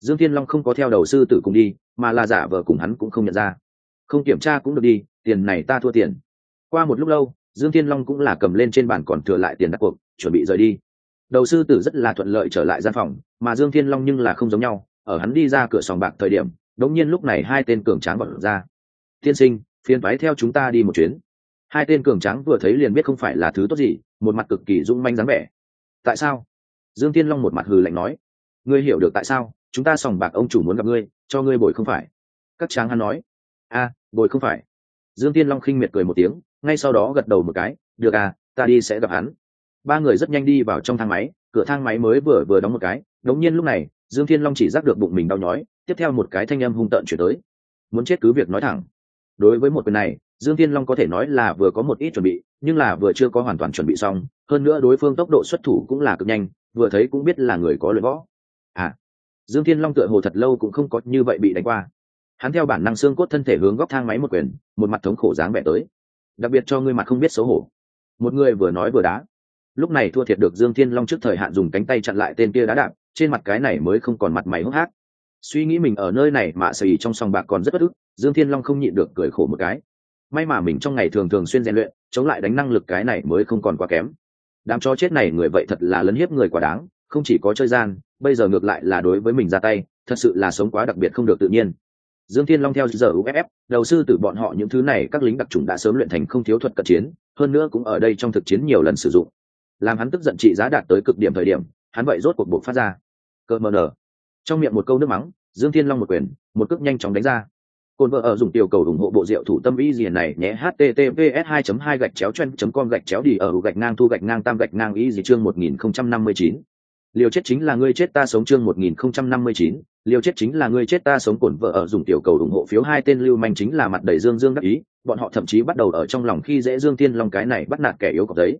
Dương thiên long không có theo đầu sư tử cùng đi, mà là giả vờ cùng hắn cũng không nhận ra. Không kiểm tra cũng được đi, tiền này ta thua tiền. Qua một lúc lâu dương thiên long cũng là cầm lên trên bàn còn thừa lại tiền đặt cuộc, chuẩn bị rời đi. Đầu sư tử rất là thuận lợi trở lại gian phòng, mà dương thiên long nhưng là không giống nhau, ở hắn đi ra cửa sòng bạc thời điểm, đống nhiên lúc này hai tên cường tráng bật ra. Tiên sinh, phiền phái theo chúng ta đi một chuyến. Hai tên cường tráng vừa thấy liền biết không phải là thứ tốt gì, một mặt cực kỳ rung manh dáng vẻ. Tại sao? Dương tiên long một mặt hừ lạnh nói. Ngươi hiểu được tại sao, chúng ta sòng bạc ông chủ muốn gặp ngươi, cho ngươi bồi không phải. Các tráng hắn nói. A, bồi không phải dương tiên long khinh miệt cười một tiếng, ngay sau đó gật đầu một cái, được à ta đi sẽ gặp hắn. Ba người rất nhanh đi vào trong thang máy, cửa thang máy mới vừa vừa đóng một cái, đống nhiên lúc này, dương thiên long chỉ giác được bụng mình đau nhói, tiếp theo một cái thanh âm hung tợn chuyển tới. Muốn chết cứ việc nói thẳng. Đối với một quyền này, dương thiên long có thể nói là vừa có một ít chuẩn bị, nhưng là vừa chưa có hoàn toàn chuẩn bị xong, hơn nữa đối phương tốc độ xuất thủ cũng là cực nhanh, vừa thấy cũng biết là người có luyện võ. À dương thiên long tựa hồ thật lâu cũng không có như vậy bị đánh qua hắn theo bản năng xương cốt thân thể hướng góc thang máy một quyền, một mặt thống khổ dáng vẻ tới. Đặc biệt cho ngươi mặt không biết xấu hổ. Một người vừa nói vừa đá. Lúc này thua thiệt được dương thiên long trước thời hạn dùng cánh tay chặn lại tên kia đá đạp, trên mặt cái này mới không còn mặt mày hốc hác. Suy nghĩ mình ở nơi này mà xì trong sòng bạc còn rất bất ức, dương thiên long không nhịn được cười khổ một cái. May mà mình trong ngày thường thường xuyên rèn luyện, chống lại đánh năng lực cái này mới không còn quá kém. Đám chó chết này người vậy thật là lấn hiếp người quá đáng, không chỉ có chơi gian, bây giờ ngược lại là đối với mình ra tay, thật sự là sống quá đặc biệt không được tự nhiên dương thiên long theo giờ uff đầu sư từ bọn họ những thứ này các lính đặc trùng đã sớm luyện thành không thiếu thuật cận chiến, hơn nữa cũng ở đây trong thực chiến nhiều lần sử dụng. Làm hắn tức giận trị giá đạt tới cực điểm thời điểm, hắn vậy rốt cuộc buộc phát ra. Cơ mờ nở. Trong miệng một câu nước mắng, dương thiên long một quyền, một cước nhanh chóng đánh ra. Côn vợ ở dùng tiểu cầu ủng hộ bộ rượu thủ tâm y gì này nhé, https 2 2 gạch chéo chen com gạch chéo đi ở gạch ngang thu gạch ngang tam gạch ngang y gì chương 1059. Liều chết chính là ngươi chết ta sống chương 1059, liều chết chính là ngươi chết ta sống cổn vợ ở dùng tiểu cầu ủng hộ phiếu hai tên lưu manh chính là mặt đầy dương dương đắc ý, bọn họ thậm chí bắt đầu ở trong lòng khi dễ Dương Tiên Long cái này bắt nạt kẻ yếu cọc giấy.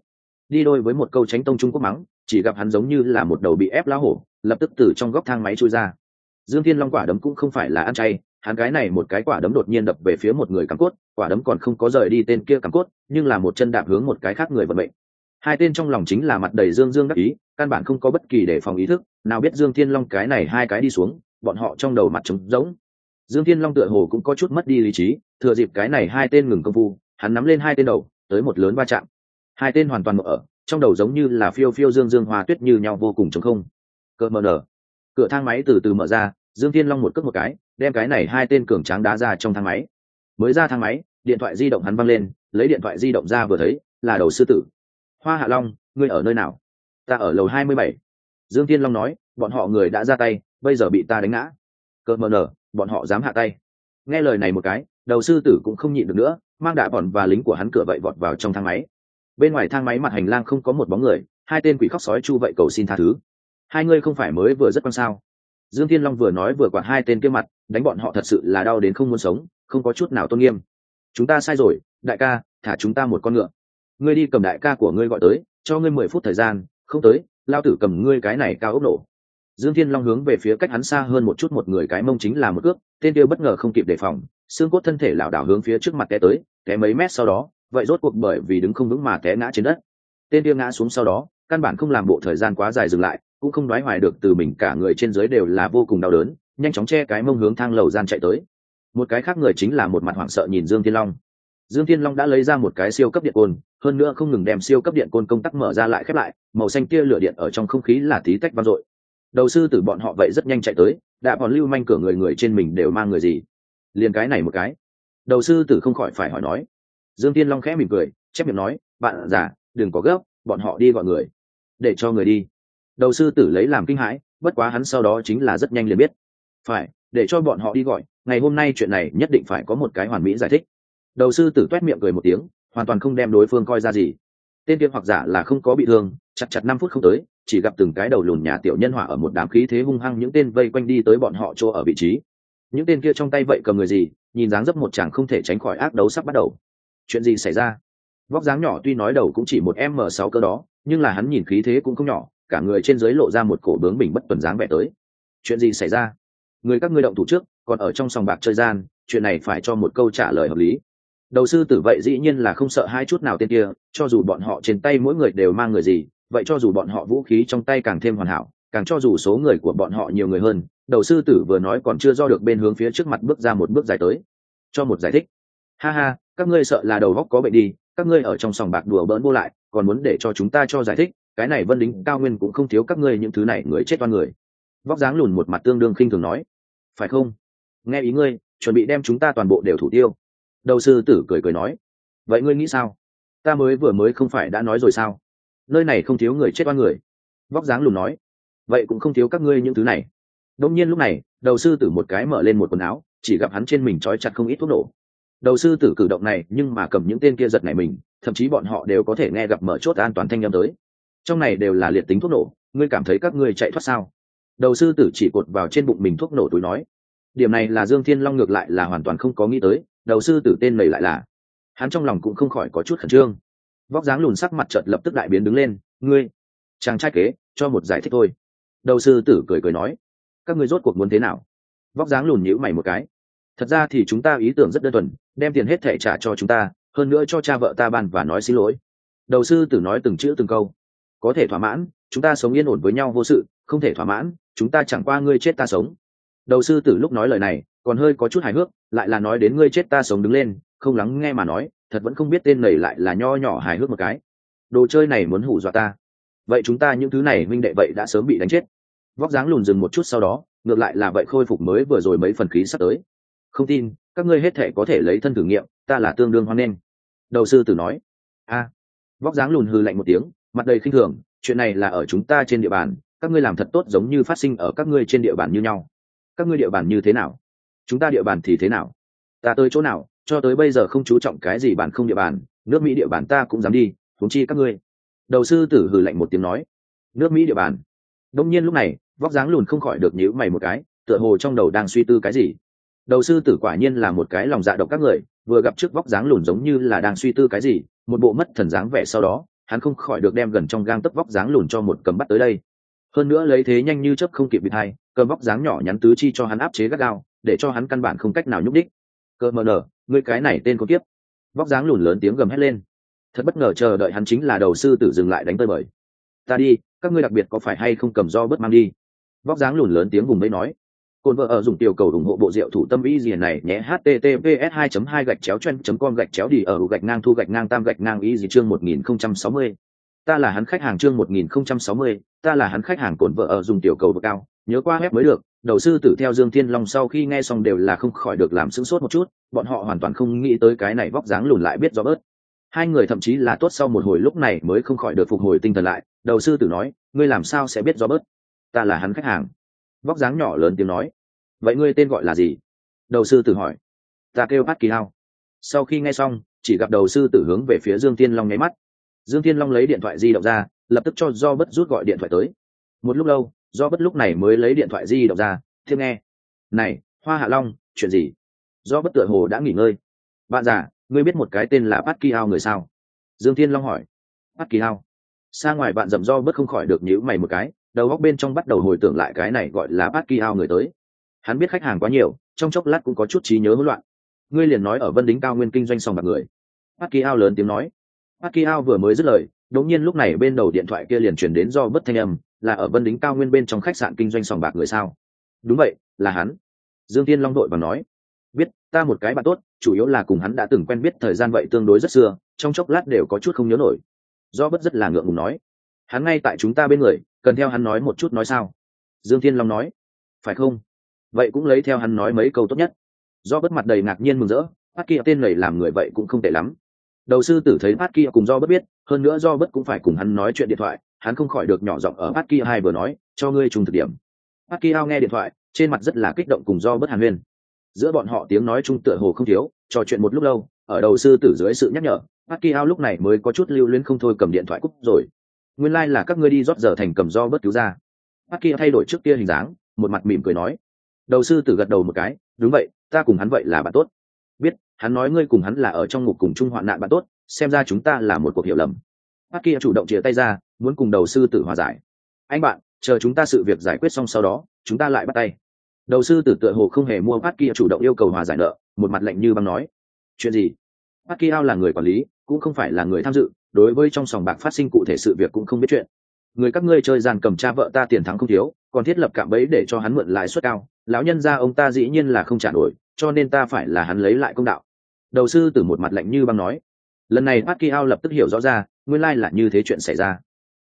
Đi đôi với một câu tránh tông Trung Quốc mắng, chỉ gặp hắn giống như là một đầu bị ép lá hổ, lập tức từ trong góc thang máy chui ra. Dương Tiên Long quả đấm cũng không phải là ăn chay, hắn cái này một cái quả đấm đột nhiên đập về phía một người cắm cốt quả đấm còn không có rời đi tên kia cắm cốt nhưng là một chân đạp hướng một cái khác người vận mệnh hai tên trong lòng chính là mặt đầy dương dương đắc ý, căn bản không có bất kỳ đề phòng ý thức, nào biết dương thiên long cái này hai cái đi xuống, bọn họ trong đầu mặt trống rỗng. Dương thiên long tựa hồ cũng có chút mất đi lý trí, thừa dịp cái này hai tên ngừng công phu, hắn nắm lên hai tên đầu, tới một lớn va chạm. Hai tên hoàn toàn mở ở, trong đầu giống như là phiêu phiêu dương dương hoa tuyết như nhau vô cùng chống không. Cỡ mờ nở. Cửa thang máy từ từ mở ra, dương thiên long một cước một cái, đem cái này hai tên cường tráng đá ra trong thang máy. Mới ra thang máy, điện thoại di động hắn văng lên, lấy điện thoại di động ra vừa thấy, là đầu sư tử hoa hạ long, ngươi ở nơi nào? Ta ở lầu hai mươi bảy. Dương tiên long nói, bọn họ người đã ra tay, bây giờ bị ta đánh ngã. Cợt mờ nở, bọn họ dám hạ tay. Nghe lời này một cái, đầu sư tử cũng không nhịn được nữa, mang đạ bọn và lính của hắn cửa vậy vọt vào trong thang máy. Bên ngoài thang máy mặt hành lang không có một bóng người, hai tên quỷ khóc sói chu vậy cầu xin tha thứ. Hai ngươi không phải mới vừa rất quan sao? Dương thiên long vừa nói vừa quạt hai tên kia mặt, đánh bọn họ thật sự là đau đến không muốn sống, không có chút nào tôn nghiêm. Chúng ta sai rồi, đại ca, thả chúng ta một con ngựa ngươi đi cầm đại ca của ngươi gọi tới, cho ngươi mười phút thời gian, không tới, lao tử cầm ngươi cái này cao ốc nổ. Dương thiên long hướng về phía cách hắn xa hơn một chút một người cái mông chính là một cước, tên tiêu bất ngờ không kịp đề phòng, xương cốt thân thể lảo đảo hướng phía trước mặt té tới, té mấy mét sau đó, vậy rốt cuộc bởi vì đứng không vững mà té ngã trên đất. Tên tiêu ngã xuống sau đó, căn bản không làm bộ thời gian quá dài dừng lại, cũng không nói hoài được từ mình cả người trên dưới đều là vô cùng đau đớn, nhanh chóng che cái mông hướng thang lầu gian chạy tới. Một cái khác người chính là một mặt hoảng sợ nhìn dương thiên long dương thiên long đã lấy ra một cái siêu cấp điện côn, hơn nữa không ngừng đem siêu cấp điện côn công tắc mở ra lại khép lại, màu xanh kia lửa điện ở trong không khí là tí tách vang dội. Đầu sư tử bọn họ vậy rất nhanh chạy tới, đã còn lưu manh cửa người người trên mình đều mang người gì? Liền cái này một cái. Đầu sư tử không khỏi phải hỏi nói. Dương tiên long khẽ mỉm cười, chép miệng nói, bạn già, đừng có gấp, bọn họ đi gọi người. Để cho người đi. Đầu sư tử lấy làm kinh hãi, bất quá hắn sau đó chính là rất nhanh liền biết. Phải, để cho bọn họ đi gọi, ngày hôm nay chuyện này nhất định phải có một cái hoàn mỹ giải thích đầu sư tử tuét miệng cười một tiếng, hoàn toàn không đem đối phương coi ra gì. Tên kia hoặc giả là không có bị thương, chặt chặt năm phút không tới, chỉ gặp từng cái đầu lùn nhà tiểu nhân hỏa ở một đám khí thế hung hăng những tên vây quanh đi tới bọn họ chỗ ở vị trí. Những tên kia trong tay vậy cầm người gì, nhìn dáng dấp một chàng không thể tránh khỏi ác đấu sắp bắt đầu. Chuyện gì xảy ra? Vóc dáng nhỏ tuy nói đầu cũng chỉ một m sáu cơ đó, nhưng là hắn nhìn khí thế cũng không nhỏ, cả người trên dưới lộ ra một cổ bướng bình bất tuần dáng vẻ tới. Chuyện gì xảy ra? Người các ngươi động thủ trước, còn ở trong sòng bạc chơi gian, chuyện này phải cho một câu trả lời hợp lý đầu sư tử vậy dĩ nhiên là không sợ hai chút nào tên kia, cho dù bọn họ trên tay mỗi người đều mang người gì, vậy cho dù bọn họ vũ khí trong tay càng thêm hoàn hảo, càng cho dù số người của bọn họ nhiều người hơn, đầu sư tử vừa nói còn chưa do được bên hướng phía trước mặt bước ra một bước dài tới. Cho một giải thích. Ha ha, các ngươi sợ là đầu góc có bệnh đi, các ngươi ở trong sòng bạc đùa bỡn vô lại, còn muốn để cho chúng ta cho giải thích, cái này vân lính cao nguyên cũng không thiếu các ngươi những thứ này người chết toan người. Vóc dáng lùn một mặt tương đương khinh thường nói. Phải không? Nghe ý ngươi, chuẩn bị đem chúng ta toàn bộ đều thủ tiêu đầu sư tử cười cười nói, vậy ngươi nghĩ sao? Ta mới vừa mới không phải đã nói rồi sao? Nơi này không thiếu người chết oan người. Vóc dáng lùn nói, vậy cũng không thiếu các ngươi những thứ này. Đông nhiên lúc này, đầu sư tử một cái mở lên một quần áo, chỉ gặp hắn trên mình trói chặt không ít thuốc nổ. Đầu sư tử cử động này nhưng mà cầm những tên kia giật này mình, thậm chí bọn họ đều có thể nghe gặp mở chốt an toàn thanh â m tới. Trong này đều là liệt tính thuốc nổ, ngươi cảm thấy các ngươi chạy thoát sao? Đầu sư tử chỉ cột vào trên bụng mình thuốc nổ túi nói, điểm này là dương thiên long ngược lại là hoàn toàn không có nghĩ tới đầu sư tử tên lầy lại là. Hắn trong lòng cũng không khỏi có chút khẩn trương. Vóc dáng lùn sắc mặt chợt lập tức đại biến đứng lên. Ngươi, chàng trai kế, cho một giải thích thôi. Đầu sư tử cười cười nói. Các ngươi rốt cuộc muốn thế nào? Vóc dáng lùn nhữ mày một cái. Thật ra thì chúng ta ý tưởng rất đơn thuần, đem tiền hết thẻ trả cho chúng ta, hơn nữa cho cha vợ ta ban và nói xin lỗi. Đầu sư tử nói từng chữ từng câu. Có thể thỏa mãn, chúng ta sống yên ổn với nhau vô sự, không thể thỏa mãn, chúng ta chẳng qua ngươi chết ta sống. Đầu sư tử lúc nói lời này còn hơi có chút hài hước, lại là nói đến ngươi chết ta sống đứng lên, không lắng nghe mà nói, thật vẫn không biết tên này lại là nho nhỏ hài hước một cái. Đồ chơi này muốn hủ dọa ta. Vậy chúng ta những thứ này minh đệ vậy đã sớm bị đánh chết. Vóc dáng lùn dừng một chút sau đó, ngược lại là vậy khôi phục mới vừa rồi mấy phần khí sắp tới. Không tin, các ngươi hết thể có thể lấy thân thử nghiệm, ta là tương đương hoan nghênh. Đầu sư tử nói. A. Vóc dáng lùn hư lạnh một tiếng, mặt đầy khinh thường, chuyện này là ở chúng ta trên địa bàn, các ngươi làm thật tốt giống như phát sinh ở các ngươi trên địa bàn như nhau. Các ngươi địa bàn như thế nào? Chúng ta địa bàn thì thế nào? Ta tới chỗ nào? Cho tới bây giờ không chú trọng cái gì bản không địa bàn, nước mỹ địa bàn ta cũng dám đi thúng chi các ngươi. Đầu sư tử hừ lạnh một tiếng nói. Nước mỹ địa bàn? Đông nhiên lúc này, vóc dáng lùn không khỏi được nhíu mày một cái, tựa hồ trong đầu đang suy tư cái gì. Đầu sư tử quả nhiên là một cái lòng dạ độc các người, vừa gặp trước vóc dáng lùn giống như là đang suy tư cái gì, một bộ mất thần dáng vẻ sau đó, hắn không khỏi được đem gần trong gang tấc vóc dáng lùn cho một cầm bắt tới đây. Hơn nữa lấy thế nhanh như chớp không kịp bị thay, cầm vóc dáng nhỏ nhắn tứ chi cho hắn áp chế gắt gao để cho hắn căn bản không cách nào nhúc đích cơ mờ nở ngươi cái này tên có tiếp vóc dáng lùn lớn tiếng gầm hét lên. Thật bất ngờ chờ đợi hắn chính là đầu sư tử dừng lại đánh tơi bời. Ta đi các ngươi đặc biệt có phải hay không cầm do bớt mang đi? Vóc dáng lùn lớn tiếng vùng đấy nói. Cồn vợ ở dùng tiểu cầu ủng hộ bộ rượu thủ tâm ý gì này nhé https 2 2 gạch chéo chen com gạch chéo đi ở gạch ngang thu gạch ngang tam gạch ngang ý gì chương 1060. ta là hắn khách hàng chương 1060, ta là hắn khách hàng cồn vợ ở dùng tiểu cầu vực cao nhớ qua web mới được đầu sư tử theo dương thiên long sau khi nghe xong đều là không khỏi được làm sững sốt một chút, bọn họ hoàn toàn không nghĩ tới cái này vóc dáng lùn lại biết do bớt. Hai người thậm chí là tốt sau một hồi lúc này mới không khỏi được phục hồi tinh thần lại, đầu sư tử nói, ngươi làm sao sẽ biết do bớt? Ta là hắn khách hàng. Vóc dáng nhỏ lớn tiếng nói, vậy ngươi tên gọi là gì? Đầu sư tử hỏi, ta kêu bắt kỳ hao. Sau khi nghe xong, chỉ gặp đầu sư tử hướng về phía dương tiên long nháy mắt. Dương tiên long lấy điện thoại di động ra, lập tức cho do bất rút gọi điện thoại tới. Một lúc lâu do bất lúc này mới lấy điện thoại di động ra, thiếp nghe. Này, hoa hạ long, chuyện gì? Do bất tựa hồ đã nghỉ ngơi. Bạn già, ngươi biết một cái tên là bát kỳ hao người sao? Dương thiên long hỏi. Bát kỳ hao? Xa ngoài bạn dầm do bất không khỏi được nhữ mày một cái, đầu góc bên trong bắt đầu hồi tưởng lại cái này gọi là bát kỳ hao người tới. Hắn biết khách hàng quá nhiều, trong chốc lát cũng có chút trí nhớ hỗn loạn. Ngươi liền nói ở vân đính cao nguyên kinh doanh sòng bạc người. Bát kỳ hao lớn tiếng nói. Bát kỳ hao vừa mới dứt lời, đột nhiên lúc này bên đầu điện thoại kia liền chuyển đến do bất thanh âm là ở vân đính cao nguyên bên trong khách sạn kinh doanh sòng bạc người sao? Đúng vậy, là hắn. Dương tiên long đội và nói. Biết, ta một cái bạn tốt, chủ yếu là cùng hắn đã từng quen biết thời gian vậy tương đối rất xưa, trong chốc lát đều có chút không nhớ nổi. Do bất rất là ngượng ngùng nói. Hắn ngay tại chúng ta bên người, cần theo hắn nói một chút nói sao? Dương thiên long nói. Phải không? Vậy cũng lấy theo hắn nói mấy câu tốt nhất. Do bất mặt đầy ngạc nhiên mừng rỡ phát kia tên này làm người vậy cũng không tệ lắm. Đầu sư tử thấy phát kia cùng do bất biết, hơn nữa do bất cũng phải cùng hắn nói chuyện điện thoại hắn không khỏi được nhỏ giọng ở bát kia hai vừa nói, cho ngươi trùng thực điểm. Bát kia nghe điện thoại, trên mặt rất là kích động cùng do bất hàn huyên. Giữa bọn họ tiếng nói chung tựa hồ không thiếu, trò chuyện một lúc lâu, ở đầu sư tử dưới sự nhắc nhở, bát kia lúc này mới có chút lưu luyến không thôi cầm điện thoại cúp rồi. Nguyên lai、like、là các ngươi đi rót giờ thành cầm do bất cứu ra. Bát kia thay đổi trước kia hình dáng, một mặt mỉm cười nói. Đầu sư tử gật đầu một cái, đúng vậy, ta cùng hắn vậy là bạn tốt. Biết, hắn nói ngươi cùng hắn là ở trong ngục cùng chung hoạn nạn bạn tốt, xem ra chúng ta là một cuộc hiểu lầm. Bác kia chủ động chia tay ra muốn cùng đầu sư tử hòa giải. Anh bạn, chờ chúng ta sự việc giải quyết xong sau đó, chúng ta lại bắt tay. Đầu sư tử tựa hồ không hề mua bát kia chủ động yêu cầu hòa giải nợ, một mặt lạnh như băng nói. Chuyện gì? Bát kia ao là người quản lý, cũng không phải là người tham dự, đối với trong sòng bạc phát sinh cụ thể sự việc cũng không biết chuyện. Người các ngươi chơi giàn cầm cha vợ ta tiền thắng không thiếu, còn thiết lập cạm bẫy để cho hắn mượn lãi suất cao, lão nhân ra ông ta dĩ nhiên là không trả nổi, cho nên ta phải là hắn lấy lại công đạo. Đầu sư từ một mặt lạnh như băng nói. Lần này bát kia ao lập tức hiểu rõ ra, nguyên lai là như thế chuyện xảy ra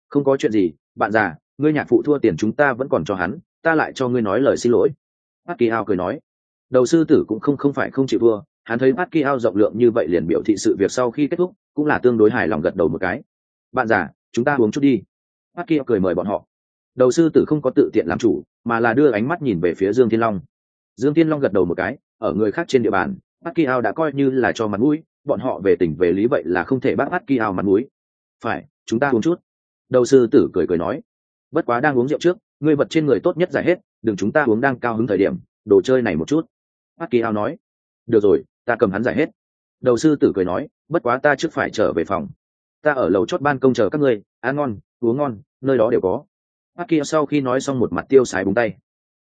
không có chuyện gì, bạn già, ngươi nhạc phụ thua tiền chúng ta vẫn còn cho hắn, ta lại cho ngươi nói lời xin lỗi. Bát kỳ ao cười nói. Đầu sư tử cũng không không phải không chịu thua, hắn thấy bát kỳ ao rộng lượng như vậy liền biểu thị sự việc sau khi kết thúc, cũng là tương đối hài lòng gật đầu một cái. Bạn già, chúng ta uống chút đi. Bát kỳ ao cười mời bọn họ. Đầu sư tử không có tự tiện làm chủ, mà là đưa ánh mắt nhìn về phía dương thiên long. Dương thiên long gật đầu một cái, ở người khác trên địa bàn bát kỳ ao đã coi như là cho mặt mũi, bọn họ về tỉnh về lý vậy là không thể bác bát kỳ ao mặt mũi. Phải, chúng ta uống chút đầu sư tử cười cười nói, bất quá đang uống rượu trước người vật trên người tốt nhất giải hết, đừng chúng ta uống đang cao hứng thời điểm, đồ chơi này một chút. Bát kỳ ao nói, được rồi, ta cầm hắn giải hết. Đầu sư tử cười nói, bất quá ta trước phải trở về phòng. Ta ở lầu chót ban công chờ các ngươi, ăn ngon, uống ngon, nơi đó đều có. Bác kỳ sau khi nói xong một mặt tiêu sái búng tay.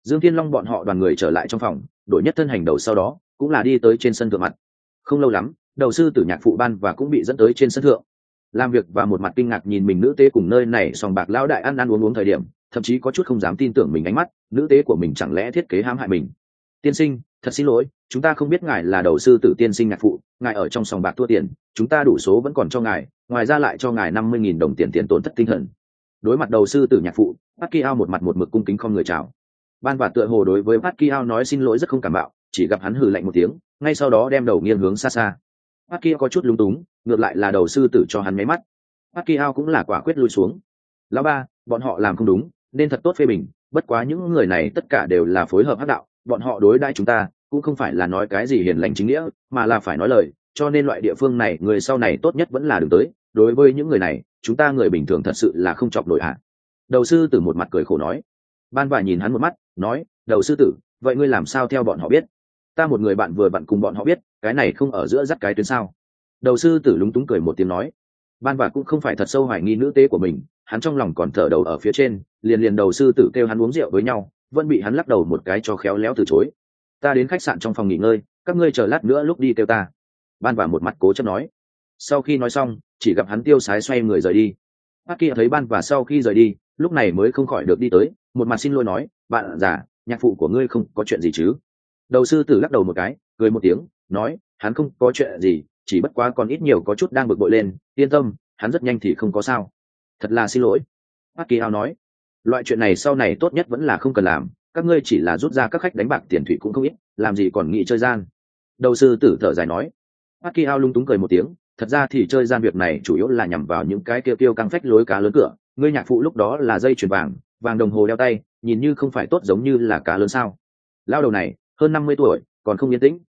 Dương thiên long bọn họ đoàn người trở lại trong phòng, đổi nhất thân hành đầu sau đó, cũng là đi tới trên sân thượng mặt. Không lâu lắm, đầu sư tử nhạc phụ ban và cũng bị dẫn tới trên sân thượng làm việc và một mặt kinh ngạc nhìn mình nữ tế cùng nơi này, sòng bạc lão đại ăn ăn uống uống thời điểm, thậm chí có chút không dám tin tưởng mình ánh mắt, nữ tế của mình chẳng lẽ thiết kế hãm hại mình? Tiên sinh, thật xin lỗi, chúng ta không biết ngài là đầu sư tử tiên sinh nhạc phụ, ngài ở trong sòng bạc thua tiền, chúng ta đủ số vẫn còn cho ngài, ngoài ra lại cho ngài năm mươi nghìn đồng tiền tiền tổn thất tinh thần. Đối mặt đầu sư tử nhạc phụ bát ki ao một mặt một mực cung kính không người chào. Ban và tựa hồ đối với bát ki ao nói xin lỗi rất không cảm bạo, chỉ gặp hắn hừ lạnh một tiếng, ngay sau đó đem đầu nghiêng hướng xa xa bát kia có chút lúng túng, ngược lại là đầu sư tử cho hắn máy mắt. Bát kia ao cũng là quả quyết lui xuống. Lão ba, bọn họ làm không đúng, nên thật tốt phê bình, bất quá những người này tất cả đều là phối hợp hắc đạo, bọn họ đối đãi chúng ta, cũng không phải là nói cái gì hiền lành chính nghĩa, mà là phải nói lời, cho nên loại địa phương này, người sau này tốt nhất vẫn là đừng tới. Đối với những người này, chúng ta người bình thường thật sự là không chọc nổi hạ đầu sư tử một mặt cười khổ nói. Ban và nhìn hắn một mắt, nói, đầu sư tử, vậy ngươi làm sao theo bọn họ biết? Ta một người bạn vừa bạn cùng bọn họ biết, cái này không ở giữa dắt cái tuyến sao? Đầu sư tử lúng túng cười một tiếng nói. Ban và cũng không phải thật sâu hoài nghi nữ tế của mình, hắn trong lòng còn thở đầu ở phía trên, liền liền đầu sư tử kêu hắn uống rượu với nhau, vẫn bị hắn lắc đầu một cái cho khéo léo từ chối. Ta đến khách sạn trong phòng nghỉ ngơi, các ngươi chờ lát nữa lúc đi kêu ta. Ban và một mặt cố chấp nói. Sau khi nói xong, chỉ gặp hắn tiêu sái xoay người rời đi. Bác kia thấy ban và sau khi rời đi, lúc này mới không khỏi được đi tới, một mặt xin lỗi nói, bạn già, nhạc phụ của ngươi không có chuyện gì chứ? Đầu sư tử lắc đầu một cái, cười một tiếng, nói, hắn không có chuyện gì, chỉ bất quá còn ít nhiều có chút đang bực bội lên, yên tâm, hắn rất nhanh thì không có sao. Thật là xin lỗi. Bác kỳ ao nói, loại chuyện này sau này tốt nhất vẫn là không cần làm, các ngươi chỉ là rút ra các khách đánh bạc tiền thủy cũng không ít, làm gì còn nghĩ chơi gian. Đầu sư tử thở dài nói, bác kỳ ao lung túng cười một tiếng, thật ra thì chơi gian việc này chủ yếu là nhằm vào những cái kêu kêu căng phách lối cá lớn cửa, ngươi nhạc phụ lúc đó là dây chuyền vàng vàng đồng hồ đeo tay, nhìn như không phải tốt giống như là cá lớn sao. Lao đầu này hơn năm mươi tuổi còn không yên tĩnh.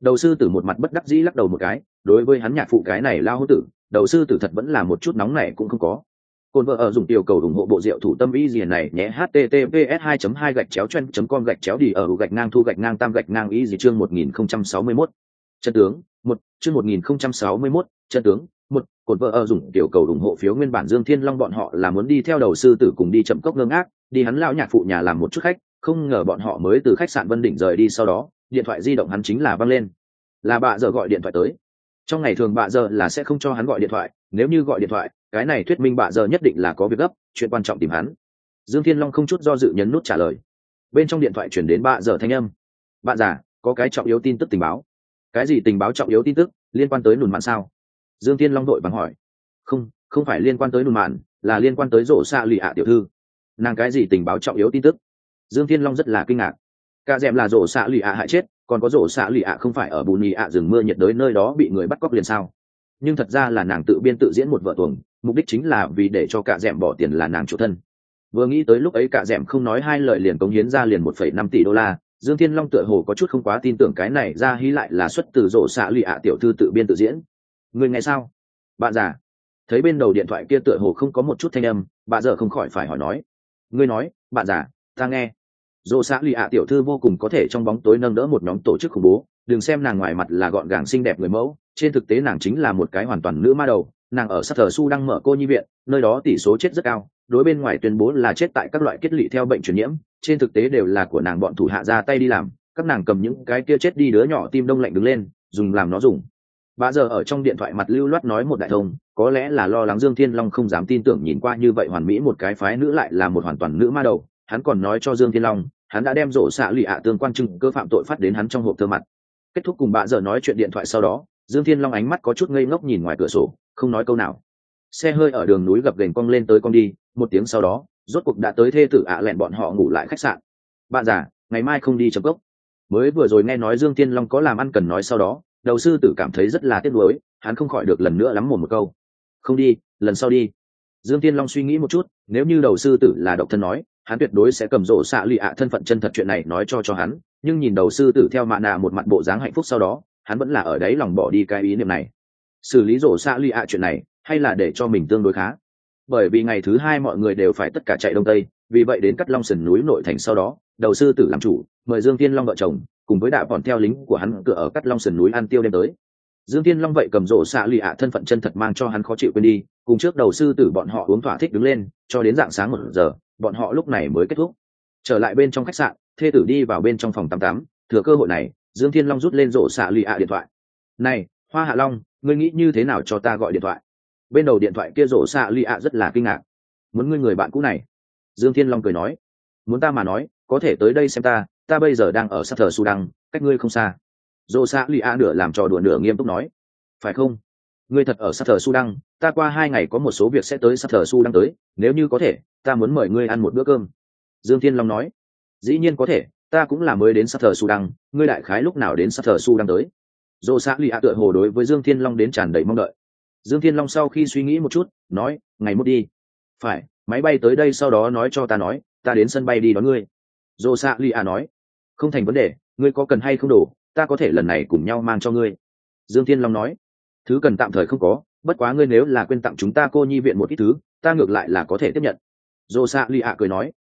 Đầu sư tử một mặt bất đắc dĩ lắc đầu một cái đối với hắn nhạc phụ cái này lao hữu tử đầu sư tử thật vẫn là một chút nóng này cũng không có. Cồn vợ ở dùng tiểu cầu ủng hộ bộ rượu thủ tâm y gì này nhé https 2 2 gạch chéo chen com gạch chéo đi ở gạch ngang thu gạch ngang tam gạch ngang y gì chương 1061. chân tướng một chương 1061, chân tướng một cồn vợ ở dùng tiểu cầu ủng hộ phiếu nguyên bản dương thiên long bọn họ là muốn đi theo đầu sư tử cùng đi chậm cốc ngơ ngác đi hắn lão nhạc phụ nhà làm một chút khách không ngờ bọn họ mới từ khách sạn vân đỉnh rời đi sau đó, điện thoại di động hắn chính là văng lên. Là bà giờ gọi điện thoại tới. Trong ngày thường bà giờ là sẽ không cho hắn gọi điện thoại, nếu như gọi điện thoại, cái này thuyết minh bà giờ nhất định là có việc gấp, chuyện quan trọng tìm hắn. Dương thiên long không chút do dự nhấn nút trả lời. Bên trong điện thoại chuyển đến bà giờ thanh âm. Bạn già, có cái trọng yếu tin tức tình báo. Cái gì tình báo trọng yếu tin tức? Liên quan tới nùn mạn sao? Dương thiên long đội bằng hỏi. Không không phải liên quan tới nùn mạn, là liên quan tới rổ xạ lì ạ tiểu thư. Nàng cái gì tình báo trọng yếu tin tức? Dương thiên long rất là kinh ngạc. Cả d è m là rổ xạ lì ạ hại chết, còn có rổ xạ lì ạ không phải ở bù nhì ạ rừng mưa nhiệt đới nơi đó bị người bắt cóc liền sao? Nhưng thật ra là nàng tự biên tự diễn một vợ tuồng, mục đích chính là vì để cho cả d è m bỏ tiền là nàng chủ thân. Vừa nghĩ tới lúc ấy cả d è m không nói hai lời liền cống hiến ra liền một phẩy năm tỷ đô la, dương thiên long tựa hồ có chút không quá tin tưởng cái này ra hí lại là xuất từ rổ xạ lì ạ tiểu thư tự biên tự diễn. Người nghe sao? Bạn già. Thấy bên đầu điện thoại kia tựa hồ không có một chút thanh âm, bà giờ không khỏi phải hỏi nói. Ngươi nói, bạn già, ta nghe dồ xã lì ạ tiểu thư vô cùng có thể trong bóng tối nâng đỡ một nhóm tổ chức khủng bố, đừng xem nàng ngoài mặt là gọn gàng xinh đẹp người mẫu, trên thực tế nàng chính là một cái hoàn toàn nữ ma đầu, nàng ở sắc thờ su đang mở cô nhi viện, nơi đó tỷ số chết rất cao, đối bên ngoài tuyên bố là chết tại các loại kết lị theo bệnh truyền nhiễm, trên thực tế đều là của nàng bọn thủ hạ ra tay đi làm, các nàng cầm những cái kia chết đi đứa nhỏ tim đông lạnh đứng lên, dùng làm nó dùng. Bà giờ ở trong điện thoại mặt lưu loát nói một đại thông, có lẽ là lo lắng dương thiên long không dám tin tưởng nhìn qua như vậy hoàn mỹ một cái phái nữ lại là một hoàn toàn nữ ma đầu hắn còn nói cho dương thiên long, hắn đã đem rổ xạ lụy ạ tương quan chứng cơ phạm tội phát đến hắn trong hộp thơ mặt. Kết thúc cùng bà giờ nói chuyện điện thoại sau đó, dương thiên long ánh mắt có chút ngây ngốc nhìn ngoài cửa sổ, không nói câu nào. Xe hơi ở đường núi gập gành cong lên tới con đi, một tiếng sau đó, rốt cuộc đã tới thê tử ạ lẹn bọn họ ngủ lại khách sạn. Bạn già, ngày mai không đi chấm cốc. Mới vừa rồi nghe nói dương thiên long có làm ăn cần nói sau đó, đầu sư tử cảm thấy rất là tiếc nuối, hắn không khỏi được lần nữa lắm một một câu. Không đi, lần sau đi. Dương thiên long suy nghĩ một chút, nếu như đầu sư tử là độc thân nói hắn tuyệt đối sẽ cầm rổ xạ lì ạ thân phận chân thật chuyện này nói cho cho hắn, nhưng nhìn đầu sư tử theo mạ nạ một mặt bộ dáng hạnh phúc sau đó, hắn vẫn là ở đấy lòng bỏ đi cái ý niệm này. Xử lý rổ xạ lì ạ chuyện này, hay là để cho mình tương đối khá? Bởi vì ngày thứ hai mọi người đều phải tất cả chạy đông tây, vì vậy đến cắt long sườn núi nội thành sau đó, đầu sư tử làm chủ, mời dương tiên long vợ chồng, cùng với đạo bọn theo lính của hắn cửa ở cắt long sườn núi ăn tiêu đêm tới dương tiên long vậy cầm rổ xạ lụy ạ thân phận chân thật mang cho hắn khó chịu quên đi, cùng trước đầu sư tử bọn họ uống thỏa thích đứng lên, cho đến dạng sáng một giờ, bọn họ lúc này mới kết thúc. Trở lại bên trong khách sạn, thê tử đi vào bên trong phòng tám tám thừa cơ hội này, dương thiên long rút lên rổ xạ lụy ạ điện thoại. Này, hoa hạ long, ngươi nghĩ như thế nào cho ta gọi điện thoại? Bên đầu điện thoại kia rổ xạ lụy ạ rất là kinh ngạc. Muốn ngươi người bạn cũ này? Dương thiên long cười nói. Muốn ta mà nói, có thể tới đây xem ta ta bây giờ đang ở sát thờ su đăng, cách ngươi không xa dô xạ lì a nửa làm trò đùa nửa nghiêm túc nói, phải không? Ngươi thật ở sắc thờ su đăng, ta qua hai ngày có một số việc sẽ tới sắc thờ su đăng tới, nếu như có thể, ta muốn mời ngươi ăn một bữa cơm. Dương thiên long nói, dĩ nhiên có thể, ta cũng là mới đến sắc thờ su đăng, ngươi đại khái lúc nào đến sắc thờ su đăng tới? Dô xã lì a tựa hồ đối với dương thiên long đến tràn đầy mong đợi. Dương thiên long sau khi suy nghĩ một chút, nói, ngày mốt đi. Phải, máy bay tới đây sau đó nói cho ta nói, ta đến sân bay đi đón ngươi. Dô xạ lì a nói, không thành vấn đề, ngươi có cần hay không đủ ta có thể lần này cùng nhau mang cho ngươi. Dương thiên long nói. Thứ cần tạm thời không có, bất quá ngươi nếu là quên tặng chúng ta cô nhi viện một ít thứ, ta ngược lại là có thể tiếp nhận. Dồ xạ lì ạ cười nói.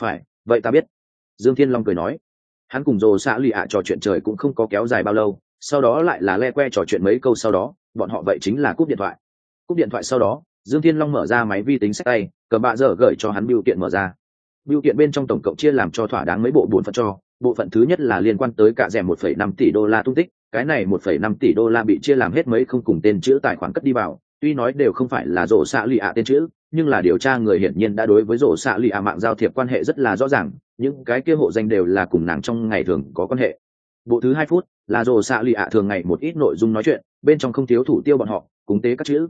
Phải, vậy ta biết. Dương thiên long cười nói. Hắn cùng dồ xạ lì ạ trò chuyện trời cũng không có kéo dài bao lâu, sau đó lại là le que trò chuyện mấy câu sau đó, bọn họ vậy chính là cúp điện thoại. Cúp điện thoại sau đó, dương thiên long mở ra máy vi tính sách tay, cầm bạ dở gửi cho hắn biểu kiện mở ra. Biểu kiện bên trong tổng cộng chia làm cho thỏa đáng mấy bộ buồn phận cho bộ phận thứ nhất là liên quan tới cả rèm 1,5 tỷ đô la tung tích cái này 1,5 tỷ đô la bị chia làm hết mấy không cùng tên chữ tài khoản cất đi vào tuy nói đều không phải là rổ xạ lì ạ tên chữ nhưng là điều tra người hiển nhiên đã đối với rổ xạ lì ạ mạng giao thiệp quan hệ rất là rõ ràng những cái kia hộ danh đều là cùng nàng trong ngày thường có quan hệ. Bộ thứ hai phút là rổ xạ lì ạ thường ngày một ít nội dung nói chuyện bên trong không thiếu thủ tiêu bọn họ cúng tế các chữ.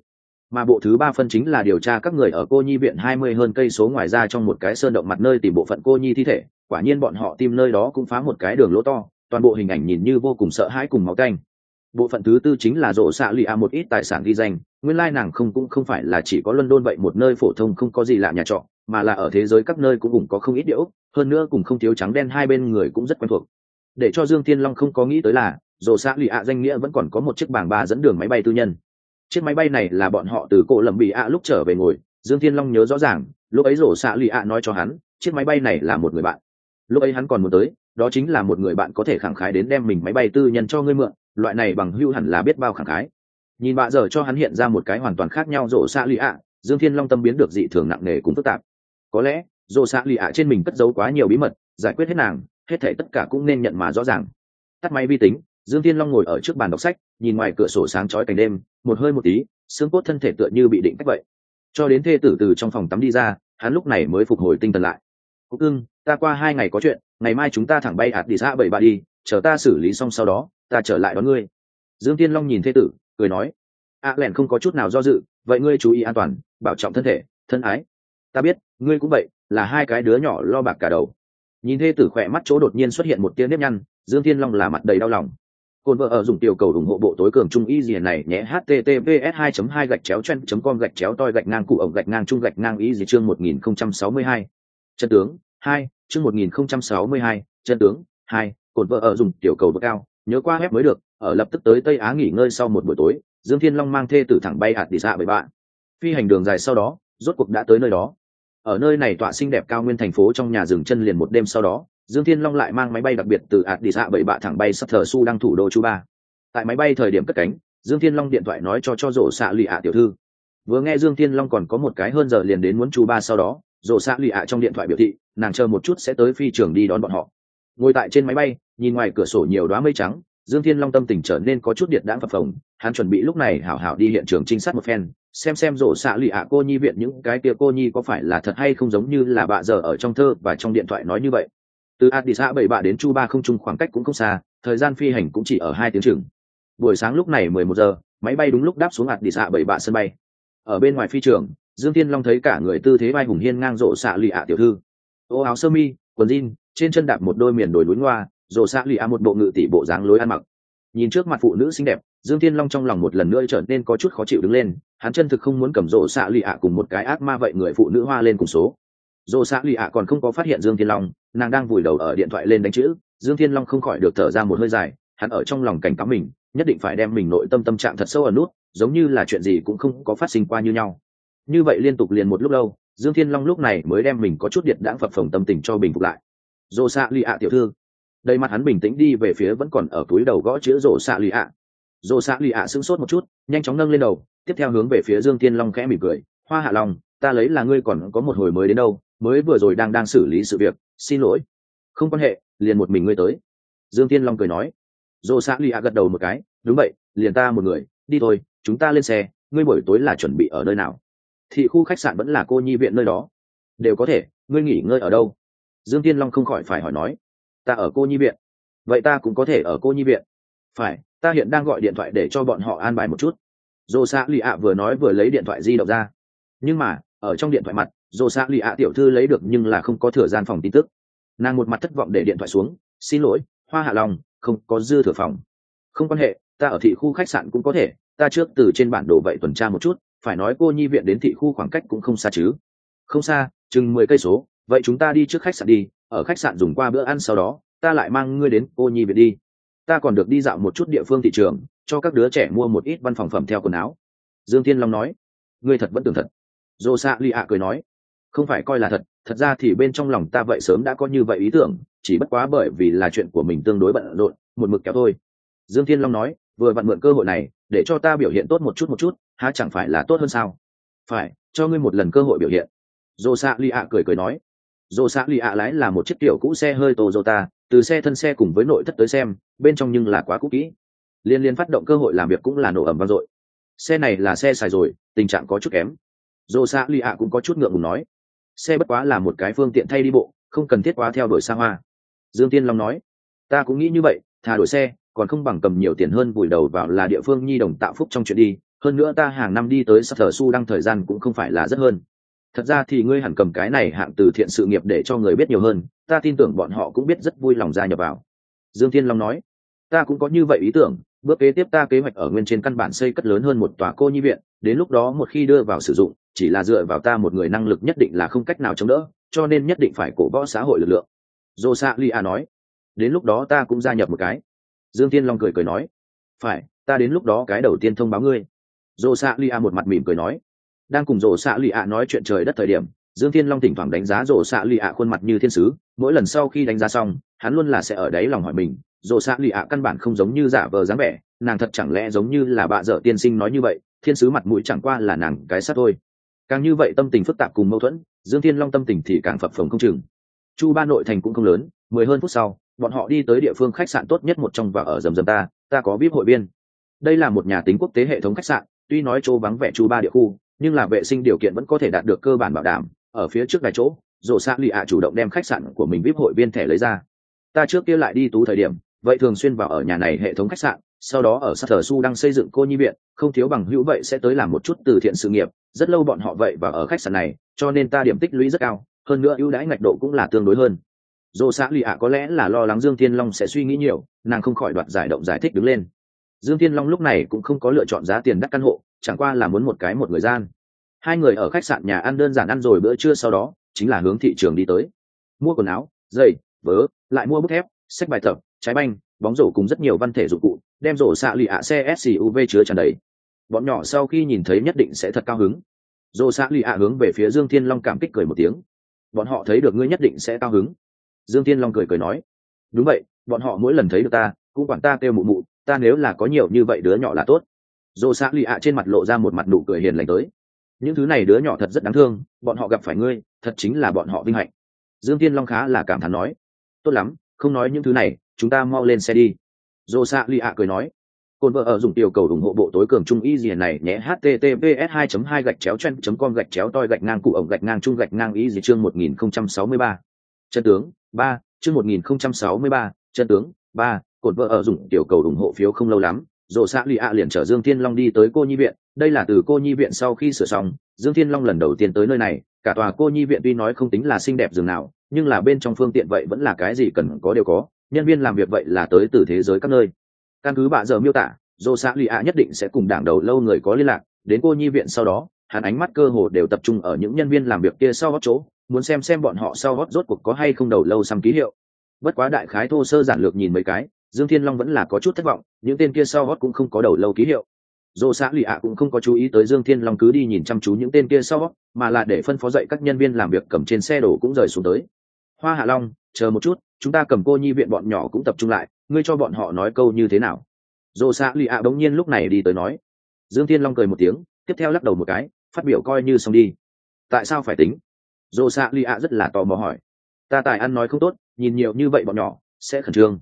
Mà bộ thứ ba phân chính là điều tra các người ở cô nhi viện hai mươi hơn cây số ngoài ra trong một cái sơn động mặt nơi tìm bộ phận cô nhi thi thể quả nhiên bọn họ tìm nơi đó cũng phá một cái đường lỗ to, toàn bộ hình ảnh nhìn như vô cùng sợ hãi cùng máu canh bộ phận thứ tư chính là rộ xạ lì a một ít tài sản ghi danh, nguyên lai nàng không cũng không phải là chỉ có london vậy một nơi phổ thông không có gì lạ nhà trọ, mà là ở thế giới các nơi cũng cùng có không ít điệu hơn nữa cùng không thiếu trắng đen hai bên người cũng rất quen thuộc. Để cho dương thiên long không có nghĩ tới là rộ xạ lì a danh nghĩa vẫn còn có một chiếc bảng ba dẫn đường máy bay tư nhân. Chiếc máy bay này là bọn họ từ cổ lầm bị a lúc trở về ngồi, dương thiên long nhớ rõ ràng, lúc ấy rổ xạ lì a nói cho hắn, chiếc máy bay này là một người bạn lúc ấy hắn còn muốn tới, đó chính là một người bạn có thể khẳng khái đến đem mình máy bay tư nhân cho ngươi mượn, loại này bằng hưu hẳn là biết bao khẳng khái. Nhìn bạ giờ cho hắn hiện ra một cái hoàn toàn khác nhau rổ xạ lì ạ, dương thiên long tâm biến được dị thường nặng nề cũng phức tạp. Có lẽ rổ xạ lì ạ trên mình cất giấu quá nhiều bí mật, giải quyết hết nàng, hết thể tất cả cũng nên nhận mà rõ ràng. Tắt máy vi tính, dương thiên long ngồi ở trước bàn đọc sách, nhìn ngoài cửa sổ sáng chói cảnh đêm, một hơi một tí, xương cốt thân thể tựa như bị định cách vậy. Cho đến thê tử từ trong phòng tắm đi ra, hắn lúc này mới phục hồi tinh thần lại. Cúc ưng ta qua hai ngày có chuyện ngày mai chúng ta thẳng bay hạt đi xã bảy ba đi chờ ta xử lý xong sau đó ta trở lại đón ngươi. Dương tiên long nhìn thê tử cười nói a à, lẻn không có chút nào do dự vậy ngươi chú ý an toàn bảo trọng thân thể thân ái. Ta biết ngươi cũng vậy là hai cái đứa nhỏ lo bạc cả đầu. Nhìn thê tử khỏe mắt chỗ đột nhiên xuất hiện một tia nếp nhăn dương thiên long là mặt đầy đau lòng. Cồn vợ ở dùng tiểu cầu ủng hộ bộ tối cường trung y gì này nhé https 2 2 gạch chéo chen com gạch chéo toi gạch ngang cụ ổng gạch ngang trung gạch ngang y gì chương 1062. chân tướng hai chương 1062, chân tướng. Hai cột vợ ở dùng tiểu cầu bậc cao nhớ qua ép mới được ở lập tức tới tây á nghỉ ngơi sau một buổi tối dương thiên long mang thê tử thẳng bay hạt đi ra bảy bạn. Phi hành đường dài sau đó rốt cuộc đã tới nơi đó. Ở nơi này tọa xinh đẹp cao nguyên thành phố trong nhà rừng chân liền một đêm sau đó dương thiên long lại mang máy bay đặc biệt từ hạt đi ra bảy bạ thẳng bay sắp thờ su đang thủ đô chu ba. Tại máy bay thời điểm cất cánh dương thiên long điện thoại nói cho cho rổ xạ lì ạ tiểu thư. Vừa nghe dương thiên long còn có một cái hơn giờ liền đến muốn chu ba sau đó rổ xạ lì ạ trong điện thoại biểu thị, nàng chờ một chút sẽ tới phi trường đi đón bọn họ. Ngồi tại trên máy bay, nhìn ngoài cửa sổ nhiều đoá mây trắng, dương thiên long tâm tình trở nên có chút điện đãng phập phồng, hắn chuẩn bị lúc này hảo hảo đi hiện trường trinh sát một phen, xem xem rổ xạ lì ạ cô nhi viện những cái kia cô nhi có phải là thật hay không giống như là bạ giờ ở trong thơ và trong điện thoại nói như vậy. Từ addis bảy bạ đến chu ba không chung khoảng cách cũng không xa, thời gian phi hành cũng chỉ ở hai tiếng chừng. Buổi sáng lúc này mười một giờ, máy bay đúng lúc đáp xuống addis bảy bạ sân bay. Ở bên ngoài phi trường dương thiên long thấy cả người tư thế vai hùng hiên ngang rộ xạ lì ạ tiểu thư. Ô áo sơ mi, quần jean, trên chân đạp một đôi miền đồi núi ngoa, rộ xạ lì ạ một bộ ngự tỷ bộ dáng lối ăn mặc. Nhìn trước mặt phụ nữ xinh đẹp, dương thiên long trong lòng một lần nữa trở nên có chút khó chịu đứng lên, hắn chân thực không muốn cầm rộ xạ lì ạ cùng một cái ác ma vậy người phụ nữ hoa lên cùng số. Rộ xạ lì ạ còn không có phát hiện dương thiên long, nàng đang vùi đầu ở điện thoại lên đánh chữ, dương thiên long không khỏi được thở ra một hơi dài, hắn ở trong lòng cảnh cáo mình, nhất định phải đem mình nội tâm tâm trạng thật sâu ở nút, giống như là chuyện gì cũng không có phát sinh qua như nhau như vậy liên tục liền một lúc lâu, dương thiên long lúc này mới đem mình có chút điện đãng phập phồng tâm tình cho bình phục lại. Dồ xạ lì ạ tiểu thư. Đầy mặt hắn bình tĩnh đi về phía vẫn còn ở túi đầu gõ chữ rổ xạ lì ạ rổ xạ lì ạ sững sốt một chút, nhanh chóng nâng lên đầu, tiếp theo hướng về phía dương thiên long khẽ mỉm cười. Hoa hạ lòng ta lấy là ngươi còn có một hồi mới đến đâu, mới vừa rồi đang đang xử lý sự việc, xin lỗi. Không quan hệ, liền một mình ngươi tới. Dương thiên long cười nói. Dồ xạ lì ạ gật đầu một cái, đúng vậy, liền ta một người, đi thôi, chúng ta lên xe, ngươi buổi tối là chuẩn bị ở nơi nào? Thị khu khách sạn vẫn là cô nhi viện nơi đó. Đều có thể, ngươi nghỉ ngơi ở đâu? Dương tiên long không khỏi phải hỏi nói. Ta ở cô nhi viện. Vậy ta cũng có thể ở cô nhi viện. Phải, ta hiện đang gọi điện thoại để cho bọn họ an bài một chút. Dồ xạ lì ạ vừa nói vừa lấy điện thoại di động ra. Nhưng mà, ở trong điện thoại mặt dồ xạ lì ạ tiểu thư lấy được nhưng là không có thừa gian phòng tin tức. Nàng một mặt thất vọng để điện thoại xuống. Xin lỗi, hoa hạ lòng không có dư thừa phòng. Không quan hệ, ta ở thị khu khách sạn cũng có thể. Ta trước từ trên bản đồ vậy tuần tra một chút phải nói cô nhi viện đến thị khu khoảng cách cũng không xa chứ. Không xa, chừng mười cây số, vậy chúng ta đi trước khách sạn đi, ở khách sạn dùng qua bữa ăn sau đó, ta lại mang ngươi đến cô nhi viện đi. Ta còn được đi dạo một chút địa phương thị trường, cho các đứa trẻ mua một ít văn phòng phẩm theo quần áo. Dương thiên long nói. Ngươi thật vẫn tưởng thật. Dô xạ lì ạ cười nói. Không phải coi là thật thật ra thì bên trong lòng ta vậy sớm đã có như vậy ý tưởng, chỉ bất quá bởi vì là chuyện của mình tương đối bận rộn, một mực kéo thôi. Dương thiên long nói. Vừa vặn mượn cơ hội này, để cho ta biểu hiện tốt một chút một chút há chẳng phải là tốt hơn sao? Phải, cho ngươi một lần cơ hội biểu hiện. Dô xạ lì ạ cười cười nói. Dô xạ lì ạ lái là một chiếc kiểu cũ xe hơi toyota, từ xe thân xe cùng với nội thất tới xem, bên trong nhưng là quá cũ kỹ. Liên liên phát động cơ hội làm việc cũng là nổ ẩm vang dội. Xe này là xe xài rồi, tình trạng có chút kém. Dô xạ lì ạ cũng có chút ngượng ngùng nói. Xe bất quá là một cái phương tiện thay đi bộ, không cần thiết quá theo đuổi xa hoa. Dương tiên long nói. Ta cũng nghĩ như vậy, thà đổi xe, còn không bằng cầm nhiều tiền hơn vùi đầu vào là địa phương nhi đồng tạo phúc trong chuyện đi hơn nữa ta hàng năm đi tới sắp thờ su đăng thời gian cũng không phải là rất hơn. Thật ra thì ngươi hẳn cầm cái này hạng từ thiện sự nghiệp để cho người biết nhiều hơn, ta tin tưởng bọn họ cũng biết rất vui lòng gia nhập vào. Dương thiên long nói. Ta cũng có như vậy ý tưởng, bước kế tiếp ta kế hoạch ở nguyên trên căn bản xây cất lớn hơn một tòa cô nhi viện, đến lúc đó một khi đưa vào sử dụng, chỉ là dựa vào ta một người năng lực nhất định là không cách nào chống đỡ, cho nên nhất định phải cổ võ xã hội lực lượng. Dô sa li a nói. Đến lúc đó ta cũng gia nhập một cái. Dương tiên long cười cười nói. Phải, ta đến lúc đó cái đầu tiên thông báo ngươi. Rồ sa lì a một mặt mỉm cười nói. Đang cùng Rồ xạ lì ạ nói chuyện trời đất thời điểm, dương thiên long thỉnh thoảng đánh giá Rồ xạ lì ạ khuôn mặt như thiên sứ, mỗi lần sau khi đánh giá xong, hắn luôn là sẽ ở đấy lòng hỏi mình Rồ xạ lì ạ căn bản không giống như giả vờ dáng vẻ, nàng thật chẳng lẽ giống như là bạ dở tiên sinh nói như vậy, thiên sứ mặt mũi chẳng qua là nàng cái sát thôi. Càng như vậy tâm tình phức tạp cùng mâu thuẫn, dương thiên long tâm tình thì càng phập phồng không chừng. Chu ba nội thành cũng không lớn, mười hơn phút sau, bọn họ đi tới địa phương khách sạn tốt nhất một trong và ở rầm rầm ta ta có vip hội viên. Đây là một nhà tính quốc tế hệ thống khách sạn tuy nói chỗ vắng vẻ chu ba địa khu, nhưng là vệ sinh điều kiện vẫn có thể đạt được cơ bản bảo đảm. Ở phía trước vài chỗ rổ xạ lì ạ chủ động đem khách sạn của mình vip hội viên thẻ lấy ra. Ta trước kia lại đi tú thời điểm, vậy thường xuyên vào ở nhà này hệ thống khách sạn, sau đó ở sát thờ su đang xây dựng cô nhi viện, không thiếu bằng hữu vậy sẽ tới làm một chút từ thiện sự nghiệp. Rất lâu bọn họ vậy và ở khách sạn này, cho nên ta điểm tích lũy rất cao, hơn nữa ưu đãi ngạch độ cũng là tương đối hơn. Dồ xã lì ạ có lẽ là lo lắng dương thiên long sẽ suy nghĩ nhiều, nàng không khỏi đoạt giải động giải thích đứng lên dương thiên long lúc này cũng không có lựa chọn giá tiền đắt căn hộ, chẳng qua là muốn một cái một người gian. Hai người ở khách sạn nhà ăn đơn giản ăn rồi bữa trưa sau đó, chính là hướng thị trường đi tới. Mua quần áo, giày, vớ, lại mua bút thép, sách bài tập, trái banh, bóng rổ cùng rất nhiều văn thể dụng cụ, đem rổ xạ lì ạ xe suv chứa tràn đầy. Bọn nhỏ sau khi nhìn thấy nhất định sẽ thật cao hứng. Rổ xạ lì ạ hướng về phía dương thiên long cảm kích cười một tiếng. Bọn họ thấy được ngươi nhất định sẽ cao hứng. Dương thiên long cười cười nói. Đúng vậy, bọn họ mỗi lần thấy được ta, cũng quản ta kêu mụ mụ ta nếu là có nhiều như vậy đứa nhỏ là tốt. Dồ xạ lì ạ trên mặt lộ ra một mặt nụ cười hiền lành tới. Những thứ này đứa nhỏ thật rất đáng thương bọn họ gặp phải ngươi thật chính là bọn họ vinh hạnh. Dương tiên long khá là cảm thán nói. Tốt lắm không nói những thứ này chúng ta mau lên xe đi. Dồ xạ lì ạ cười nói. Côn vợ ở dùng tiểu cầu ủng hộ bộ tối cường trung y gì này nhé https 2 2 gạch chéo chen com gạch chéo toi gạch ngang cụ ổng gạch ngang trung gạch ngang y gì chương 1063. Chân tướng 3, chương 1063, chân tướng 3, cột vợ ở dùng tiểu cầu ủng hộ phiếu không lâu lắm rộ xã lì ạ liền chở dương thiên long đi tới cô nhi viện. Đây là từ cô nhi viện sau khi sửa xong, dương thiên long lần đầu tiên tới nơi này, cả tòa cô nhi viện tuy nói không tính là xinh đẹp dường nào, nhưng là bên trong phương tiện vậy vẫn là cái gì cần có đều có, nhân viên làm việc vậy là tới từ thế giới các nơi. Căn cứ bạ giờ miêu tả dô xã lì ạ nhất định sẽ cùng đảng đầu lâu người có liên lạc, đến cô nhi viện sau đó, hắn ánh mắt cơ hồ đều tập trung ở những nhân viên làm việc kia sau gót chỗ, muốn xem xem bọn họ sau gót rốt cuộc có hay không đầu lâu xăm ký hiệu. Bất quá đại khái thô sơ giản lược nhìn mấy cái dương thiên long vẫn là có chút thất vọng, những tên kia sau hót cũng không có đầu lâu ký hiệu. Dô xã lì ạ cũng không có chú ý tới dương thiên long cứ đi nhìn chăm chú những tên kia sau hót mà là để phân phó dậy các nhân viên làm việc cầm trên xe đổ cũng rời xuống tới. Hoa hạ long, chờ một chút, chúng ta cầm cô nhi viện bọn nhỏ cũng tập trung lại, ngươi cho bọn họ nói câu như thế nào? Dô xã lì ạ đống nhiên lúc này đi tới nói. Dương thiên long cười một tiếng, tiếp theo lắc đầu một cái, phát biểu coi như xong đi. Tại sao phải tính? Dô xã lì ạ rất là tò mò hỏi. Ta tài ăn nói không tốt, nhìn nhiều như vậy bọn nhỏ, sẽ khẩn trương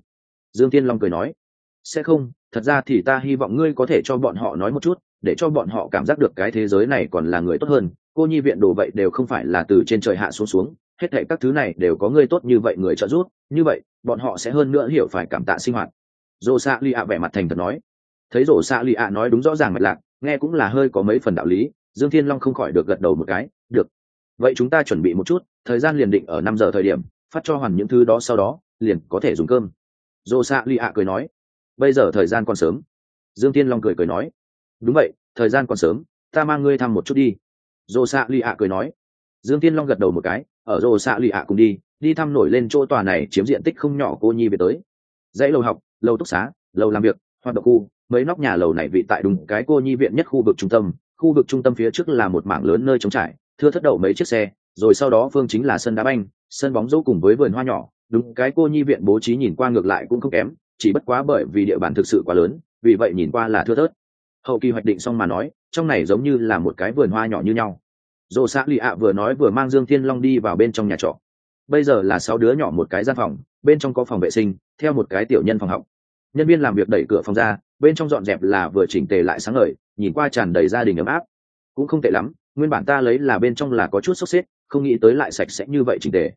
dương thiên long cười nói, sẽ không, thật ra thì ta hy vọng ngươi có thể cho bọn họ nói một chút, để cho bọn họ cảm giác được cái thế giới này còn là người tốt hơn. Cô nhi viện đồ vậy đều không phải là từ trên trời hạ xuống xuống, hết thệ các thứ này đều có ngươi tốt như vậy người trợ giúp, như vậy, bọn họ sẽ hơn nữa hiểu phải cảm tạ sinh hoạt. Rổ xạ lì ạ vẻ mặt thành thật nói. Thấy rổ xạ lì ạ nói đúng rõ ràng mạch lạc, nghe cũng là hơi có mấy phần đạo lý, dương thiên long không khỏi được gật đầu một cái, được. Vậy chúng ta chuẩn bị một chút, thời gian liền định ở năm giờ thời điểm, phát cho hoàn những thứ đó sau đó, liền có thể dùng cơm dô xạ lì ạ cười nói, bây giờ thời gian còn sớm. Dương tiên long cười cười nói, đúng vậy, thời gian còn sớm, ta mang ngươi thăm một chút đi. Dô xạ lì ạ cười nói. Dương tiên long gật đầu một cái, ở dô xạ lì ạ cùng đi đi thăm nổi lên chỗ tòa này chiếm diện tích không nhỏ cô nhi về tới. Dãy lầu học, lầu túc xá, lầu làm việc, hoạt động khu, mấy nóc nhà lầu này vị tại đúng cái cô nhi viện nhất khu vực trung tâm. Khu vực trung tâm phía trước là một mảng lớn nơi trống trải, thưa thất đậu mấy chiếc xe, rồi sau đó phương chính là sân đá banh, sân bóng rổ cùng với vườn hoa nhỏ đúng, cái cô nhi viện bố trí nhìn qua ngược lại cũng không kém, chỉ bất quá bởi vì địa bàn thực sự quá lớn, vì vậy nhìn qua là thưa thớt. Hậu kỳ hoạch định xong mà nói, trong này giống như là một cái vườn hoa nhỏ như nhau. Dồ xã lì ạ vừa nói vừa mang dương thiên long đi vào bên trong nhà trọ. Bây giờ là sáu đứa nhỏ một cái gian phòng, bên trong có phòng vệ sinh, theo một cái tiểu nhân phòng học. Nhân viên làm việc đẩy cửa phòng ra, bên trong dọn dẹp là vừa chỉnh tề lại sáng ngời, nhìn qua tràn đầy gia đình ấm áp. Cũng không tệ lắm, nguyên bản ta lấy là bên trong là có chút sốc xếp, không nghĩ tới lại sạch sẽ như vậy chỉnh tề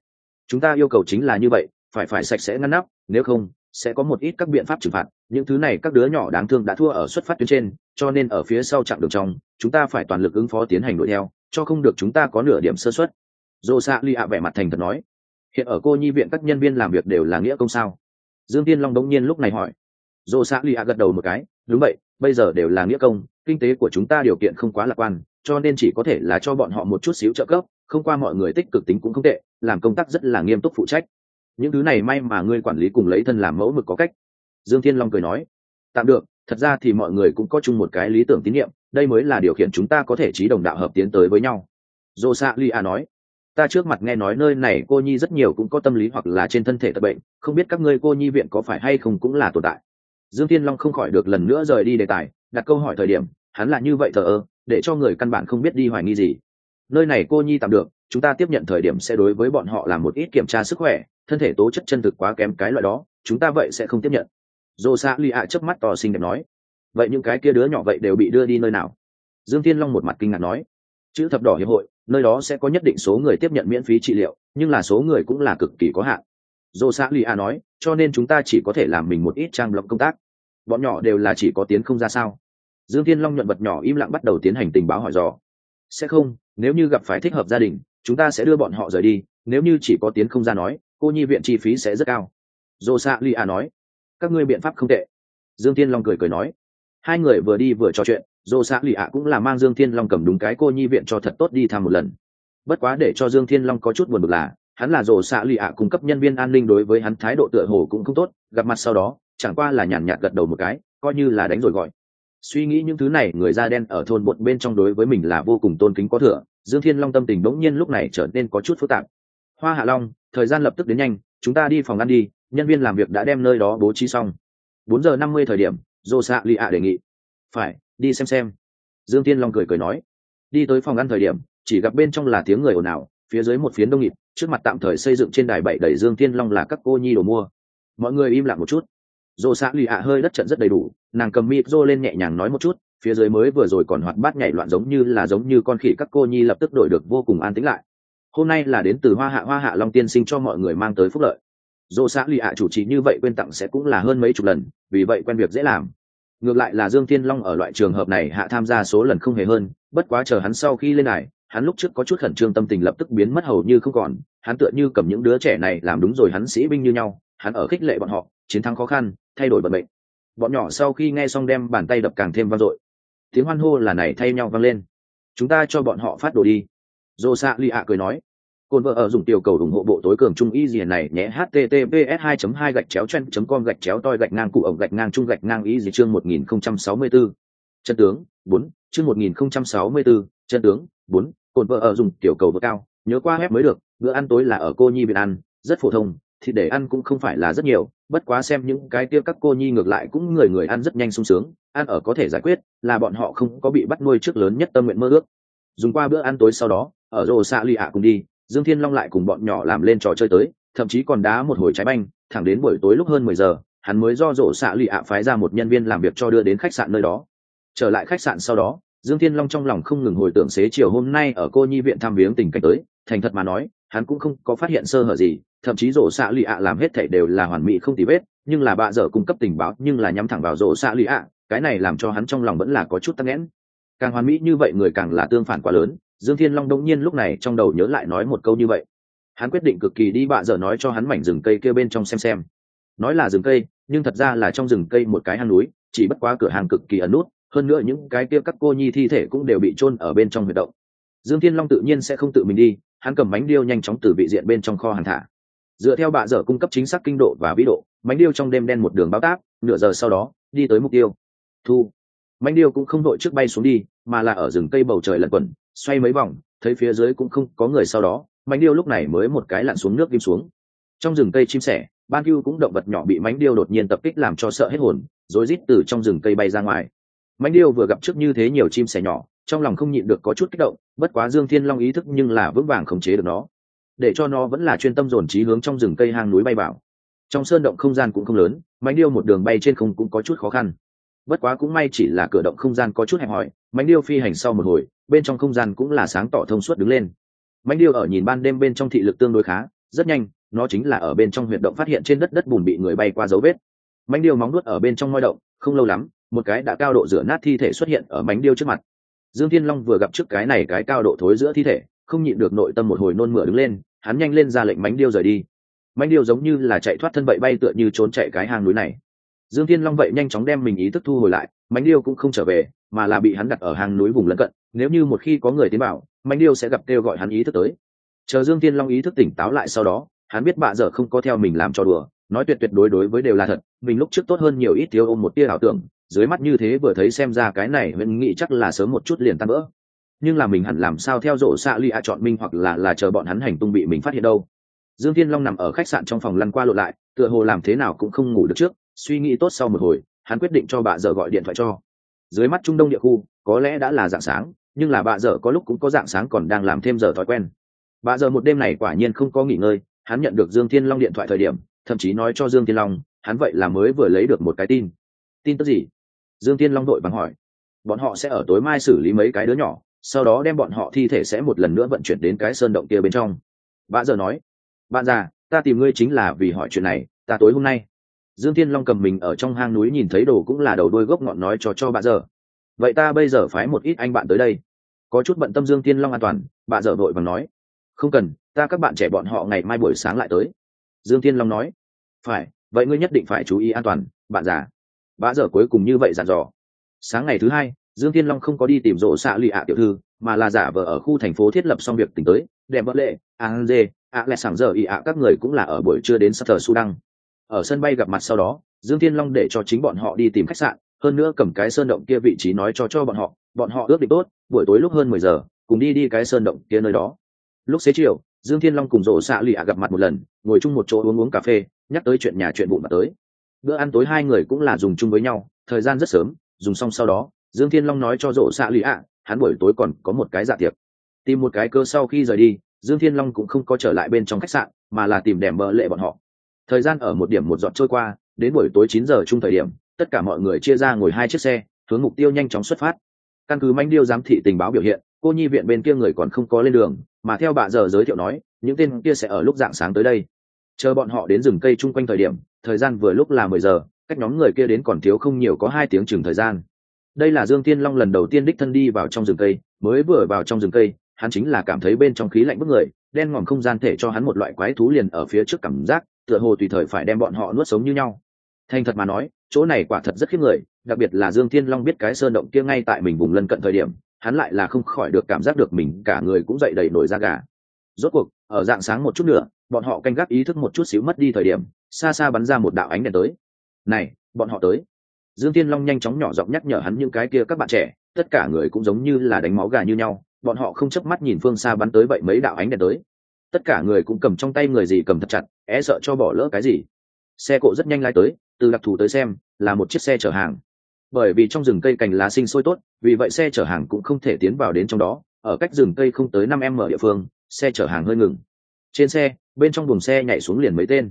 chúng ta yêu cầu chính là như vậy, phải phải sạch sẽ ngăn nắp, nếu không, sẽ có một ít các biện pháp trừng phạt. Những thứ này các đứa nhỏ đáng thương đã thua ở xuất phát tuyến trên, cho nên ở phía sau chặng đường trong, chúng ta phải toàn lực ứng phó tiến hành đuổi theo, cho không được chúng ta có nửa điểm sơ xuất dô xạ ly ạ vẻ mặt thành thật nói. Hiện ở cô nhi viện các nhân viên làm việc đều là nghĩa công sao? Dương tiên long đống nhiên lúc này hỏi. Dô xạ ly ạ gật đầu một cái. Đúng vậy, bây giờ đều là nghĩa công, kinh tế của chúng ta điều kiện không quá lạc quan, cho nên chỉ có thể là cho bọn họ một chút xíu trợ cấp không qua mọi người tích cực tính cũng không tệ, làm công tác rất là nghiêm túc phụ trách. Những thứ này may mà ngươi quản lý cùng lấy thân làm mẫu mực có cách. Dương thiên long cười nói. Tạm được, thật ra thì mọi người cũng có chung một cái lý tưởng tín nhiệm, đây mới là điều khiển chúng ta có thể trí đồng đạo hợp tiến tới với nhau. Dô sa li a nói. Ta trước mặt nghe nói nơi này cô nhi rất nhiều cũng có tâm lý hoặc là trên thân thể tật bệnh, không biết các ngươi cô nhi viện có phải hay không cũng là tồn tại. Dương thiên long không khỏi được lần nữa rời đi đề tài, đặt câu hỏi thời điểm, hắn là như vậy thờ ơ, để cho người căn bản không biết đi hoài nghi gì nơi này cô nhi tạm được, chúng ta tiếp nhận thời điểm sẽ đối với bọn họ làm một ít kiểm tra sức khỏe, thân thể tố chất chân thực quá kém cái loại đó, chúng ta vậy sẽ không tiếp nhận. Dô sa li ạ chớp mắt to xinh đẹp nói. Vậy những cái kia đứa nhỏ vậy đều bị đưa đi nơi nào? Dương thiên long một mặt kinh ngạc nói. Chữ thập đỏ hiệp hội, nơi đó sẽ có nhất định số người tiếp nhận miễn phí trị liệu, nhưng là số người cũng là cực kỳ có hạn. Dô sa li ạ nói, cho nên chúng ta chỉ có thể làm mình một ít trang lọc công tác. Bọn nhỏ đều là chỉ có tiến không ra sao? Dương thiên long nhuận vật nhỏ im lặng bắt đầu tiến hành tình báo hỏi dò sẽ không, nếu như gặp phải thích hợp gia đình, chúng ta sẽ đưa bọn họ rời đi, nếu như chỉ có tiến không ra nói, cô nhi viện chi phí sẽ rất cao. Dô sa li a nói. Các ngươi biện pháp không tệ. Dương thiên long cười cười nói. Hai người vừa đi vừa trò chuyện dô sa li a cũng là mang dương thiên long cầm đúng cái cô nhi viện cho thật tốt đi thăm một lần. Bất quá để cho dương thiên long có chút buồn bực là, hắn là dồ xạ lì ạ cung cấp nhân viên an ninh đối với hắn thái độ tựa hồ cũng không tốt, gặp mặt sau đó, chẳng qua là nhàn nhạt gật đầu một cái, coi như là đánh rồi gọi suy nghĩ những thứ này, người da đen ở thôn bột bên trong đối với mình là vô cùng tôn kính có thừa, dương thiên long tâm tình bỗng nhiên lúc này trở nên có chút phức tạp. Hoa hạ long, thời gian lập tức đến nhanh, chúng ta đi phòng ăn đi, nhân viên làm việc đã đem nơi đó bố trí xong. Bốn giờ năm mươi thời điểm dô xạ lì ạ đề nghị. Phải, đi xem xem. Dương thiên long cười cười nói. Đi tới phòng ăn thời điểm, chỉ gặp bên trong là tiếng người ồn ào, phía dưới một phiến đông nghịt, trước mặt tạm thời xây dựng trên đài bảy đẩy dương thiên long là các cô nhi đồ mua. Mọi người im lặng một chút dô Xã lì ạ hơi đất trận rất đầy đủ, nàng cầm mịp dô lên nhẹ nhàng nói một chút, phía dưới mới vừa rồi còn hoạt bát nhảy loạn giống như là giống như con khỉ các cô nhi lập tức đổi được vô cùng an tĩnh lại. Hôm nay là đến từ hoa hạ hoa hạ long tiên sinh cho mọi người mang tới phúc lợi. Dô xã lì ạ chủ trì như vậy quên tặng sẽ cũng là hơn mấy chục lần, vì vậy quen việc dễ làm. Ngược lại là dương thiên long ở loại trường hợp này hạ tham gia số lần không hề hơn, bất quá chờ hắn sau khi lên này hắn lúc trước có chút khẩn trương tâm tình lập tức biến mất hầu như không còn, hắn tựa như cầm những đứa trẻ này làm đúng rồi hắn sĩ binh như nhau, hắn ở khích lệ bọn họ, chiến thắng khó khăn thay đổi vận mệnh. Bọn nhỏ sau khi nghe xong đem bàn tay đập càng thêm vang dội. Tiếng hoan hô là này thay nhau vang lên. Chúng ta cho bọn họ phát đồ đi. Dô xạ lì ạ cười nói. Cồn vợ ở dùng tiểu cầu ủng hộ bộ tối cường trung y gì này nhé. Https 2 2 gạch chéo chen com gạch chéo toi gạch ngang cụ ổng gạch ngang trung gạch ngang y gì chương 1064. chân tướng 4, chương 1064, chân tướng 4, cồn vợ ở dùng tiểu cầu vợ cao. Nhớ qua web mới được bữa ăn tối là ở cô nhi việt ăn rất phổ thông thì để ăn cũng không phải là rất nhiều, bất quá xem những cái kia các cô nhi ngược lại cũng người người ăn rất nhanh sung sướng, ăn ở có thể giải quyết, là bọn họ không có bị bắt nuôi trước lớn nhất tâm nguyện mơ ước. Dùng qua bữa ăn tối sau đó, ở rồ xạ lì ạ cùng đi, dương thiên long lại cùng bọn nhỏ làm lên trò chơi tới, thậm chí còn đá một hồi trái banh, thẳng đến buổi tối lúc hơn mười giờ, hắn mới do rổ xạ lì ạ phái ra một nhân viên làm việc cho đưa đến khách sạn nơi đó. Trở lại khách sạn sau đó, dương thiên long trong lòng không ngừng hồi tưởng xế chiều hôm nay ở cô nhi viện thăm viếng tình cảnh tới thành thật mà nói, hắn cũng không có phát hiện sơ hở gì, thậm chí rổ xạ lụy ạ làm hết thể đều là hoàn mỹ không tì vết, nhưng là bạ dở cung cấp tình báo, nhưng là nhắm thẳng vào rổ xạ lụy ạ, cái này làm cho hắn trong lòng vẫn là có chút tắc nghẽn. Càng hoàn mỹ như vậy người càng là tương phản quá lớn, dương thiên long đông nhiên lúc này trong đầu nhớ lại nói một câu như vậy. Hắn quyết định cực kỳ đi bạ dở nói cho hắn mảnh rừng cây kia bên trong xem xem. Nói là rừng cây, nhưng thật ra là trong rừng cây một cái hang núi, chỉ bất quá cửa hàng cực kỳ ẩn nút, hơn nữa những cái kia các cô nhi thi thể cũng đều bị chôn ở bên trong huyệt động. Dương thiên long tự nhiên sẽ không tự mình đi hắn cầm mánh điêu nhanh chóng từ vị diện bên trong kho hàng thả. Dựa theo bạ dở cung cấp chính xác kinh độ và vĩ độ, mánh điêu trong đêm đen một đường bao tác, nửa giờ sau đó, đi tới mục tiêu. Thu. Mánh điêu cũng không đội trước bay xuống đi, mà là ở rừng cây bầu trời lẩn quẩn, xoay mấy vòng, thấy phía dưới cũng không có người sau đó, mánh điêu lúc này mới một cái lặn xuống nước kim xuống. Trong rừng cây chim sẻ, ban cưu cũng động vật nhỏ bị mánh điêu đột nhiên tập kích làm cho sợ hết hồn, rối rít từ trong rừng cây bay ra ngoài. Mánh điêu vừa gặp trước như thế nhiều chim sẻ nhỏ trong lòng không nhịn được có chút kích động, bất quá dương thiên long ý thức nhưng là vững vàng khống chế được nó. Để cho nó vẫn là chuyên tâm dồn trí hướng trong rừng cây hang núi bay vào. Trong sơn động không gian cũng không lớn, mánh điêu một đường bay trên không cũng có chút khó khăn. Bất quá cũng may chỉ là cửa động không gian có chút hẹp hòi, mánh điêu phi hành sau một hồi, bên trong không gian cũng là sáng tỏ thông suốt đứng lên. Mánh điêu ở nhìn ban đêm bên trong thị lực tương đối khá, rất nhanh, nó chính là ở bên trong huyệt động phát hiện trên đất đất bùn bị người bay qua dấu vết. Mánh điêu móng nuốt ở bên trong ngoi động, không lâu lắm, một cái đã cao độ rửa nát thi thể xuất hiện ở mánh điêu trước mặt dương thiên long vừa gặp trước cái này cái cao độ thối giữa thi thể, không nhịn được nội tâm một hồi nôn mửa đứng lên, hắn nhanh lên ra lệnh mánh điêu rời đi. Mánh điêu giống như là chạy thoát thân bậy bay tựa như trốn chạy cái hang núi này. Dương thiên long vậy nhanh chóng đem mình ý thức thu hồi lại, mánh điêu cũng không trở về, mà là bị hắn đặt ở hang núi vùng lân cận, nếu như một khi có người tiến bảo mánh điêu sẽ gặp kêu gọi hắn ý thức tới. Chờ dương thiên long ý thức tỉnh táo lại sau đó, hắn biết bạ dở không có theo mình làm cho đùa, nói tuyệt tuyệt đối đối với đều là thật, mình lúc trước tốt hơn nhiều ít thiếu ôm một tia ảo tưởng dưới mắt như thế vừa thấy xem ra cái này vẫn nghĩ chắc là sớm một chút liền tan vỡ. Nhưng là mình hẳn làm sao theo dỗ xạ ly chọn minh hoặc là là chờ bọn hắn hành tung bị mình phát hiện đâu. Dương thiên long nằm ở khách sạn trong phòng lăn qua lộn lại, tựa hồ làm thế nào cũng không ngủ được trước, suy nghĩ tốt sau một hồi, hắn quyết định cho bà dở gọi điện thoại cho. Dưới mắt trung đông địa khu, có lẽ đã là dạng sáng, nhưng là bà dở có lúc cũng có dạng sáng còn đang làm thêm giờ thói quen. Bà dở một đêm này quả nhiên không có nghỉ ngơi, hắn nhận được dương thiên long điện thoại thời điểm, thậm chí nói cho dương thiên long, hắn vậy là mới vừa lấy được một cái tin. Tin tức gì? Dương thiên long đội bằng hỏi. Bọn họ sẽ ở tối mai xử lý mấy cái đứa nhỏ, sau đó đem bọn họ thi thể sẽ một lần nữa vận chuyển đến cái sơn động kia bên trong. Bà giờ nói, bạn già, ta tìm ngươi chính là vì hỏi chuyện này, ta tối hôm nay. Dương thiên long cầm mình ở trong hang núi nhìn thấy đồ cũng là đầu đôi gốc ngọn nói cho cho bà giờ. Vậy ta bây giờ phái một ít anh bạn tới đây. Có chút bận tâm dương thiên long an toàn, bà giờ vội và nói, không cần, ta các bạn trẻ bọn họ ngày mai buổi sáng lại tới. Dương thiên long nói, phải, vậy ngươi nhất định phải chú ý an toàn, bạn già bã giờ cuối cùng như vậy dặn dò. Sáng ngày thứ hai, dương thiên long không có đi tìm rộ xạ lụy ạ tiểu thư, mà là giả vờ ở khu thành phố thiết lập xong việc tỉnh tới Đẹp vợ lệ an dê ạ lẹ sảng giờ ị ạ các người cũng là ở buổi trưa đến sutter sudan ở sân bay gặp mặt sau đó, dương thiên long để cho chính bọn họ đi tìm khách sạn, hơn nữa cầm cái sơn động kia vị trí nói cho cho bọn họ bọn họ ước định tốt, buổi tối lúc hơn mười giờ, cùng đi đi cái sơn động kia nơi đó. Lúc xế chiều, dương thiên long cùng rộ xạ lụy ạ gặp mặt một lần, ngồi chung một chỗ uống uống cà phê, nhắc tới chuyện nhà chuyện vụn mà tới bữa ăn tối hai người cũng là dùng chung với nhau, thời gian rất sớm, dùng xong sau đó, dương thiên long nói cho rộ xạ lụy ạ, hắn buổi tối còn có một cái dạ tiệc. Tìm một cái cơ sau khi rời đi, dương thiên long cũng không có trở lại bên trong khách sạn, mà là tìm đèm bợ lệ bọn họ. Thời gian ở một điểm một dọn trôi qua, đến buổi tối chín giờ chung thời điểm, tất cả mọi người chia ra ngồi hai chiếc xe, hướng mục tiêu nhanh chóng xuất phát. Căn cứ manh điêu giám thị tình báo biểu hiện, cô nhi viện bên kia người còn không có lên đường, mà theo bà giờ giới thiệu nói, những tên kia sẽ ở lúc dạng sáng tới đây. Chờ bọn họ đến rừng cây chung quanh thời điểm thời gian vừa lúc là mười giờ, cách nhóm người kia đến còn thiếu không nhiều có hai tiếng chừng thời gian. Đây là dương tiên long lần đầu tiên đích thân đi vào trong rừng cây, mới vừa vào trong rừng cây, hắn chính là cảm thấy bên trong khí lạnh bức người, đen ngòm không gian thể cho hắn một loại quái thú liền ở phía trước cảm giác, tựa hồ tùy thời phải đem bọn họ nuốt sống như nhau. Thành thật mà nói, chỗ này quả thật rất khiếp người, đặc biệt là dương thiên long biết cái sơn động kia ngay tại mình vùng lân cận thời điểm, hắn lại là không khỏi được cảm giác được mình cả người cũng dậy đầy nổi da gà. Rốt cuộc, ở dạng sáng một chút nữa, bọn họ canh gác ý thức một chút xíu mất đi thời điểm xa xa bắn ra một đạo ánh đèn tới. Này, bọn họ tới. Dương thiên long nhanh chóng nhỏ giọng nhắc nhở hắn những cái kia các bạn trẻ, tất cả người cũng giống như là đánh máu gà như nhau, bọn họ không chớp mắt nhìn phương xa bắn tới vậy mấy đạo ánh đèn tới. Tất cả người cũng cầm trong tay người gì cầm thật chặt é e sợ cho bỏ lỡ cái gì. Xe cộ rất nhanh lai tới, từ đặc thù tới xem, là một chiếc xe chở hàng. Bởi vì trong rừng cây cành lá sinh sôi tốt, vì vậy xe chở hàng cũng không thể tiến vào đến trong đó. Ở cách rừng cây không tới năm m địa phương, xe chở hàng hơi ngừng. Trên xe, bên trong buồng xe nhảy xuống liền mấy tên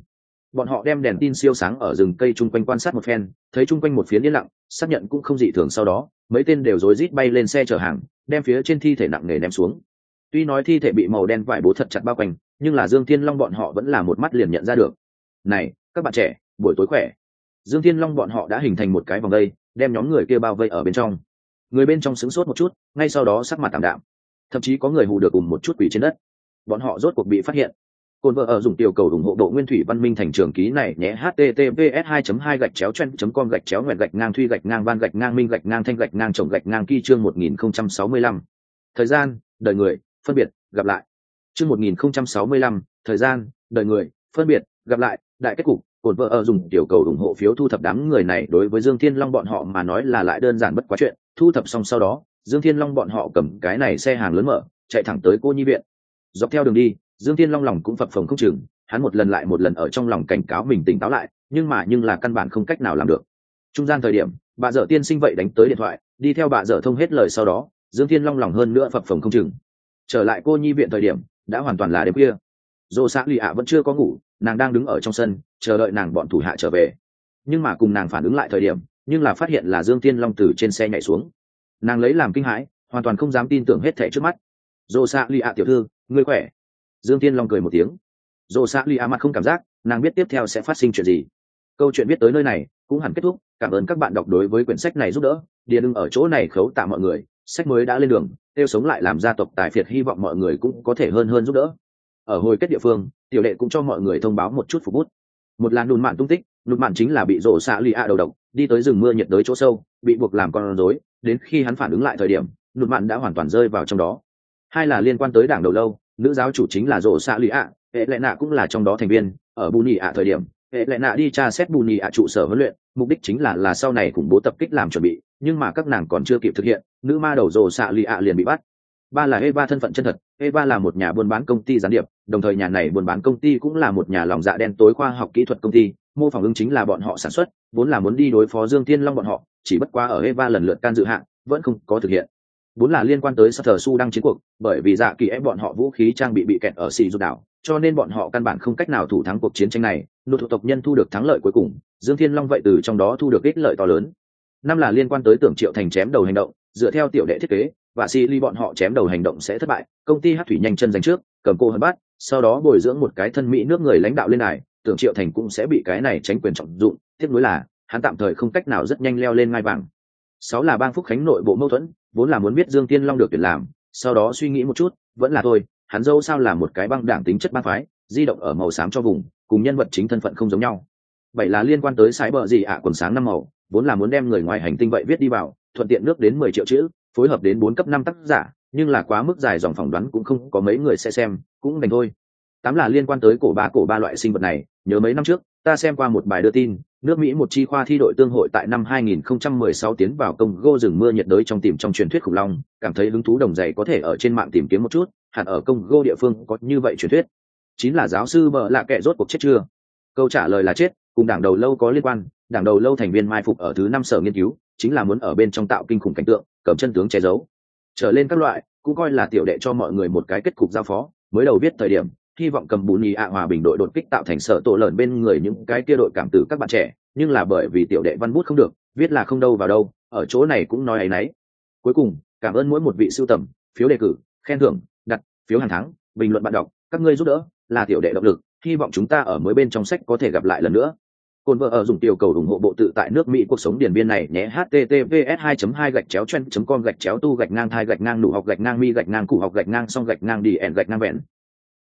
bọn họ đem đèn tin siêu sáng ở rừng cây chung quanh quan sát một phen, thấy chung quanh một phiến yên lặng, xác nhận cũng không dị thường sau đó, mấy tên đều rối rít bay lên xe chở hàng, đem phía trên thi thể nặng nề ném xuống. Tuy nói thi thể bị màu đen vải bố thật chặt bao quanh, nhưng là dương thiên long bọn họ vẫn là một mắt liền nhận ra được. Này, các bạn trẻ, buổi tối khỏe. Dương thiên long bọn họ đã hình thành một cái vòng vây đem nhóm người kia bao vây ở bên trong. Người bên trong sững sốt một chút, ngay sau đó sắc mặt tạm đạm. Thậm chí có người hù được cùng một chút quỷ trên đất. Bọn họ rốt cuộc bị phát hiện Côn vợ ở dùng tiểu cầu ủng hộ độ nguyên thủy văn minh thành trường ký này nhé https 2 2 gạch chéo chen com gạch chéo nguyện gạch ngang thuy gạch ngang van gạch ngang minh gạch ngang thanh gạch ngang trồng gạch ngang kỳ chương 1065. thời gian đời người phân biệt gặp lại. Chương 1065, thời gian đời người phân biệt gặp lại. Đại kết cục Côn vợ ở dùng tiểu cầu ủng hộ phiếu thu thập đám người này đối với dương thiên long bọn họ mà nói là lại đơn giản bất quá chuyện. Thu thập xong sau đó dương thiên long bọn họ cầm cái này xe hàng lớn mở chạy thẳng tới cô nhi viện. Dọc theo đường đi dương thiên long lòng cũng phập phồng không chừng, hắn một lần lại một lần ở trong lòng cảnh cáo mình tỉnh táo lại, nhưng mà nhưng là căn bản không cách nào làm được. Trung gian thời điểm, bà dở tiên sinh vậy đánh tới điện thoại, đi theo bà dở thông hết lời sau đó, dương thiên long lòng hơn nữa phập phồng không chừng. Trở lại cô nhi viện thời điểm, đã hoàn toàn là đêm khuya. Dồ xã lì ạ vẫn chưa có ngủ, nàng đang đứng ở trong sân, chờ đợi nàng bọn thủ hạ trở về. Nhưng mà cùng nàng phản ứng lại thời điểm, nhưng là phát hiện là dương thiên long từ trên xe nhảy xuống. Nàng lấy làm kinh hãi, hoàn toàn không dám tin tưởng hết thẻ trước mắt. Dồ xã lì ạ tiểu thư, ngươi khỏe? Dương thiên long cười một tiếng. Dồ xạ lì a mặt không cảm giác, nàng biết tiếp theo sẽ phát sinh chuyện gì. Câu chuyện biết tới nơi này, cũng hẳn kết thúc. Cảm ơn các bạn đọc đối với quyển sách này giúp đỡ. Địa đừng ở chỗ này khấu tạ mọi người. Sách mới đã lên đường, tiêu sống lại làm gia tộc tài phiệt hy vọng mọi người cũng có thể hơn hơn giúp đỡ. Ở hồi kết địa phương, tiểu đệ cũng cho mọi người thông báo một chút phục bút. Một là đùn mạn tung tích nùn mạn chính là bị rổ xạ lì a đầu độc, đi tới rừng mưa nhiệt đới chỗ sâu, bị buộc làm con rối. Đến khi hắn phản ứng lại thời điểm nùn mạn đã hoàn toàn rơi vào trong đó. Hai là liên quan tới đảng đầu lâu nữ giáo chủ chính là rổ xạ lụy ạ, hệ lệ nạ cũng là trong đó thành viên, ở bù nhị ạ thời điểm, hệ lệ nạ đi tra xét bù nhị ạ trụ sở huấn luyện, mục đích chính là là sau này khủng bố tập kích làm chuẩn bị, nhưng mà các nàng còn chưa kịp thực hiện, nữ ma đầu rồ xạ lụy ạ liền bị bắt. Ba là eva thân phận chân thật, eva là một nhà buôn bán công ty gián điệp, đồng thời nhà này buôn bán công ty cũng là một nhà lòng dạ đen tối khoa học kỹ thuật công ty, mô phỏng ứng chính là bọn họ sản xuất, vốn là muốn đi đối phó dương thiên long bọn họ, chỉ bất quá ở eva lần lượt can dự hạn vẫn không có thực hiện bốn là liên quan tới Sutter su đang chiến cuộc, bởi vì dạ kỳ ép bọn họ vũ khí trang bị bị kẹt ở xì du đảo, cho nên bọn họ căn bản không cách nào thủ thắng cuộc chiến tranh này. Nô thủ tộc nhân thu được thắng lợi cuối cùng, dương thiên long vậy từ trong đó thu được ích lợi to lớn. Năm là liên quan tới tưởng triệu thành chém đầu hành động, dựa theo tiểu đệ thiết kế, và si ly bọn họ chém đầu hành động sẽ thất bại. Công ty hát thủy nhanh chân giành trước, cầm cô hơn bát sau đó bồi dưỡng một cái thân mỹ nước người lãnh đạo lên này tưởng triệu thành cũng sẽ bị cái này tránh quyền trọng dụng. Tiếc nuối là, hắn tạm thời không cách nào rất nhanh leo lên ngai vàng sáu là bang phúc khánh nội bộ mâu thuẫn, vốn là muốn biết dương tiên long được tuyển làm, sau đó suy nghĩ một chút, vẫn là thôi, hắn dâu sao là một cái băng đảng tính chất bang phái, di động ở màu xám cho vùng, cùng nhân vật chính thân phận không giống nhau. Bảy là liên quan tới sái bờ gì ạ, quần sáng năm màu, vốn là muốn đem người ngoài hành tinh vậy viết đi vào, thuận tiện nước đến mười triệu chữ, phối hợp đến bốn cấp năm tác giả, nhưng là quá mức dài dòng phỏng đoán cũng không có mấy người sẽ xem, cũng đành thôi. Tám là liên quan tới cổ ba cổ ba loại sinh vật này, nhớ mấy năm trước ta xem qua một bài đưa tin, nước mỹ một chi khoa thi đội tương hội tại năm 2016 tiến vào công gô rừng mưa nhiệt đới trong tìm trong truyền thuyết khủng long, cảm thấy hứng thú đồng dày có thể ở trên mạng tìm kiếm một chút, hẳn ở công gô địa phương có như vậy truyền thuyết. Chính là giáo sư bợ lạ kệ rốt cuộc chết chưa? Câu trả lời là chết, cùng đảng đầu lâu có liên quan, đảng đầu lâu thành viên mai phục ở thứ năm sở nghiên cứu, chính là muốn ở bên trong tạo kinh khủng cảnh tượng, cầm chân tướng che giấu. Trở lên các loại, cũng coi là tiểu đệ cho mọi người một cái kết cục giao phó, mới đầu biết thời điểm hy vọng cầm bù nhì ạ hòa bình đội đột kích tạo thành sở tổ lợn bên người những cái kia đội cảm tử các bạn trẻ, nhưng là bởi vì tiểu đệ văn bút không được, viết là không đâu vào đâu, ở chỗ này cũng nói ấy nấy. Cuối cùng, cảm ơn mỗi một vị sưu tầm, phiếu đề cử, khen thưởng, đặt, phiếu hàng tháng, bình luận bạn đọc, các ngươi giúp đỡ, là tiểu đệ động lực, hy vọng chúng ta ở mới bên trong sách có thể gặp lại lần nữa. Cồn vợ ở dùng tiểu cầu ủng hộ bộ tự tại nước mỹ cuộc sống điển biên này, nhé, https 2 2 gạch chéo chen com gạch chéo tu gạch ngang thai gạch ngang nụ học gạch ngang mi gạch ngang cụ học gạch ngang song gạch ngang đi ẻn gạch ngang vẹn.